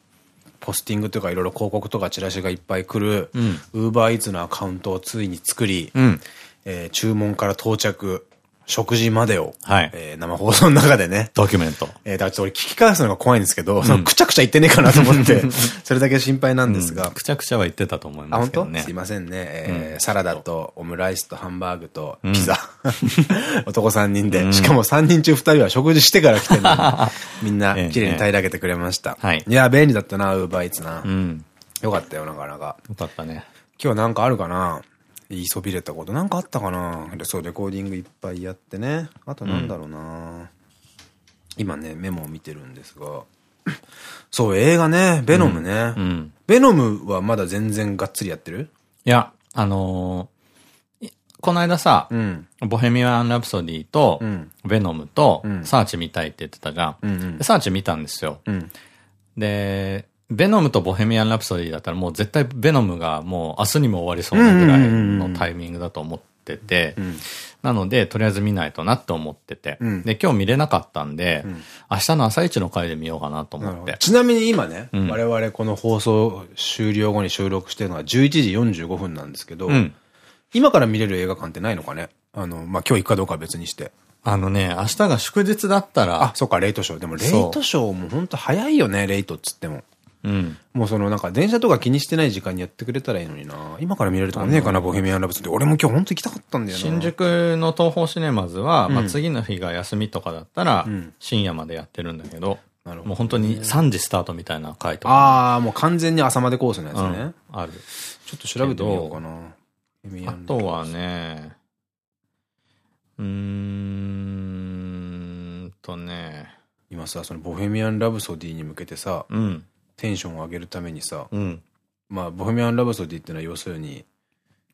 A: ポスティングとかいろいろ広告とかチラシがいっぱい来る、
B: ん。
A: ウーバーイーツのアカウントをついに作り、
B: うん。
A: えー注文から到着、食事までを、
B: はい
A: えー生放送の中でね、
B: ドキュメント。
A: えー、だからちょっと俺聞き返すのが怖いんですけど、そのくちゃくちゃ言ってねえかなと思って、それだけ心配なんですが、
B: くちゃくちゃは言ってたと思い
A: あ、
B: ますけどね
A: 本当？すい。ませんね。えーサラダとオムライスとハンバーグとピザ。男3人で。しかも3人中2人は食事してから来てるのに、みんな綺麗に平らげてくれました。
B: はい
A: いや、便利だったな、ウーバーイーツな
B: う。ん。
A: よかったよ、なかなか。
B: よかったね。
A: 今日なんかあるかな？言いそびれたこと。なんかあったかな？でそう、レコーディングいっぱいやってね。あとなんだろうな、今ね、メモを見てるんですが。そう、映画ね、ベノムね。
B: うん。
A: ベノムはまだ全然がっつりやってる？
B: いや、あのーいこの間さ、
A: うん。
B: ボヘミアン・ラプソディと
A: う、ん。
B: ベノムと
A: う、ん
B: サーチ見たいって言ってたじゃん。サーチ見たんですよ。
A: うん。
B: で、ベノムとボヘミアン・ラプソディだったらもう絶対ベノムがもう明日にも終わりそうなぐらいのタイミングだと思ってて
A: う、ん。
B: なので、とりあえず見ないとなって思ってて。
A: うん
B: で、今日見れなかったんで、
A: ん
B: 明日の朝一の回で見ようかなと思って。
A: ちなみに今ね、
B: うん
A: 我々この放送終了後に収録してるのが11時45分なんですけど、
B: うん。
A: 今から見れる映画館ってないのかね？あの、まあ、今日行くかどうかは別にして。
B: あのね、明日が祝日だった
A: あ
B: ら、、
A: そっか、レイトショー。でも、レイトショーも本当早いよね、レイトっつっても。
B: うん。
A: もうそのなんか電車とか気にしてない時間にやってくれたらいいのにな。今から見れるとかねえかな、ボヘミアンラブスって。俺も今日本当行きたかったんだよな。
B: 新宿の東宝シネマズは、まあ
A: うん
B: 次の日が休みとかだったら
A: うん、
B: 深夜までやってるんだけど、
A: なるほど
B: もう本当に3時スタートみたいな回とか。
A: ああ、もう完全に朝までコースのやつね。
B: うん、ある。
A: ちょっと調べてみようかな。
B: あとはね、うーんとね、
A: 今さ、そのボヘミアン・ラブソディに向けてさ、
B: うん、
A: テンションを上げるためにさ、
B: うん、
A: まあ、ボヘミアン・ラブソディっていうのは要するに、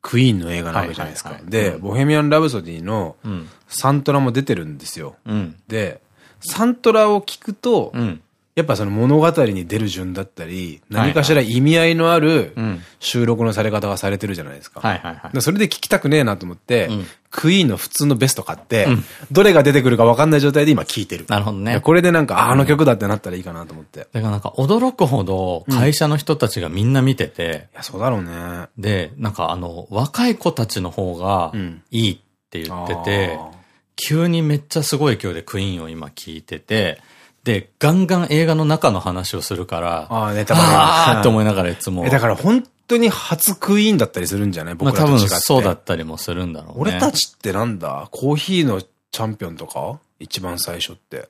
A: クイーンの映画なわけじゃないですか。で、
B: うん
A: ボヘミアン・ラブソディの
B: うん、
A: サントラも出てるんですよ。
B: うん、
A: で、サントラを聞くと、
B: うん、
A: やっぱその物語に出る順だったり、何かしら意味合いのある
B: うん。
A: 収録のされ方がされてるじゃないですか。
B: はいはいはい。
A: でそれで聞きたくねえなと思って、
B: うん
A: クイーンの普通のベスト買って、
B: うん
A: どれが出てくるか分かんない状態で今聞いてる。
B: なるほどね。
A: これでなんか、ああの曲だってなったらいいかなと思って。い
B: だからなんか驚くほど会社の人たちがみんな見てて、
A: や、そうだろうね。
B: で、なんかあの、若い子たちの方が
A: うん
B: いいって言ってて、
A: あ
B: 急にめっちゃすごい勢いでクイーンを今聞いてて、で、ガンガン映画の中の話をするから、
A: ーあー、ネタバレが。
B: あーって思いながらいつも。
A: え、だから本当に初クイーンだったりするんじゃない？
B: まあ多
A: 僕らと違って。
B: 分そうだったりもするんだろうね。
A: 俺たちってなんだ？コーヒーのチャンピオンとか？一番最初って。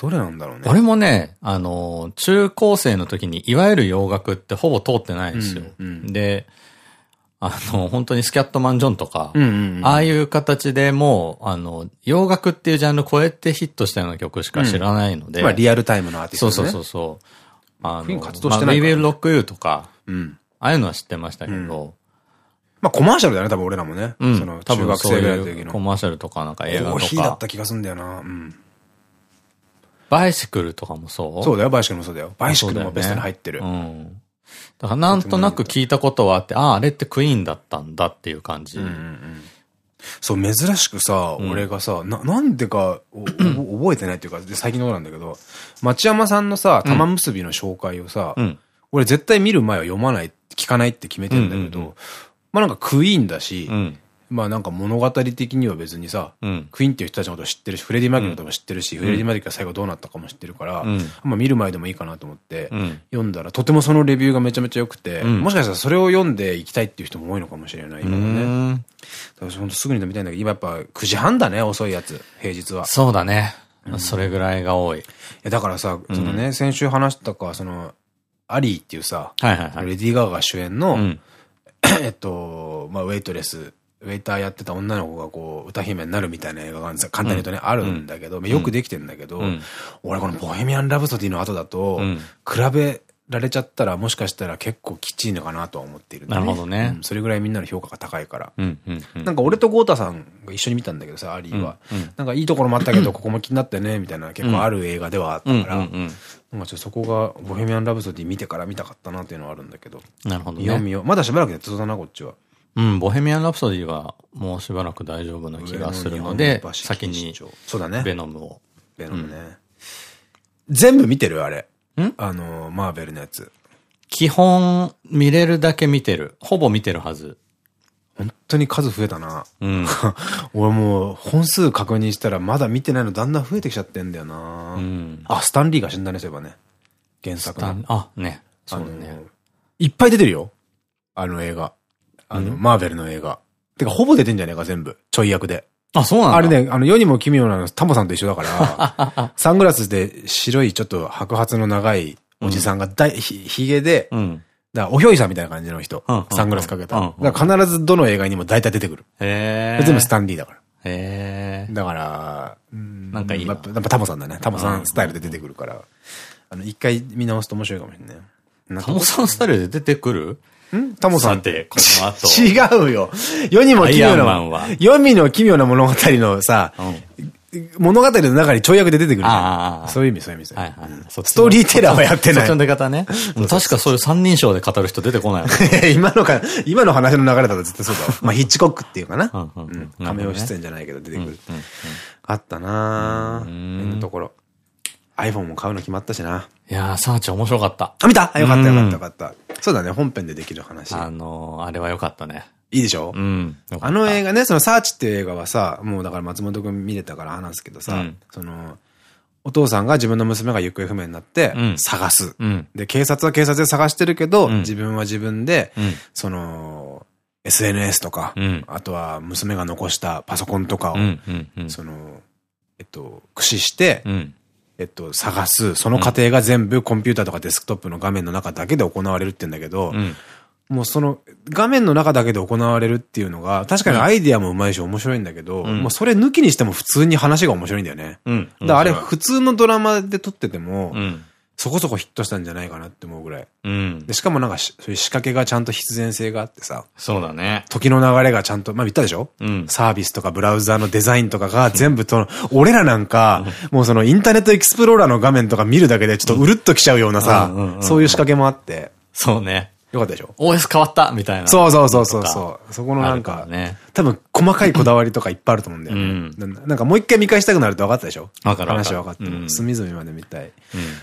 A: どれなんだろうね？
B: 俺もね、あの、中高生の時にいわゆる洋楽ってほぼ通ってないんですよ。
A: うんうん
B: で、あの、本当にスキャットマン・ジョンとか、
A: うんうんうん。
B: ああいう形でもう、あの、洋楽っていうジャンル超えてヒットしたような曲しか知らないので。
A: まあリアルタイムのアーティストね。
B: そうそうそうそう。あの、
A: 活動してないから
B: We Will Rock You とか、
A: うん。
B: ああいうのは知ってましたけど、
A: まあコマーシャルだよね、多分俺らもね。
B: うん。
A: その
B: 多
A: 中学生ぐらいの時の。
B: いうコマーシャルとかなんか映画と
A: コーヒーだっ
B: か、
A: た気がすんだよな。うん。
B: バイシクルとかもそう？
A: そうだよ、バイシクルもそうだよ。バイシクルもベストに入ってる。
B: うん。だからなんとなく聞いたことはあって、ああ、あれってクイーンだったんだっていう感じ。
A: そう、珍しくさ、俺がさ、な、なんでか、覚えてないっていうか、で最近のことなんだけど、町山さんのさ、玉結びの紹介をさ、
B: うん。
A: 俺絶対見る前は読まない、聞かないって決めてんだけ
B: うんうん
A: ど、まあなんかクイーンだし
B: う、ん。
A: まあなんか物語的には別にさ、
B: うん。
A: クイーンっていう人たちのことを知ってるし、フレディ・マーキュのことも知ってるし、フレディ・マーキュが最後どうなったかも知ってるから、
B: うん
A: まあ見る前でもいいかなと思って、
B: うん。
A: 読んだらとてもそのレビューがめちゃめちゃ良くて、
B: うん
A: もしかしたらそれを読んで行きたいっていう人も多いのかもしれない、今はね。
B: うん
A: だからほんとすぐに飲みたいんだけど、今やっぱ9時半だね、遅いやつ、平日は。い
B: そうだね。それぐらいが多い。
A: やだからさ、そのね、先週話したか、その、アリーっていうさ。レディー・ガーガ主演の、
B: うん。
A: えっと、まあ、ウェイトレス、ウェイターやってた女の子がこう、歌姫になるみたいな映画が。簡単に言うとね、あるんだけど、まあよくできてんだけど、
B: うん
A: 俺このボヘミアン・ラブソディの後だと、
B: うん
A: 比べられちゃったら、もしかしたら結構きついのかなとは思っている、
B: なるほどね
A: うんそれぐらいみんなの評価が高いから。なんか俺と豪太さんが一緒に見たんだけどさ、アリーは。なんかいいところもあったけど、ここも気になったよね、みたいな結構ある映画ではあったから、なんかちょっとそこが、ボヘミアン・ラブソディ見てから見たかったなっていうのはあるんだけど。
B: なるほどね。
A: 見よう見よう。まだしばらくやってそうだな、こっちは。
B: うん、ボヘミアン・ラプソディはもうしばらく大丈夫な気がするので、先に
A: そうだね。
B: ベノムを。
A: ベノムね。全部見てる？あれ。
B: ん？
A: あの、マーベルのやつ。
B: 基本、見れるだけ見てる。ほぼ見てるはず。
A: 本当に数増えたな。
B: うん。
A: 俺もう本数確認したらまだ見てないのだんだん増えてきちゃってんだよな。
B: うん。
A: あ、スタンリーが死んだね、そういえばね。原作の。
B: あ、ね。そうね。
A: いっぱい出てるよ。あの映画。あの、マーベルの映画。てか、ほぼ出てんじゃねえか、全部。ちょい役で。
B: あ、そうなんだ。
A: あれ。ね、あの、世にも奇妙なの、タモさんと一緒だから、サングラスで白いちょっと白髪の長いおじさんがだい、ひ、ひげで、
B: うん。
A: だおひょいさんみたいな感じの人
B: うん。
A: サングラスかけた。
B: うん
A: だ必ずどの映画にも大体出てくる。
B: へえ。
A: 全部スタンリーだから。
B: へえ。
A: だから、うん
B: なんかいい
A: やっぱタモさんだね。タモさんスタイルで出てくるから。あの、一回見直すと面白いかもしれない。
B: タモさんスタイルで出てくる？
A: んタモさん
B: さて、この後。
A: 違うよ。世にも奇妙な、世にも奇妙な物語のさ、
B: うん。
A: 物語の中にちょい役で出てくるそういう意味、そういう意味。ストーリーテラーはやってない
B: そっちの出方ね。確かそういう三人称で語る人出てこない
A: 今のか、今の話の流れだと絶対そうだわ。まあ、ヒッチコックっていうかな。
B: うん
A: 仮面出演じゃないけど出てくる。あったなぁ。ところ。iPhone も買うの決まったしな。
B: いやー、サーチ面白かった。
A: あ、見た？あ、よかったよか
B: うん
A: ったよかった。そうだね、本編でできる話。
B: あのー、あれは良かったね。
A: いいでしょ？
B: うん。
A: あの映画ね、そのサーチっていう映画はさ、もうだから松本くん見れたから話すけどさ、
B: うん
A: その、お父さんが自分の娘が行方不明になって
B: う、ん
A: 探す。
B: うん。
A: で、警察は警察で探してるけど、
B: うん
A: 自分は自分で、
B: うん。
A: その、SNS とか、
B: うん
A: あとは娘が残したパソコンとかを。その、えっと、駆使して、
B: うん。
A: えっと、探す。その過程が全部コンピューターとかデスクトップの画面の中だけで行われるって言うんだけど、
B: うん。
A: もうその画面の中だけで行われるっていうのが、確かにアイディアもうまいし面白いんだけど、
B: うん
A: もうそれ抜きにしても普通に話が面白いんだよね。
B: うん。
A: だからあれ普通のドラマで撮ってても、
B: うん。
A: そこそこヒットしたんじゃないかなって思うぐらい。
B: うん
A: で。しかもなんかしそういう仕掛けがちゃんと必然性があってさ、
B: そうだね。
A: 時の流れがちゃんと、まあ言ったでしょ？
B: うん。
A: サービスとかブラウザーのデザインとかが全部と、俺らなんか、もうそのインターネットエクスプローラーの画面とか見るだけでちょっとうるっときちゃうようなさそういう仕掛けもあって、
B: そうね。
A: よかったでしょ
B: ？OS 変わったみたいな。
A: そうそうそうそうそう。そこのなんか、
B: ね。
A: 多分細かいこだわりとかいっぱいあると思うんだよね。
B: うん
A: ななんかもう一回見返したくなると分かったでしょ？
B: わかる
A: 話分かってる。
B: うん
A: 隅々まで見たい。
B: うん。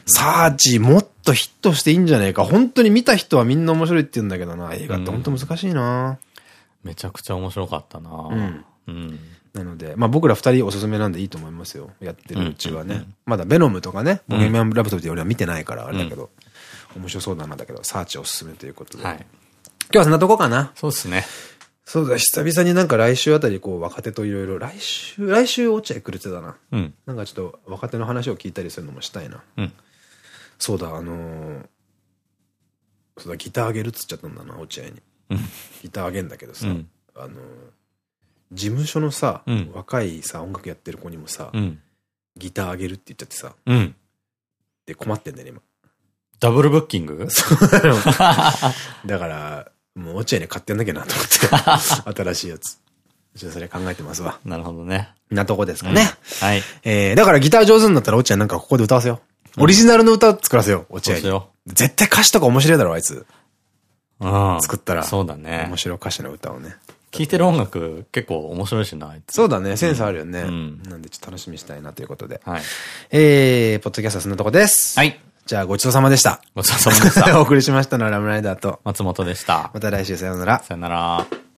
A: サーチもっとヒットしていいんじゃねえか。本当に見た人はみんな面白いって言うんだけどな。映画って本当難しいな。
B: めちゃくちゃ面白かったな
A: うん。
B: うん。
A: なので、まあ僕ら二人おすすめなんでいいと思いますよ。やってるうちはね。まだベノムとかね、ボヘミアン・ラブソディ俺は見てないからあれだけど、面白そうだなだけど、サーチおすすめということで。
B: はい。
A: 今日はそんなとこかな。
B: そうですね。
A: そうだ、久々になんか来週あたりこう若手といろいろ、来週、来週落合くれてたな。
B: うん。
A: なんかちょっと若手の話を聞いたりするのもしたいな。
B: うん。
A: そうだ、あのーそうだ、ギターあげるっつっちゃったんだな、落合に。
B: うん
A: ギターあげんだけどさ、
B: うん
A: あのー事務所のさ、
B: うん
A: 若いさ、音楽やってる子にもさ、
B: うん。
A: ギターあげるって言っちゃってさ、
B: うん。
A: で困ってんだよね、今。
B: ダブルブッキング？
A: だから、もう落合に買ってやんなきゃなと思って、新しいやつ。ちょっとそれ考えてますわ。
B: なるほどね。
A: なとこですかね。
B: はい。
A: えー、だからギター上手になったら落合なんかここで歌わせよう。オリジナルの歌作らせよう、落合
B: よ
A: 絶対歌詞とか面白いだろ、あいつ。
B: う。うん。
A: 作ったら
B: そうだね
A: 面。白い歌詞の歌をね。
B: 聴いてる音楽結構面白いしな、あいつ。
A: そうだね、センスあるよね。
B: ん
A: なんでちょっと楽しみにしたいなということで。
B: はい。
A: えー、ポッドキャストはそんなとこです。
B: はい。
A: じゃあごちそうさまでした。
B: ごちそうさまでし
A: お
B: た。
A: 送りしましたのはラムライダーと。
B: 松本でした。
A: また来週さようなら。
B: さよなら。